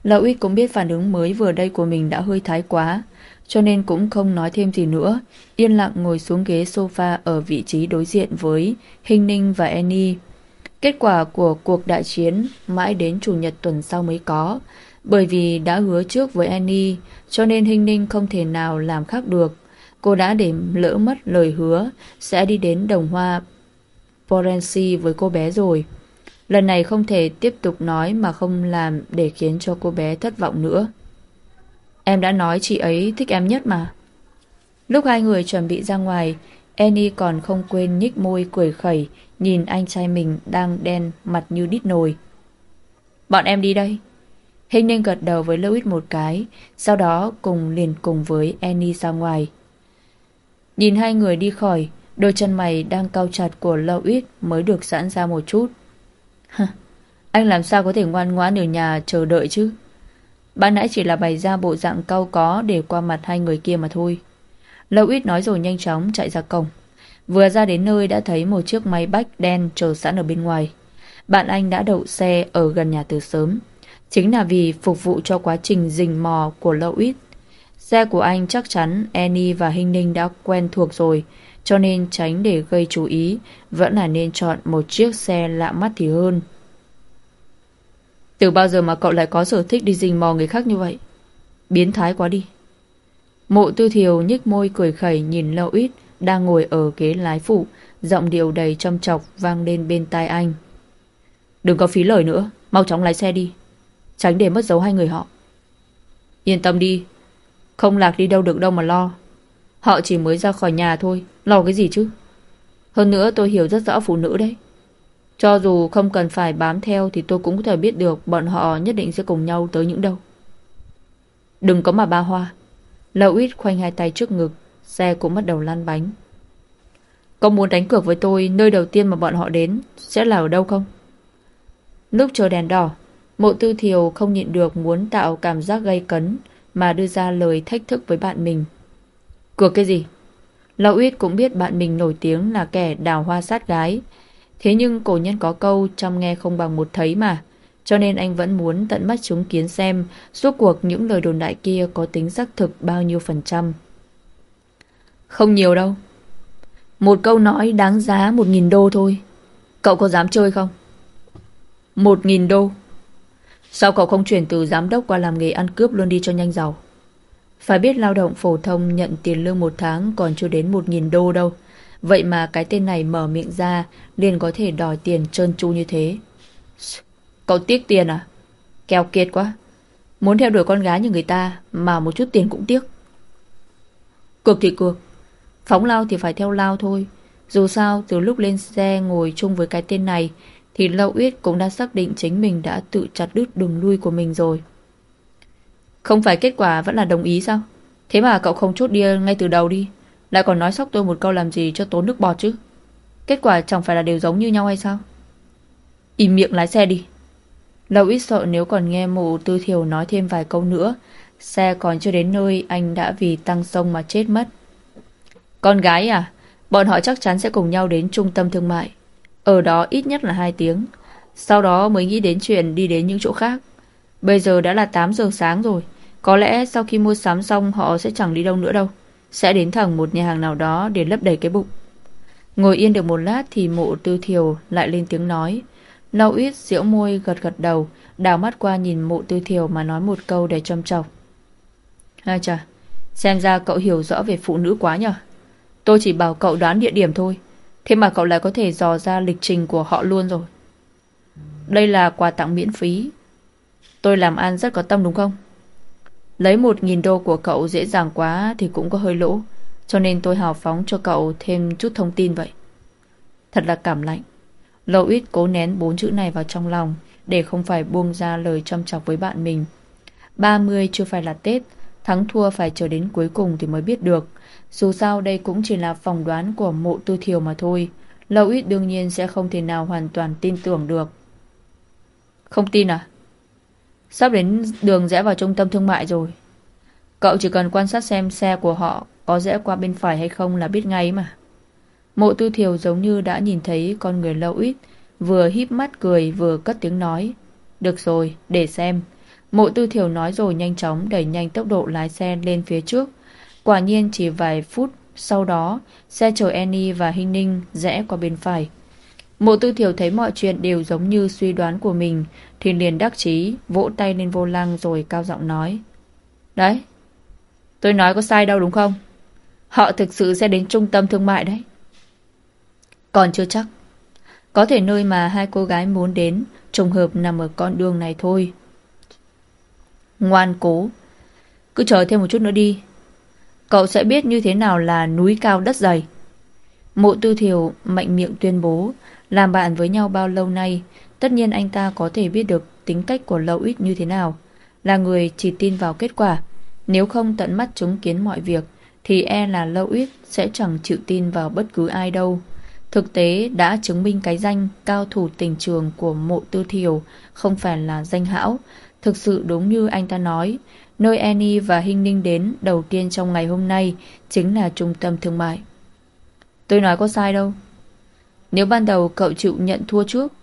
Louis cũng biết phản ứng mới vừa đây của mình đã hơi thái quá, cho nên cũng không nói thêm gì nữa, yên lặng ngồi xuống ghế sofa ở vị trí đối diện với Hinh Ninh và Annie. Kết quả của cuộc đại chiến mãi đến chủ nhật tuần sau mới có, bởi vì đã hứa trước với Annie, cho nên Hinh Ninh không thể nào làm khác được. Cô đã để lỡ mất lời hứa sẽ đi đến đồng hoa Porensi với cô bé rồi. Lần này không thể tiếp tục nói mà không làm để khiến cho cô bé thất vọng nữa. Em đã nói chị ấy thích em nhất mà. Lúc hai người chuẩn bị ra ngoài, Annie còn không quên nhích môi cười khẩy nhìn anh trai mình đang đen mặt như đít nồi. Bọn em đi đây. Hình nên gật đầu với Louis một cái, sau đó cùng liền cùng với Annie ra ngoài. Nhìn hai người đi khỏi, đôi chân mày đang cau chặt của Louis mới được giãn ra một chút. anh làm sao có thể ngoan ngoãn ở nhà chờ đợi chứ? Ban nãy chỉ là bày ra bộ dạng cau có để qua mặt hai người kia mà thôi. Louis nói rồi nhanh chóng chạy ra cổng. Vừa ra đến nơi đã thấy một chiếc máy bách đen chờ sẵn ở bên ngoài. Bạn anh đã đậu xe ở gần nhà từ sớm. Chính là vì phục vụ cho quá trình rình mò của Louis. Xe của anh chắc chắn Annie và Hinh Ninh đã quen thuộc rồi, cho nên tránh để gây chú ý, vẫn là nên chọn một chiếc xe lạ mắt thì hơn. Từ bao giờ mà cậu lại có sở thích đi rình mò người khác như vậy? Biến thái quá đi. Mộ tư thiều nhích môi cười khẩy nhìn Lâu Ít đang ngồi ở ghế lái phụ, giọng điệu đầy châm chọc vang lên bên tai anh. Đừng có phí lời nữa, mau chóng lái xe đi. Tránh để mất dấu hai người họ. Yên tâm đi, không lạc đi đâu được đâu mà lo. Họ chỉ mới ra khỏi nhà thôi, lo cái gì chứ? Hơn nữa tôi hiểu rất rõ phụ nữ đấy. Cho dù không cần phải bám theo thì tôi cũng có thể biết được bọn họ nhất định sẽ cùng nhau tới những đâu. Đừng có mà ba hoa. Lâu ít khoanh hai tay trước ngực, xe cũng bắt đầu lăn bánh. Có muốn đánh cược với tôi nơi đầu tiên mà bọn họ đến sẽ là ở đâu không? Lúc chờ đèn đỏ, mộ tư thiều không nhịn được muốn tạo cảm giác gây cấn, mà đưa ra lời thách thức với bạn mình. Cược cái gì? Lão Uyết cũng biết bạn mình nổi tiếng là kẻ đào hoa sát gái. Thế nhưng cổ nhân có câu trong nghe không bằng một thấy mà. Cho nên anh vẫn muốn tận mắt chứng kiến xem suốt cuộc những lời đồn đại kia có tính xác thực bao nhiêu phần trăm. Không nhiều đâu. Một câu nói đáng giá một nghìn đô thôi. Cậu có dám chơi không? Một nghìn đô. Sao cậu không chuyển từ giám đốc qua làm nghề ăn cướp luôn đi cho nhanh giàu? Phải biết lao động phổ thông nhận tiền lương một tháng còn chưa đến một nghìn đô đâu. Vậy mà cái tên này mở miệng ra liền có thể đòi tiền trơn tru như thế. Cậu tiếc tiền à? Keo kiệt quá. Muốn theo đuổi con gái như người ta mà một chút tiền cũng tiếc. Cược thì cược. Phóng lao thì phải theo lao thôi. Dù sao, từ lúc lên xe ngồi chung với cái tên này thì Lâu Uyết cũng đã xác định chính mình đã tự chặt đứt đường lui của mình rồi. Không phải kết quả vẫn là đồng ý sao? Thế mà cậu không chốt đi ngay từ đầu đi. Lại còn nói sóc tôi một câu làm gì cho tốn nước bọt chứ. Kết quả chẳng phải là đều giống như nhau hay sao? Im miệng lái xe đi. Lâu Uyết sợ nếu còn nghe mụ tư thiểu nói thêm vài câu nữa. Xe còn chưa đến nơi anh đã vì tăng sông mà chết mất. Con gái à? Bọn họ chắc chắn sẽ cùng nhau đến trung tâm thương mại. Ở đó ít nhất là 2 tiếng. Sau đó mới nghĩ đến chuyện đi đến những chỗ khác. Bây giờ đã là 8 giờ sáng rồi. Có lẽ sau khi mua sắm xong họ sẽ chẳng đi đâu nữa đâu. Sẽ đến thẳng một nhà hàng nào đó để lấp đầy cái bụng. Ngồi yên được một lát thì mộ tư thiều lại lên tiếng nói. Lau ít diễu môi gật gật đầu, đào mắt qua nhìn mộ tư thiều mà nói một câu để châm chọc. Ha chà, xem ra cậu hiểu rõ về phụ nữ quá nhở. Tôi chỉ bảo cậu đoán địa điểm thôi. Thế mà cậu lại có thể dò ra lịch trình của họ luôn rồi. Đây là quà tặng miễn phí. Tôi làm ăn rất có tâm đúng không? Lấy một nghìn đô của cậu dễ dàng quá thì cũng có hơi lỗ. Cho nên tôi hào phóng cho cậu thêm chút thông tin vậy. Thật là cảm lạnh. Lâu ít cố nén bốn chữ này vào trong lòng để không phải buông ra lời chăm chọc với bạn mình. 30 chưa phải là Tết, thắng thua phải chờ đến cuối cùng thì mới biết được. Dù sao đây cũng chỉ là phỏng đoán của mộ tư thiều mà thôi. Lâu ít đương nhiên sẽ không thể nào hoàn toàn tin tưởng được. Không tin à? Sắp đến đường rẽ vào trung tâm thương mại rồi. Cậu chỉ cần quan sát xem xe của họ có rẽ qua bên phải hay không là biết ngay mà. Mộ tư thiều giống như đã nhìn thấy con người lâu ít, vừa híp mắt cười vừa cất tiếng nói. Được rồi, để xem. Mộ tư thiều nói rồi nhanh chóng đẩy nhanh tốc độ lái xe lên phía trước. Quả nhiên chỉ vài phút sau đó, xe chở Annie và Hinh Ninh rẽ qua bên phải. Mộ tư thiểu thấy mọi chuyện đều giống như suy đoán của mình Thì liền đắc chí Vỗ tay lên vô lăng rồi cao giọng nói. Đấy Tôi nói có sai đâu đúng không? Họ thực sự sẽ đến trung tâm thương mại đấy. Còn chưa chắc. Có thể nơi mà hai cô gái muốn đến Trùng hợp nằm ở con đường này thôi. Ngoan cố Cứ chờ thêm một chút nữa đi Cậu sẽ biết như thế nào là núi cao đất dày Mộ tư thiểu mạnh miệng tuyên bố làm bạn với nhau bao lâu nay, tất nhiên anh ta có thể biết được tính cách của Lâu Ít như thế nào. Là người chỉ tin vào kết quả. Nếu không tận mắt chứng kiến mọi việc, thì e là Lâu Ít sẽ chẳng chịu tin vào bất cứ ai đâu. Thực tế đã chứng minh cái danh cao thủ tình trường của mộ tư thiểu không phải là danh hão. Thực sự đúng như anh ta nói, nơi Annie và Hinh Ninh đến đầu tiên trong ngày hôm nay chính là trung tâm thương mại. Tôi nói có sai đâu. Nếu ban đầu cậu chịu nhận thua trước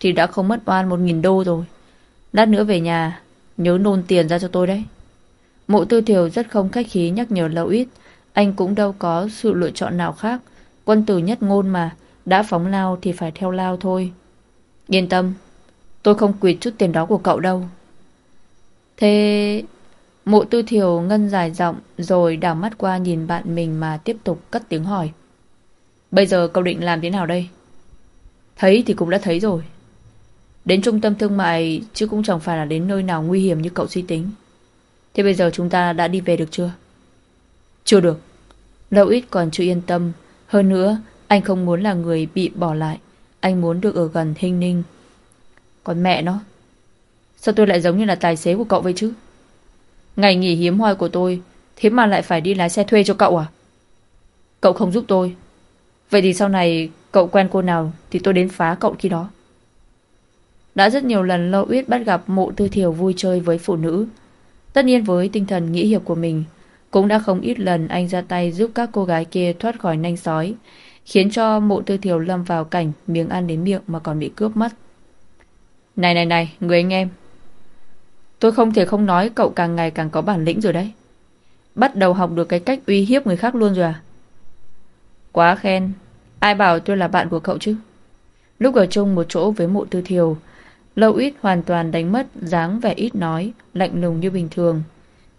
Thì đã không mất oan một nghìn đô rồi. Lát nữa về nhà Nhớ nôn tiền ra cho tôi đấy. Mộ tư thiểu rất không khách khí nhắc nhở lâu ít Anh cũng đâu có sự lựa chọn nào khác. Quân tử nhất ngôn mà Đã phóng lao thì phải theo lao thôi. Yên tâm Tôi không quỵt chút tiền đó của cậu đâu. Thế Mộ tư thiểu ngân dài giọng Rồi đảo mắt qua nhìn bạn mình Mà tiếp tục cất tiếng hỏi Bây giờ cậu định làm thế nào đây? Thấy thì cũng đã thấy rồi. Đến trung tâm thương mại chứ cũng chẳng phải là đến nơi nào nguy hiểm như cậu suy tính. Thế bây giờ chúng ta đã đi về được chưa? Chưa được. Lâu ít còn chưa yên tâm. Hơn nữa, anh không muốn là người bị bỏ lại. Anh muốn được ở gần Hinh Ninh. Còn mẹ nó. Sao tôi lại giống như là tài xế của cậu vậy chứ? Ngày nghỉ hiếm hoi của tôi, thế mà lại phải đi lái xe thuê cho cậu à? Cậu không giúp tôi, Vậy thì sau này cậu quen cô nào thì tôi đến phá cậu khi đó. Đã rất nhiều lần Lâu Uyết bắt gặp mộ tư thiểu vui chơi với phụ nữ. Tất nhiên với tinh thần nghĩ hiệp của mình, cũng đã không ít lần anh ra tay giúp các cô gái kia thoát khỏi nanh sói, khiến cho mộ tư thiểu lâm vào cảnh miếng ăn đến miệng mà còn bị cướp mất. Này này này, người anh em. Tôi không thể không nói cậu càng ngày càng có bản lĩnh rồi đấy. Bắt đầu học được cái cách uy hiếp người khác luôn rồi à? Quá khen, Ai bảo tôi là bạn của cậu chứ? Lúc ở chung một chỗ với mộ tư thiều, Lâu ít hoàn toàn đánh mất dáng vẻ ít nói, lạnh lùng như bình thường.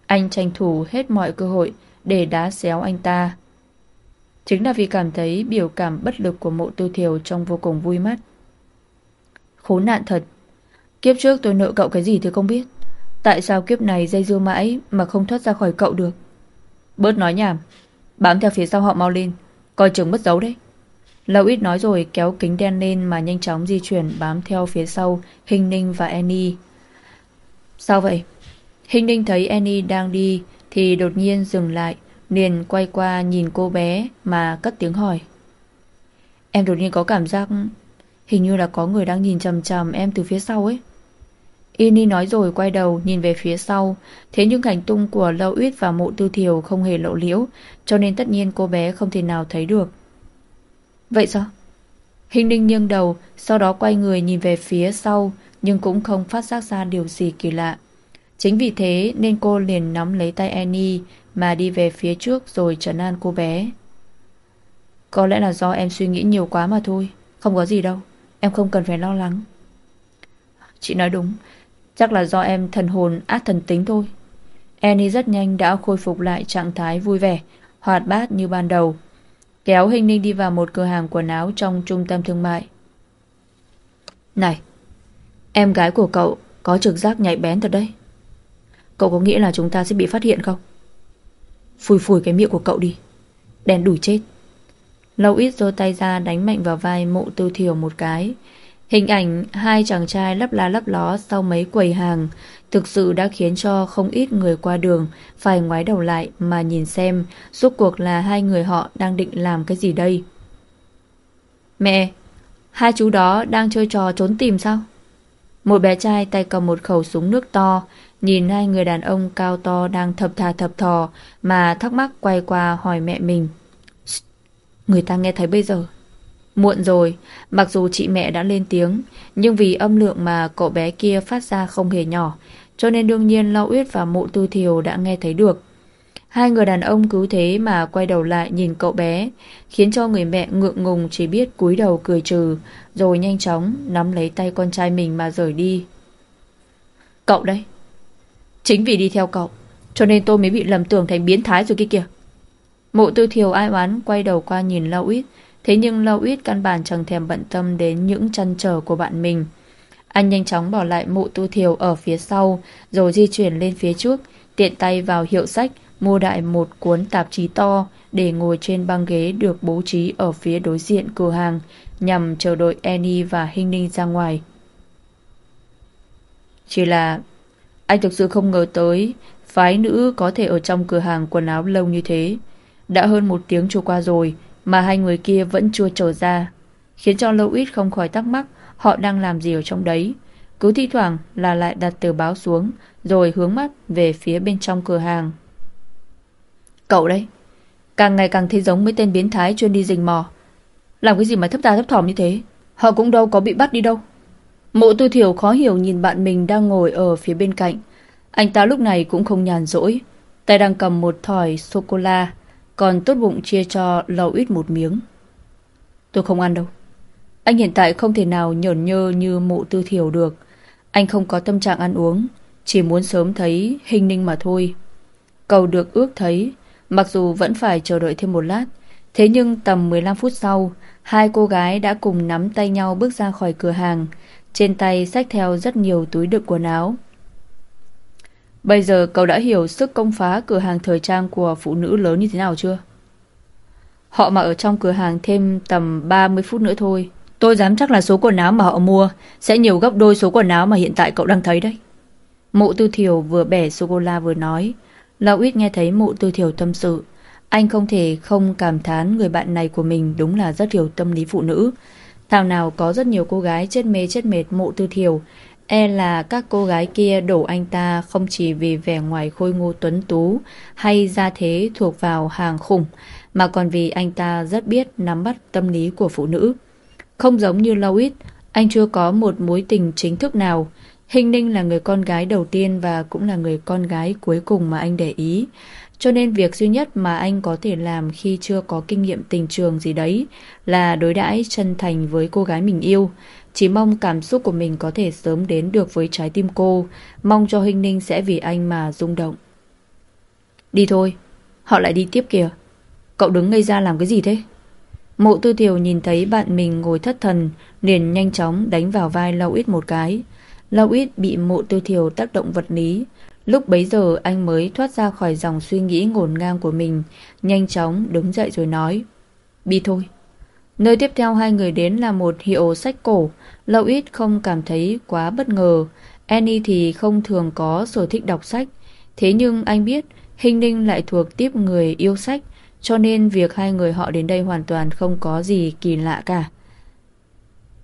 Anh tranh thủ hết mọi cơ hội để đá xéo anh ta. Chính là vì cảm thấy biểu cảm bất lực của mộ tư thiều trông vô cùng vui mắt. Khốn nạn thật. Kiếp trước tôi nợ cậu cái gì thì không biết. Tại sao kiếp này dây dưa mãi mà không thoát ra khỏi cậu được? Bớt nói nhảm. Bám theo phía sau họ mau lên. Coi chừng mất dấu đấy. Lâu ít nói rồi kéo kính đen lên mà nhanh chóng di chuyển bám theo phía sau Hình Ninh và Annie. Sao vậy? Hình Ninh thấy Annie đang đi thì đột nhiên dừng lại, liền quay qua nhìn cô bé mà cất tiếng hỏi. Em đột nhiên có cảm giác hình như là có người đang nhìn chầm chầm em từ phía sau ấy. Inni nói rồi quay đầu nhìn về phía sau Thế nhưng hành tung của Lâu Uyết và mộ tư thiều không hề lộ liễu Cho nên tất nhiên cô bé không thể nào thấy được Vậy sao? Hình ninh nghiêng đầu, sau đó quay người nhìn về phía sau, nhưng cũng không phát giác ra điều gì kỳ lạ. Chính vì thế nên cô liền nắm lấy tay Annie mà đi về phía trước rồi trấn an cô bé. Có lẽ là do em suy nghĩ nhiều quá mà thôi, không có gì đâu, em không cần phải lo lắng. Chị nói đúng, chắc là do em thần hồn ác thần tính thôi. Annie rất nhanh đã khôi phục lại trạng thái vui vẻ, hoạt bát như ban đầu. Kéo Hình Ninh đi vào một cửa hàng quần áo trong trung tâm thương mại. Này, em gái của cậu có trực giác nhạy bén thật đấy. Cậu có nghĩ là chúng ta sẽ bị phát hiện không? Phùi phùi cái miệng của cậu đi. đèn đủi chết. Lâu ít giơ tay ra đánh mạnh vào vai mộ tư thiểu một cái. Hình ảnh hai chàng trai lấp lá lấp ló sau mấy quầy hàng thực sự đã khiến cho không ít người qua đường phải ngoái đầu lại mà nhìn xem suốt cuộc là hai người họ đang định làm cái gì đây. Mẹ, hai chú đó đang chơi trò trốn tìm sao? Một bé trai tay cầm một khẩu súng nước to, nhìn hai người đàn ông cao to đang thập thà thập thò mà thắc mắc quay qua hỏi mẹ mình. Người ta nghe thấy bây giờ. Muộn rồi, mặc dù chị mẹ đã lên tiếng, nhưng vì âm lượng mà cậu bé kia phát ra không hề nhỏ, cho nên đương nhiên Lão Uyết và Mộ Tư Thiều đã nghe thấy được. Hai người đàn ông cứ thế mà quay đầu lại nhìn cậu bé, khiến cho người mẹ ngượng ngùng chỉ biết cúi đầu cười trừ, rồi nhanh chóng nắm lấy tay con trai mình mà rời đi. Cậu đây. Chính vì đi theo cậu, cho nên tôi mới bị lầm tưởng thành biến thái rồi kia kìa. Mộ tư thiều ai oán quay đầu qua nhìn Lâu Ít, thế nhưng Lâu Ít căn bản chẳng thèm bận tâm đến những chăn trở của bạn mình. Anh nhanh chóng bỏ lại mụ tu thiều ở phía sau, rồi di chuyển lên phía trước, tiện tay vào hiệu sách, mua đại một cuốn tạp chí to để ngồi trên băng ghế được bố trí ở phía đối diện cửa hàng nhằm chờ đợi Annie và Hinh Ninh ra ngoài. Chỉ là anh thực sự không ngờ tới phái nữ có thể ở trong cửa hàng quần áo lâu như thế. Đã hơn một tiếng trôi qua rồi mà hai người kia vẫn chưa trở ra, khiến cho Ít không khỏi thắc mắc họ đang làm gì ở trong đấy. Cứ thi thoảng là lại đặt tờ báo xuống rồi hướng mắt về phía bên trong cửa hàng. Cậu đấy, càng ngày càng thấy giống mấy tên biến thái chuyên đi rình mò. Làm cái gì mà thấp ta thấp thỏm như thế? Họ cũng đâu có bị bắt đi đâu. Mộ tư thiểu khó hiểu nhìn bạn mình đang ngồi ở phía bên cạnh. Anh ta lúc này cũng không nhàn rỗi. Tay đang cầm một thỏi sô-cô-la, còn tốt bụng chia cho lầu ít một miếng. Tôi không ăn đâu. Anh hiện tại không thể nào nhởn nhơ như mộ tư thiểu được. Anh không có tâm trạng ăn uống, chỉ muốn sớm thấy hình ninh mà thôi. Cầu được ước thấy, mặc dù vẫn phải chờ đợi thêm một lát, thế nhưng tầm 15 phút sau, hai cô gái đã cùng nắm tay nhau bước ra khỏi cửa hàng, trên tay xách theo rất nhiều túi đựng quần áo. Bây giờ cậu đã hiểu sức công phá cửa hàng thời trang của phụ nữ lớn như thế nào chưa? Họ mà ở trong cửa hàng thêm tầm 30 phút nữa thôi. Tôi dám chắc là số quần áo mà họ mua sẽ nhiều gấp đôi số quần áo mà hiện tại cậu đang thấy đấy. Mộ tư thiểu vừa bẻ sô-cô-la vừa nói. Lão ít nghe thấy mộ tư thiểu tâm sự. Anh không thể không cảm thán người bạn này của mình đúng là rất hiểu tâm lý phụ nữ. Thảo nào có rất nhiều cô gái chết mê chết mệt mộ tư thiểu E là các cô gái kia đổ anh ta không chỉ vì vẻ ngoài khôi ngô tuấn tú hay gia thế thuộc vào hàng khủng, mà còn vì anh ta rất biết nắm bắt tâm lý của phụ nữ. Không giống như Lois, anh chưa có một mối tình chính thức nào. Hình Ninh là người con gái đầu tiên và cũng là người con gái cuối cùng mà anh để ý. Cho nên việc duy nhất mà anh có thể làm khi chưa có kinh nghiệm tình trường gì đấy là đối đãi chân thành với cô gái mình yêu. Chỉ mong cảm xúc của mình có thể sớm đến được với trái tim cô, mong cho Hình Ninh sẽ vì anh mà rung động. Đi thôi, họ lại đi tiếp kìa. Cậu đứng ngây ra làm cái gì thế? Mộ tư thiều nhìn thấy bạn mình ngồi thất thần, liền nhanh chóng đánh vào vai Lâu Ít một cái. Lâu Ít bị mộ tư thiều tác động vật lý. Lúc bấy giờ anh mới thoát ra khỏi dòng suy nghĩ ngổn ngang của mình, nhanh chóng đứng dậy rồi nói. Đi thôi. Nơi tiếp theo hai người đến là một hiệu sách cổ, Lâu ít không cảm thấy quá bất ngờ. Annie thì không thường có sở thích đọc sách. Thế nhưng anh biết Hình Ninh lại thuộc tiếp người yêu sách, cho nên việc hai người họ đến đây hoàn toàn không có gì kỳ lạ cả.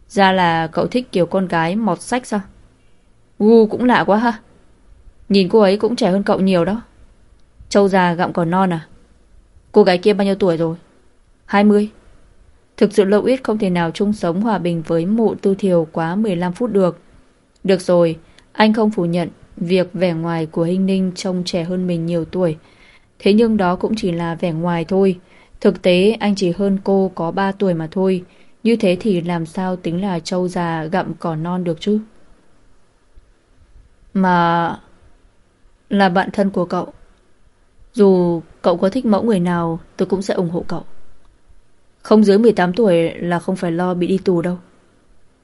Ra là cậu thích kiểu con gái mọt sách sao? Gu cũng lạ quá ha. Nhìn cô ấy cũng trẻ hơn cậu nhiều đó. Châu già gặm còn non à? Cô gái kia bao nhiêu tuổi rồi? 20. Thực sự Lâu Uyết không thể nào chung sống hòa bình với mụ tư thiều quá 15 phút được. Được rồi, anh không phủ nhận việc vẻ ngoài của Hinh Ninh trông trẻ hơn mình nhiều tuổi. Thế nhưng đó cũng chỉ là vẻ ngoài thôi. Thực tế anh chỉ hơn cô có 3 tuổi mà thôi. Như thế thì làm sao tính là trâu già gặm cỏ non được chứ? Mà... Là bạn thân của cậu. Dù cậu có thích mẫu người nào tôi cũng sẽ ủng hộ cậu. Không dưới 18 tuổi là không phải lo bị đi tù đâu.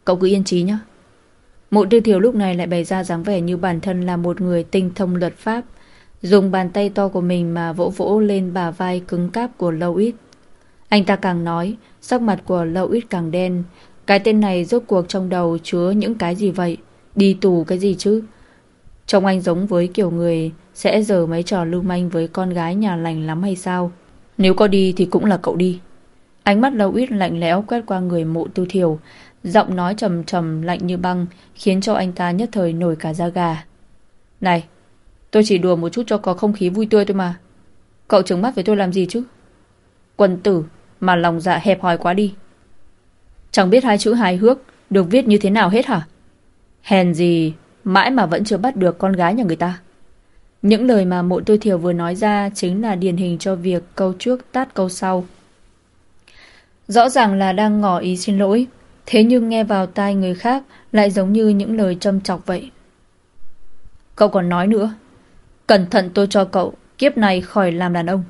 Cậu cứ yên trí nhé. Mộ tư thiểu lúc này lại bày ra dáng vẻ như bản thân là một người tinh thông luật pháp. Dùng bàn tay to của mình mà vỗ vỗ lên bà vai cứng cáp của lâu ít. Anh ta càng nói, sắc mặt của Lâu Ít càng đen. Cái tên này rốt cuộc trong đầu chứa những cái gì vậy? Đi tù cái gì chứ? Trông anh giống với kiểu người sẽ giờ mấy trò lưu manh với con gái nhà lành lắm hay sao? Nếu có đi thì cũng là cậu đi. Ánh mắt Lâu Ít lạnh lẽo quét qua người mộ tư thiểu. Giọng nói trầm trầm lạnh như băng khiến cho anh ta nhất thời nổi cả da gà. Này, tôi chỉ đùa một chút cho có không khí vui tươi thôi mà. Cậu trứng mắt với tôi làm gì chứ? Quân tử mà lòng dạ hẹp hòi quá đi. Chẳng biết hai chữ hài hước được viết như thế nào hết hả? Hèn gì mãi mà vẫn chưa bắt được con gái nhà người ta. Những lời mà mộ tôi thiểu vừa nói ra chính là điển hình cho việc câu trước tát câu sau. Rõ ràng là đang ngỏ ý xin lỗi, thế nhưng nghe vào tai người khác lại giống như những lời châm chọc vậy. Cậu còn nói nữa, cẩn thận tôi cho cậu kiếp này khỏi làm đàn ông.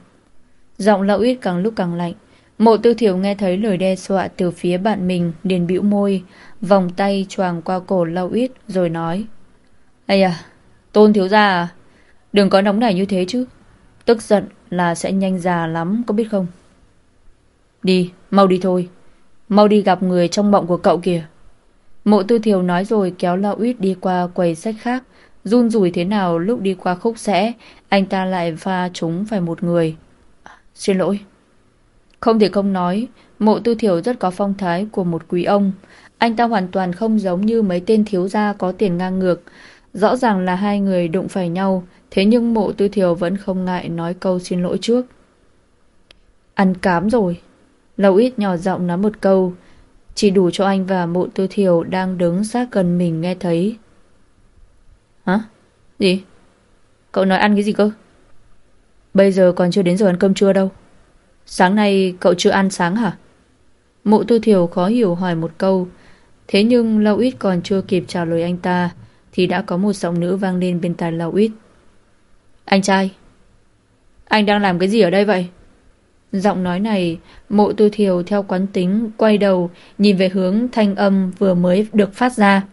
Giọng lão ít càng lúc càng lạnh. Mộ tư thiểu nghe thấy lời đe dọa từ phía bạn mình liền bĩu môi, vòng tay choàng qua cổ lão ít rồi nói. Ây à, tôn thiếu gia à, đừng có nóng nảy như thế chứ. Tức giận là sẽ nhanh già lắm, có biết không? Đi, mau đi thôi. Mau đi gặp người trong mộng của cậu kìa. Mộ tư thiểu nói rồi kéo lão Uyết đi qua quầy sách khác. Run rủi thế nào lúc đi qua khúc sẽ, anh ta lại pha chúng phải một người. Xin lỗi. Không thể không nói, mộ tư thiểu rất có phong thái của một quý ông. Anh ta hoàn toàn không giống như mấy tên thiếu gia có tiền ngang ngược. Rõ ràng là hai người đụng phải nhau, thế nhưng mộ tư thiểu vẫn không ngại nói câu xin lỗi trước. Ăn cám rồi. Lâu ít nhỏ giọng nói một câu, chỉ đủ cho anh và mộ tư thiểu đang đứng sát gần mình nghe thấy. Hả? Gì? Cậu nói ăn cái gì cơ? Bây giờ còn chưa đến giờ ăn cơm trưa đâu. Sáng nay cậu chưa ăn sáng hả? Mộ tư thiểu khó hiểu hỏi một câu. Thế nhưng Lâu Ít còn chưa kịp trả lời anh ta thì đã có một giọng nữ vang lên bên tai Lâu Ít. Anh trai, anh đang làm cái gì ở đây vậy? Giọng nói này, mộ tư thiều theo quán tính quay đầu nhìn về hướng thanh âm vừa mới được phát ra.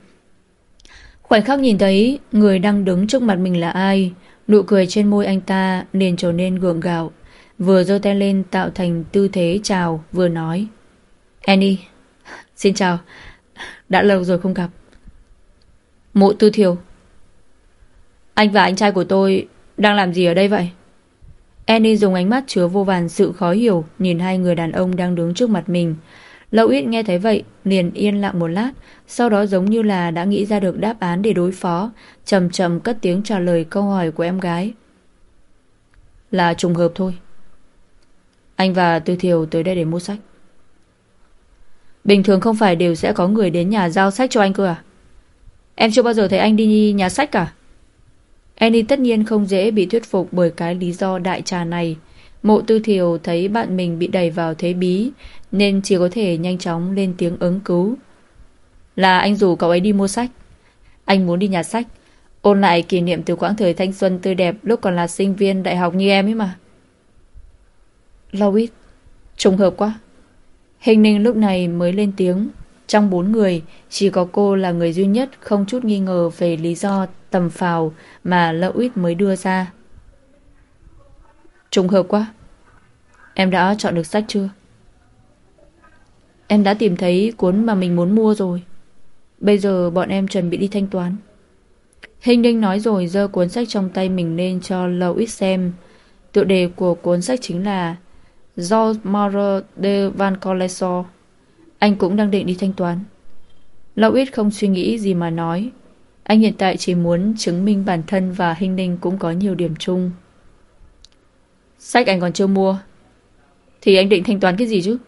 Khoảnh khắc nhìn thấy người đang đứng trước mặt mình là ai, nụ cười trên môi anh ta liền trở nên gượng gạo. Vừa giơ tay lên tạo thành tư thế chào, vừa nói. Annie, xin chào. Đã lâu rồi không gặp. Mộ tư thiều Anh và anh trai của tôi đang làm gì ở đây vậy? Annie dùng ánh mắt chứa vô vàn sự khó hiểu nhìn hai người đàn ông đang đứng trước mặt mình. Lâu ít nghe thấy vậy, liền yên lặng một lát, sau đó giống như là đã nghĩ ra được đáp án để đối phó, chậm chậm cất tiếng trả lời câu hỏi của em gái. Là trùng hợp thôi. Anh và Tư Thiều tới đây để mua sách. Bình thường không phải đều sẽ có người đến nhà giao sách cho anh cơ à? Em chưa bao giờ thấy anh đi nhà sách cả. Annie tất nhiên không dễ bị thuyết phục bởi cái lý do đại trà này. Mộ Tư Thiều thấy bạn mình bị đẩy vào thế bí nên chỉ có thể nhanh chóng lên tiếng ứng cứu. Là anh rủ cậu ấy đi mua sách. Anh muốn đi nhà sách, ôn lại kỷ niệm từ quãng thời thanh xuân tươi đẹp lúc còn là sinh viên đại học như em ấy mà. Lois, trùng hợp quá. Hình ninh lúc này mới lên tiếng. Trong bốn người, chỉ có cô là người duy nhất không chút nghi ngờ về lý do tầm phào mà Louis mới đưa ra. Trùng hợp quá. Em đã chọn được sách chưa? Em đã tìm thấy cuốn mà mình muốn mua rồi. Bây giờ bọn em chuẩn bị đi thanh toán. Hình đinh nói rồi giơ cuốn sách trong tay mình lên cho Louis xem. Tựa đề của cuốn sách chính là George Maurer de Van Colesor. Anh cũng đang định đi thanh toán. Louis không suy nghĩ gì mà nói. Anh hiện tại chỉ muốn chứng minh bản thân và hình ninh cũng có nhiều điểm chung. Sách anh còn chưa mua. Thì anh định thanh toán cái gì chứ?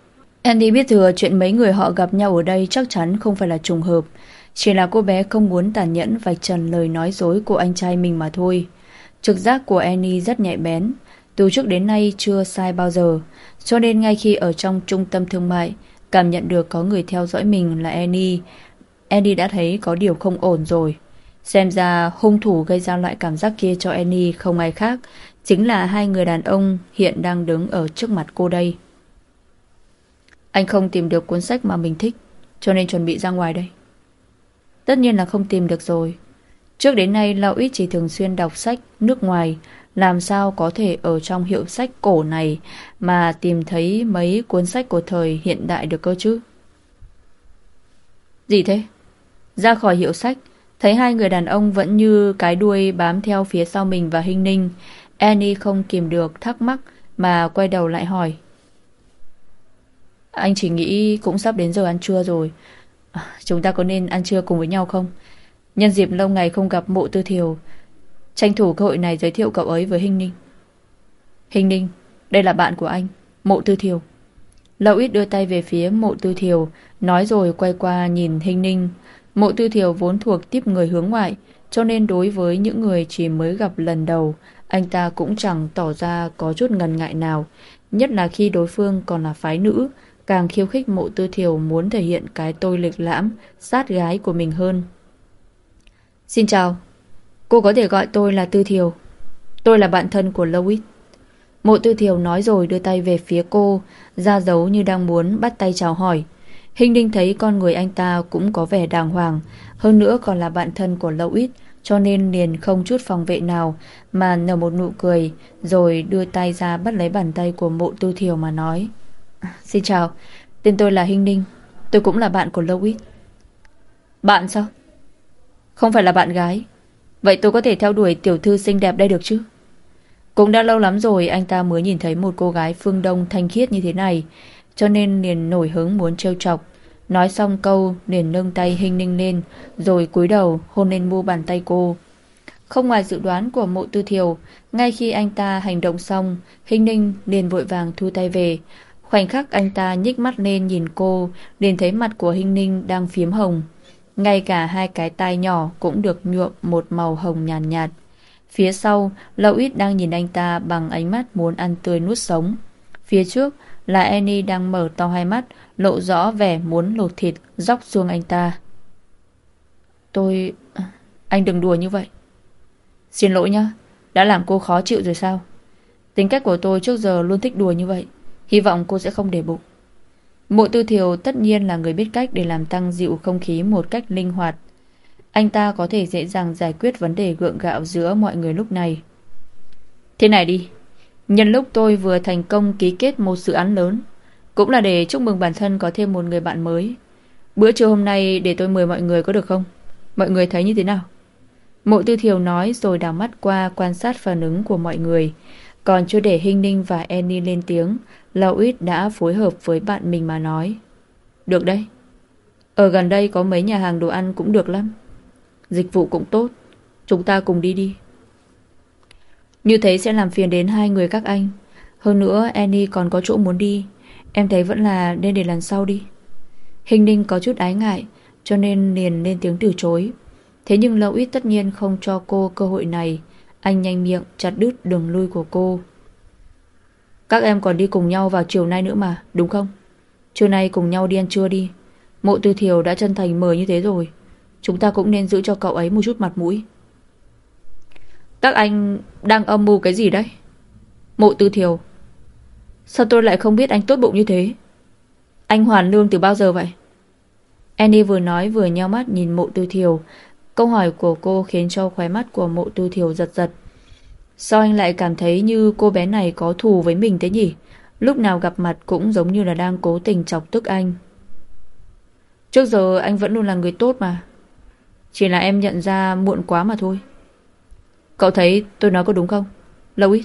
Andy biết thừa chuyện mấy người họ gặp nhau ở đây chắc chắn không phải là trùng hợp. Chỉ là cô bé không muốn tàn nhẫn vạch trần lời nói dối của anh trai mình mà thôi. Trực giác của Annie rất nhạy bén. Từ trước đến nay chưa sai bao giờ. Cho nên ngay khi ở trong trung tâm thương mại, cảm nhận được có người theo dõi mình là Annie. Annie đã thấy có điều không ổn rồi. Xem ra hung thủ gây ra loại cảm giác kia cho Annie không ai khác. Chính là hai người đàn ông hiện đang đứng ở trước mặt cô đây. Anh không tìm được cuốn sách mà mình thích Cho nên chuẩn bị ra ngoài đây Tất nhiên là không tìm được rồi Trước đến nay Lão Ít chỉ thường xuyên đọc sách nước ngoài làm sao có thể ở trong hiệu sách cổ này mà tìm thấy mấy cuốn sách của thời hiện đại được cơ chứ? Gì thế? Ra khỏi hiệu sách, thấy hai người đàn ông vẫn như cái đuôi bám theo phía sau mình và hình ninh. Annie không kìm được thắc mắc mà quay đầu lại hỏi. Anh chỉ nghĩ cũng sắp đến giờ ăn trưa rồi. À, chúng ta có nên ăn trưa cùng với nhau không? Nhân dịp lâu ngày không gặp mộ tư thiều, tranh thủ cơ hội này giới thiệu cậu ấy với Hình Ninh. Hình Ninh, đây là bạn của anh, mộ tư thiều. Lâu ít đưa tay về phía mộ tư thiều, nói rồi quay qua nhìn Hình Ninh. Mộ tư thiều vốn thuộc tiếp người hướng ngoại, cho nên đối với những người chỉ mới gặp lần đầu, anh ta cũng chẳng tỏ ra có chút ngần ngại nào, nhất là khi đối phương còn là phái nữ, càng khiêu khích mộ tư thiều muốn thể hiện cái tôi lịch lãm, sát gái của mình hơn. Xin chào, cô có thể gọi tôi là Tư Thiều. Tôi là bạn thân của Louis. Mộ Tư Thiều nói rồi đưa tay về phía cô, ra dấu như đang muốn bắt tay chào hỏi. Hình Đinh thấy con người anh ta cũng có vẻ đàng hoàng, hơn nữa còn là bạn thân của Louis, cho nên liền không chút phòng vệ nào mà nở một nụ cười, rồi đưa tay ra bắt lấy bàn tay của mộ Tư Thiều mà nói. À, xin chào, tên tôi là Hình Ninh, tôi cũng là bạn của Louis. Bạn sao? Không phải là bạn gái Vậy tôi có thể theo đuổi tiểu thư xinh đẹp đây được chứ Cũng đã lâu lắm rồi Anh ta mới nhìn thấy một cô gái phương Đông thanh khiết như thế này cho nên liền nổi hứng muốn trêu chọc Nói xong câu liền nâng tay hình ninh lên Rồi cúi đầu hôn lên mu bàn tay cô Không ngoài dự đoán của mộ tư thiều Ngay khi anh ta hành động xong Hình ninh liền vội vàng thu tay về Khoảnh khắc anh ta nhích mắt lên nhìn cô liền thấy mặt của hình ninh đang phiếm hồng ngay cả hai cái tai nhỏ cũng được nhuộm một màu hồng nhàn nhạt, nhạt. Phía sau, Lão Ít đang nhìn anh ta bằng ánh mắt muốn ăn tươi nuốt sống. Phía trước là Annie đang mở to hai mắt, lộ rõ vẻ muốn lột thịt, dóc xuống anh ta. Tôi... Anh đừng đùa như vậy. Xin lỗi nhá, đã làm cô khó chịu rồi sao? Tính cách của tôi trước giờ luôn thích đùa như vậy. Hy vọng cô sẽ không để bụng. Mộ tư thiều tất nhiên là người biết cách để làm tăng dịu không khí một cách linh hoạt. Anh ta có thể dễ dàng giải quyết vấn đề gượng gạo giữa mọi người lúc này. Thế này đi, nhân lúc tôi vừa thành công ký kết một dự án lớn, cũng là để chúc mừng bản thân có thêm một người bạn mới. Bữa trưa hôm nay để tôi mời mọi người có được không? Mọi người thấy như thế nào? Mộ tư thiều nói rồi đào mắt qua quan sát phản ứng của mọi người. Còn chưa để Hinh Ninh và Annie lên tiếng, Lão Ít đã phối hợp với bạn mình mà nói. Được đấy. Ở gần đây có mấy nhà hàng đồ ăn cũng được lắm. Dịch vụ cũng tốt. Chúng ta cùng đi đi. Như thế sẽ làm phiền đến hai người các anh. Hơn nữa Annie còn có chỗ muốn đi. Em thấy vẫn là nên để lần sau đi. Hình ninh có chút ái ngại cho nên liền lên tiếng từ chối. Thế nhưng Lâu Ít tất nhiên không cho cô cơ hội này. Anh nhanh miệng chặt đứt đường lui của cô. Các em còn đi cùng nhau vào chiều nay nữa mà, đúng không? Trưa nay cùng nhau đi ăn trưa đi. Mộ tư thiều đã chân thành mời như thế rồi. Chúng ta cũng nên giữ cho cậu ấy một chút mặt mũi. Các anh đang âm mưu cái gì đấy? Mộ tư thiều. Sao tôi lại không biết anh tốt bụng như thế? Anh hoàn lương từ bao giờ vậy? Annie vừa nói vừa nheo mắt nhìn mộ tư thiều. Câu hỏi của cô khiến cho khóe mắt của mộ tư thiều giật giật. Sao anh lại cảm thấy như cô bé này có thù với mình thế nhỉ? Lúc nào gặp mặt cũng giống như là đang cố tình chọc tức anh. Trước giờ anh vẫn luôn là người tốt mà. Chỉ là em nhận ra muộn quá mà thôi. Cậu thấy tôi nói có đúng không? Lâu ít.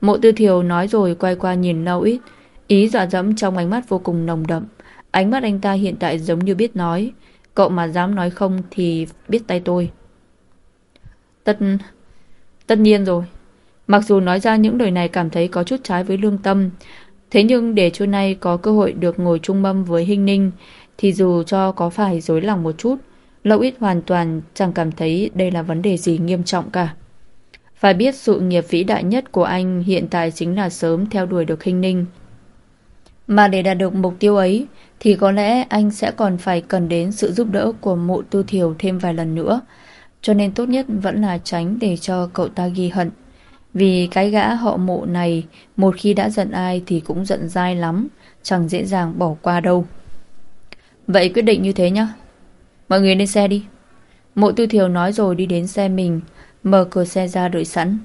Mộ tư thiều nói rồi quay qua nhìn lâu ít. Ý dọa dẫm trong ánh mắt vô cùng nồng đậm. Ánh mắt anh ta hiện tại giống như biết nói. Cậu mà dám nói không thì biết tay tôi. Tất... Tất nhiên rồi. Mặc dù nói ra những lời này cảm thấy có chút trái với lương tâm, thế nhưng để trưa nay có cơ hội được ngồi chung mâm với Hinh Ninh, thì dù cho có phải dối lòng một chút, Lâu ít hoàn toàn chẳng cảm thấy đây là vấn đề gì nghiêm trọng cả. Phải biết sự nghiệp vĩ đại nhất của anh hiện tại chính là sớm theo đuổi được hình Ninh. Mà để đạt được mục tiêu ấy, thì có lẽ anh sẽ còn phải cần đến sự giúp đỡ của mộ tu thiểu thêm vài lần nữa, cho nên tốt nhất vẫn là tránh để cho cậu ta ghi hận Vì cái gã họ mộ này Một khi đã giận ai thì cũng giận dai lắm Chẳng dễ dàng bỏ qua đâu Vậy quyết định như thế nhá Mọi người lên xe đi. Mộ tư thiều nói rồi đi đến xe mình, Mở cửa xe ra đợi sẵn.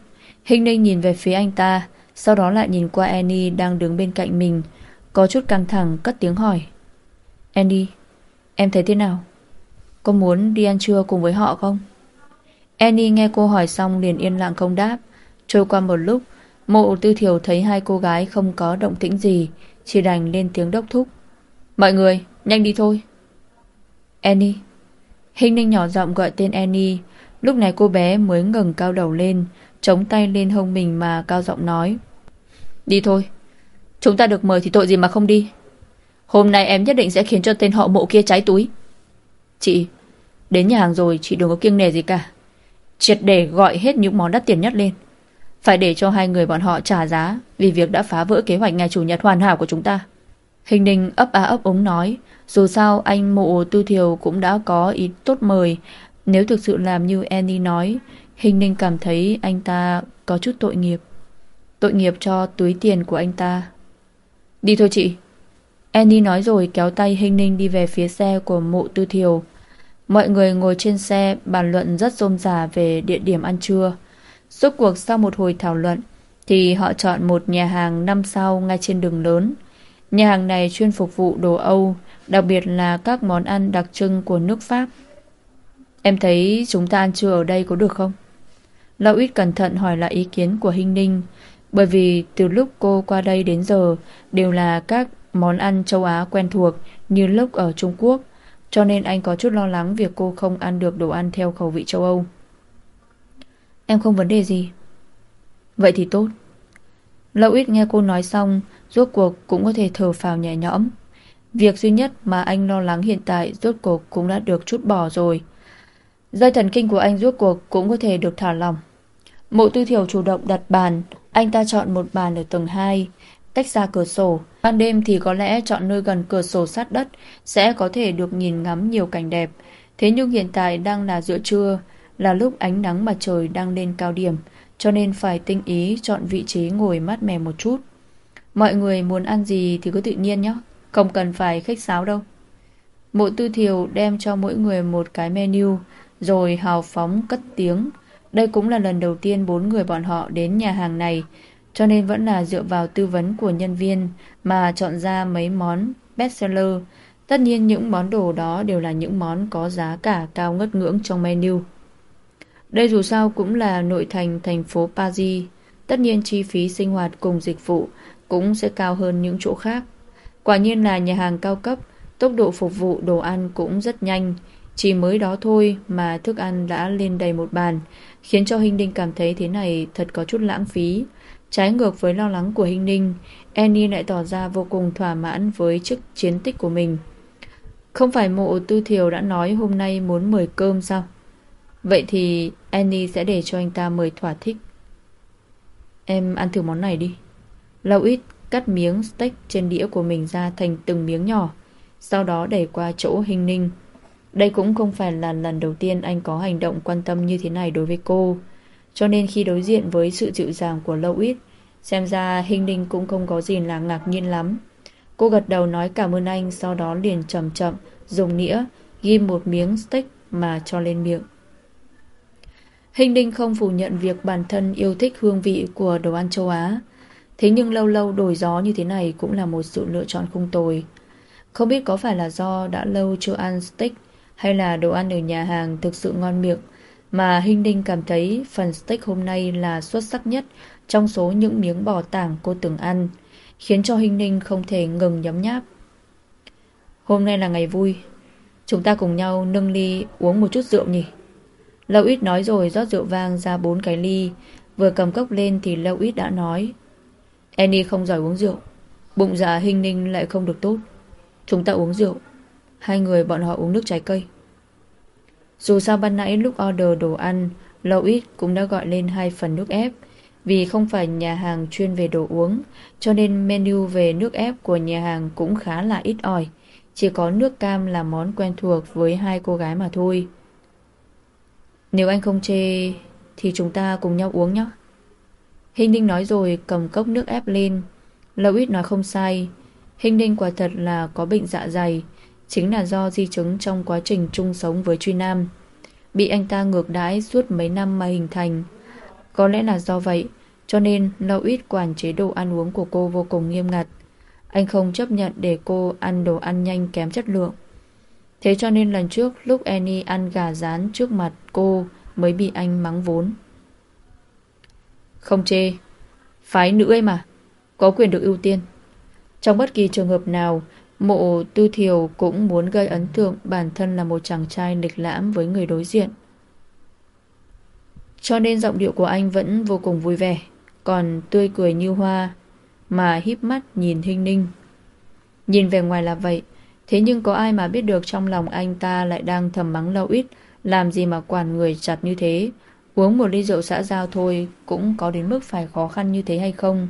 Hình ninh nhìn về phía anh ta, Sau đó lại nhìn qua Annie đang đứng bên cạnh mình, Có chút căng thẳng, cất tiếng hỏi. Annie, Em thấy thế nào? Có muốn đi ăn trưa cùng với họ không? Annie nghe cô hỏi xong liền yên lặng không đáp. Trôi qua một lúc, Mộ tư thiểu thấy hai cô gái không có động tĩnh gì, Chỉ đành lên tiếng đốc thúc. Mọi người, nhanh đi thôi. Annie Hình ninh nhỏ giọng gọi tên Annie. Lúc này cô bé mới ngừng cao đầu lên, Chống tay lên hông mình mà cao giọng nói. Đi thôi, Chúng ta được mời thì tội gì mà không đi. Hôm nay em nhất định sẽ khiến cho tên họ mộ kia cháy túi. Chị, Đến nhà hàng rồi, chị đừng có kiêng nề gì cả. Triệt để gọi hết những món đắt tiền nhất lên. Phải để cho hai người bọn họ trả giá Vì việc đã phá vỡ kế hoạch ngày chủ nhật hoàn hảo của chúng ta. Hình ninh ấp á ấp ống nói, Dù sao anh mộ tư thiều cũng đã có ý tốt mời. Nếu thực sự làm như Annie nói, Hình ninh cảm thấy anh ta có chút tội nghiệp. Tội nghiệp cho túi tiền của anh ta. Đi thôi chị. Annie nói rồi kéo tay Hình ninh đi về phía xe của mộ tư thiều. Mọi người ngồi trên xe bàn luận rất rôm rả về địa điểm ăn trưa. Suốt cuộc sau một hồi thảo luận, Thì họ chọn một nhà hàng năm sao ngay trên đường lớn. Nhà hàng này chuyên phục vụ đồ Âu, đặc biệt là các món ăn đặc trưng của nước Pháp. Em thấy chúng ta ăn trưa ở đây có được không? Lão ít cẩn thận hỏi lại ý kiến của Hinh Ninh, bởi vì từ lúc cô qua đây đến giờ đều là các món ăn châu Á quen thuộc như lúc ở Trung Quốc, cho nên anh có chút lo lắng việc cô không ăn được đồ ăn theo khẩu vị châu Âu. Em không vấn đề gì. Vậy thì tốt. Lão ít nghe cô nói xong, rốt cuộc cũng có thể thở phào nhẹ nhõm. Việc duy nhất mà anh lo lắng hiện tại rốt cuộc cũng đã được chút bỏ rồi. Dây thần kinh của anh rốt cuộc cũng có thể được thả lỏng. Mộ tư thiểu chủ động đặt bàn, anh ta chọn một bàn ở tầng 2, cách xa cửa sổ. Ban đêm thì có lẽ chọn nơi gần cửa sổ sát đất sẽ có thể được nhìn ngắm nhiều cảnh đẹp. Thế nhưng hiện tại đang là giữa trưa, là lúc ánh nắng mặt trời đang lên cao điểm, cho nên phải tinh ý chọn vị trí ngồi mát mẻ một chút. Mọi người muốn ăn gì thì cứ tự nhiên nhé, Không cần phải khách sáo đâu. Mộ tư thiều đem cho mỗi người một cái menu, Rồi hào phóng cất tiếng. Đây cũng là lần đầu tiên bốn người bọn họ đến nhà hàng này, Cho nên vẫn là dựa vào tư vấn của nhân viên Mà chọn ra mấy món bestseller. Tất nhiên những món đồ đó đều là những món có giá cả cao ngất ngưỡng trong menu. Đây dù sao cũng là nội thành thành phố Paris Tất nhiên chi phí sinh hoạt cùng dịch vụ cũng sẽ cao hơn những chỗ khác. Quả nhiên là nhà hàng cao cấp, tốc độ phục vụ đồ ăn cũng rất nhanh. Chỉ mới đó thôi mà thức ăn đã lên đầy một bàn, khiến cho Hinh ninh cảm thấy thế này thật có chút lãng phí. Trái ngược với lo lắng của Hinh ninh Annie lại tỏ ra vô cùng thỏa mãn với chức chiến tích của mình. Không phải mộ tư thiều đã nói hôm nay muốn mời cơm sao? Vậy thì Annie sẽ để cho anh ta mời thỏa thích. Em ăn thử món này đi. Lâu ít cắt miếng steak trên đĩa của mình ra thành từng miếng nhỏ, Sau đó đẩy qua chỗ hình ninh Đây cũng không phải là lần đầu tiên anh có hành động quan tâm như thế này đối với cô Cho nên khi đối diện với sự dịu dàng của Lâu ít Xem ra hình ninh cũng không có gì là ngạc nhiên lắm Cô gật đầu nói cảm ơn anh, Sau đó liền chậm chậm Dùng nĩa, ghi một miếng steak mà cho lên miệng Hình Đinh không phủ nhận việc bản thân yêu thích hương vị của đồ ăn châu Á Thế nhưng lâu lâu đổi gió như thế này cũng là một sự lựa chọn không tồi. Không biết có phải là do đã lâu chưa ăn steak hay là đồ ăn ở nhà hàng thực sự ngon miệng mà Hình Đinh cảm thấy phần steak hôm nay là xuất sắc nhất trong số những miếng bò tảng cô từng ăn, khiến cho Hình Đinh không thể ngừng nhấm nháp. Hôm nay là ngày vui, chúng ta cùng nhau nâng ly uống một chút rượu nhỉ? Lâu ít nói rồi rót rượu vang ra bốn cái ly, vừa cầm cốc lên thì Lâu ít đã nói Annie không giỏi uống rượu Bụng dạ hình ninh lại không được tốt. Chúng ta uống rượu Hai người bọn họ uống nước trái cây. Dù sao ban nãy lúc order đồ ăn Lâu ít cũng đã gọi lên hai phần nước ép. Vì không phải nhà hàng chuyên về đồ uống Cho nên menu về nước ép của nhà hàng cũng khá là ít ỏi. Chỉ có nước cam là món quen thuộc với hai cô gái mà thôi. Nếu anh không chê Thì chúng ta cùng nhau uống nhé. Hình Ninh nói rồi cầm cốc nước ép lên. Lâu ít nói không sai. Hình Ninh quả thật là có bệnh dạ dày. Chính là do di chứng trong quá trình chung sống với Truy Nam. Bị anh ta ngược đãi suốt mấy năm mà hình thành. Có lẽ là do vậy, cho nên Lâu ít quản chế độ ăn uống của cô vô cùng nghiêm ngặt. Anh không chấp nhận để cô ăn đồ ăn nhanh kém chất lượng. Thế cho nên lần trước lúc Annie ăn gà rán trước mặt cô mới bị anh mắng vốn. Không chê, phái nữ ấy mà, có quyền được ưu tiên. Trong bất kỳ trường hợp nào, mộ tư thiều cũng muốn gây ấn tượng bản thân là một chàng trai lịch lãm với người đối diện. Cho nên giọng điệu của anh vẫn vô cùng vui vẻ, còn tươi cười như hoa, mà híp mắt nhìn Hinh Ninh. Nhìn về ngoài là vậy, thế nhưng có ai mà biết được trong lòng anh ta lại đang thầm mắng lâu ít, làm gì mà quản người chặt như thế. Uống một ly rượu xã giao thôi cũng có đến mức phải khó khăn như thế hay không?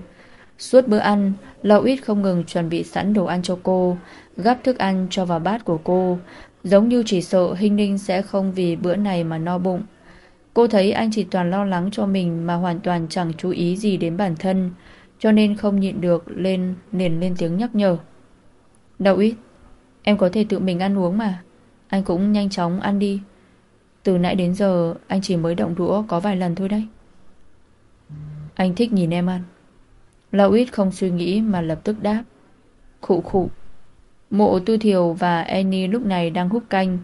Suốt bữa ăn, Lâu ít không ngừng chuẩn bị sẵn đồ ăn cho cô, gắp thức ăn cho vào bát của cô, giống như chỉ sợ Hinh Ninh sẽ không vì bữa này mà no bụng. Cô thấy anh chỉ toàn lo lắng cho mình mà hoàn toàn chẳng chú ý gì đến bản thân, cho nên không nhịn được lên liền lên tiếng nhắc nhở. Đậu ít, em có thể tự mình ăn uống mà, anh cũng nhanh chóng ăn đi. Từ nãy đến giờ anh chỉ mới động đũa có vài lần thôi đấy. Anh thích nhìn em ăn. Lâu ít không suy nghĩ mà lập tức đáp. Khụ khụ. Mộ Tư Thiều và Annie lúc này đang hút canh.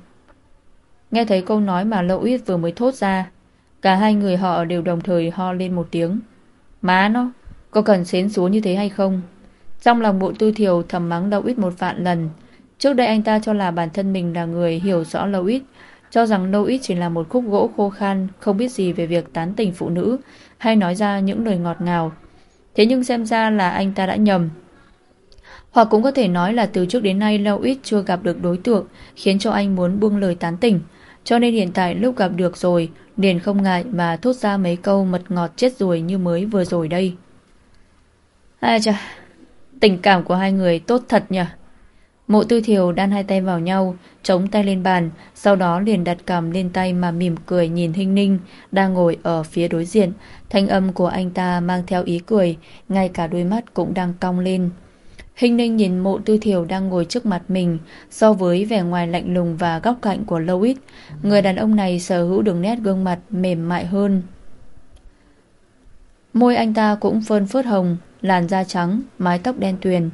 Nghe thấy câu nói mà Lâu ít vừa mới thốt ra, cả hai người họ đều đồng thời ho lên một tiếng. Má nó, có cần xến xuống như thế hay không? Trong lòng bộ tư thiều thầm mắng Lâu ít một vạn lần. Trước đây anh ta cho là bản thân mình là người hiểu rõ Lâu ít, cho rằng Lâu ít chỉ là một khúc gỗ khô khan, không biết gì về việc tán tình phụ nữ, hay nói ra những lời ngọt ngào. Thế nhưng xem ra là anh ta đã nhầm. Hoặc cũng có thể nói là từ trước đến nay Lâu ít chưa gặp được đối tượng khiến cho anh muốn buông lời tán tỉnh. Cho nên hiện tại lúc gặp được rồi, liền không ngại mà thốt ra mấy câu mật ngọt chết rồi như mới vừa rồi đây. À chà, tình cảm của hai người tốt thật nhỉ. Mộ tư thiều đan hai tay vào nhau, chống tay lên bàn, sau đó liền đặt cằm lên tay mà mỉm cười nhìn Hinh Ninh đang ngồi ở phía đối diện. Thanh âm của anh ta mang theo ý cười, ngay cả đôi mắt cũng đang cong lên. Hình ninh nhìn mộ tư thiểu đang ngồi trước mặt mình so với vẻ ngoài lạnh lùng và góc cạnh của Louis. Người đàn ông này sở hữu đường nét gương mặt mềm mại hơn. Môi anh ta cũng phơn phớt hồng, làn da trắng, mái tóc đen tuyền.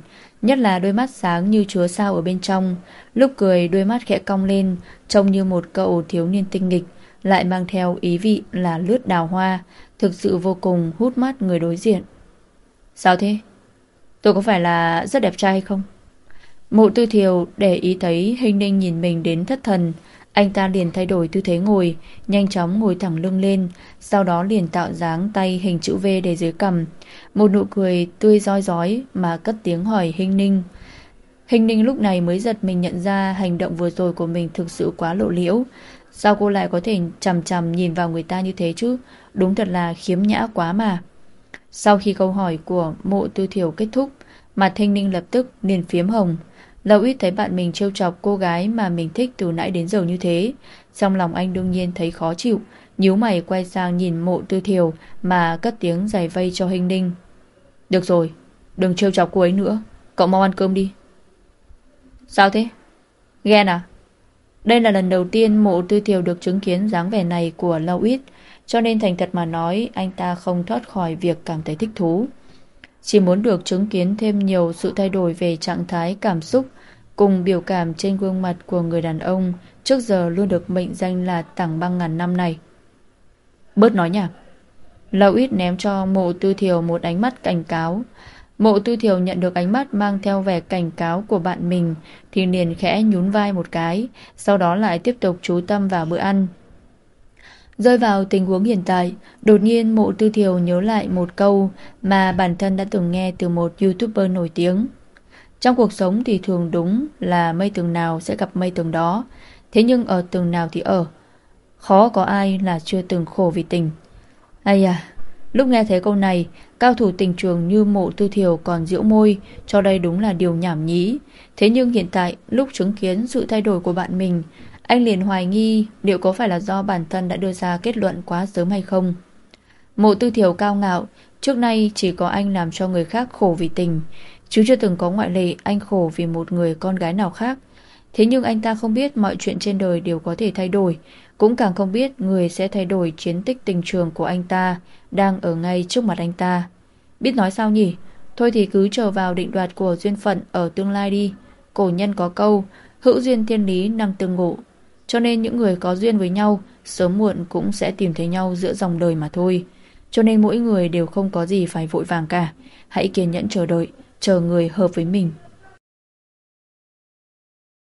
Nhất là đôi mắt sáng như chúa sao ở bên trong. Lúc cười đôi mắt khẽ cong lên, trông như một cậu thiếu niên tinh nghịch, lại mang theo ý vị là lướt đào hoa, thực sự vô cùng hút mắt người đối diện. Sao thế? Tôi có phải là rất đẹp trai hay không? Mộ tư thiều để ý thấy hình ninh nhìn mình đến thất thần. Anh ta liền thay đổi tư thế ngồi, nhanh chóng ngồi thẳng lưng lên, sau đó liền tạo dáng tay hình chữ V để dưới cầm. Một nụ cười tươi roi rói mà cất tiếng hỏi hình ninh. Hình ninh lúc này mới giật mình nhận ra hành động vừa rồi của mình thực sự quá lộ liễu. Sao cô lại có thể chằm chằm nhìn vào người ta như thế chứ? Đúng thật là khiếm nhã quá mà. Sau khi câu hỏi của mộ tư thiểu kết thúc, mặt thanh ninh lập tức liền phiếm hồng. Lâu ít thấy bạn mình trêu chọc cô gái mà mình thích từ nãy đến giờ như thế. Trong lòng anh đương nhiên thấy khó chịu, nhíu mày quay sang nhìn mộ tư thiểu mà cất tiếng giải vây cho hình ninh. Được rồi, đừng trêu chọc cô ấy nữa, cậu mau ăn cơm đi. Sao thế? Ghen à? Đây là lần đầu tiên mộ tư thiểu được chứng kiến dáng vẻ này của Lâu ít, cho nên thành thật mà nói Anh ta không thoát khỏi việc cảm thấy thích thú chỉ muốn được chứng kiến thêm nhiều sự thay đổi về trạng thái, cảm xúc Cùng biểu cảm trên gương mặt của người đàn ông Trước giờ luôn được mệnh danh là tảng băng ngàn năm này. Bớt nói nhảm Lâu ít ném cho mộ tư thiều một ánh mắt cảnh cáo. Mộ tư thiều nhận được ánh mắt mang theo vẻ cảnh cáo của bạn mình Thì liền khẽ nhún vai một cái, Sau đó lại tiếp tục chú tâm vào bữa ăn. Rơi vào tình huống hiện tại, đột nhiên mộ tư thiều nhớ lại một câu mà bản thân đã từng nghe từ một youtuber nổi tiếng. Trong cuộc sống thì thường đúng là mây tường nào sẽ gặp mây tường đó, thế nhưng ở tường nào thì ở. Khó có ai là chưa từng khổ vì tình. Ây à, lúc nghe thấy câu này, cao thủ tình trường như mộ tư thiều còn diễu môi, cho đây đúng là điều nhảm nhí. Thế nhưng hiện tại, lúc chứng kiến sự thay đổi của bạn mình, anh liền hoài nghi liệu có phải là do bản thân đã đưa ra kết luận quá sớm hay không. Mộ tư thiểu cao ngạo, trước nay chỉ có anh làm cho người khác khổ vì tình, chứ chưa từng có ngoại lệ anh khổ vì một người con gái nào khác. Thế nhưng anh ta không biết mọi chuyện trên đời đều có thể thay đổi, cũng càng không biết người sẽ thay đổi chiến tích tình trường của anh ta đang ở ngay trước mặt anh ta. Biết nói sao nhỉ? Thôi thì cứ chờ vào định đoạt của duyên phận ở tương lai đi. Cổ nhân có câu, hữu duyên thiên lý năng tương ngộ. Cho nên những người có duyên với nhau, sớm muộn cũng sẽ tìm thấy nhau giữa dòng đời mà thôi. Cho nên mỗi người đều không có gì phải vội vàng cả. Hãy kiên nhẫn chờ đợi, chờ người hợp với mình.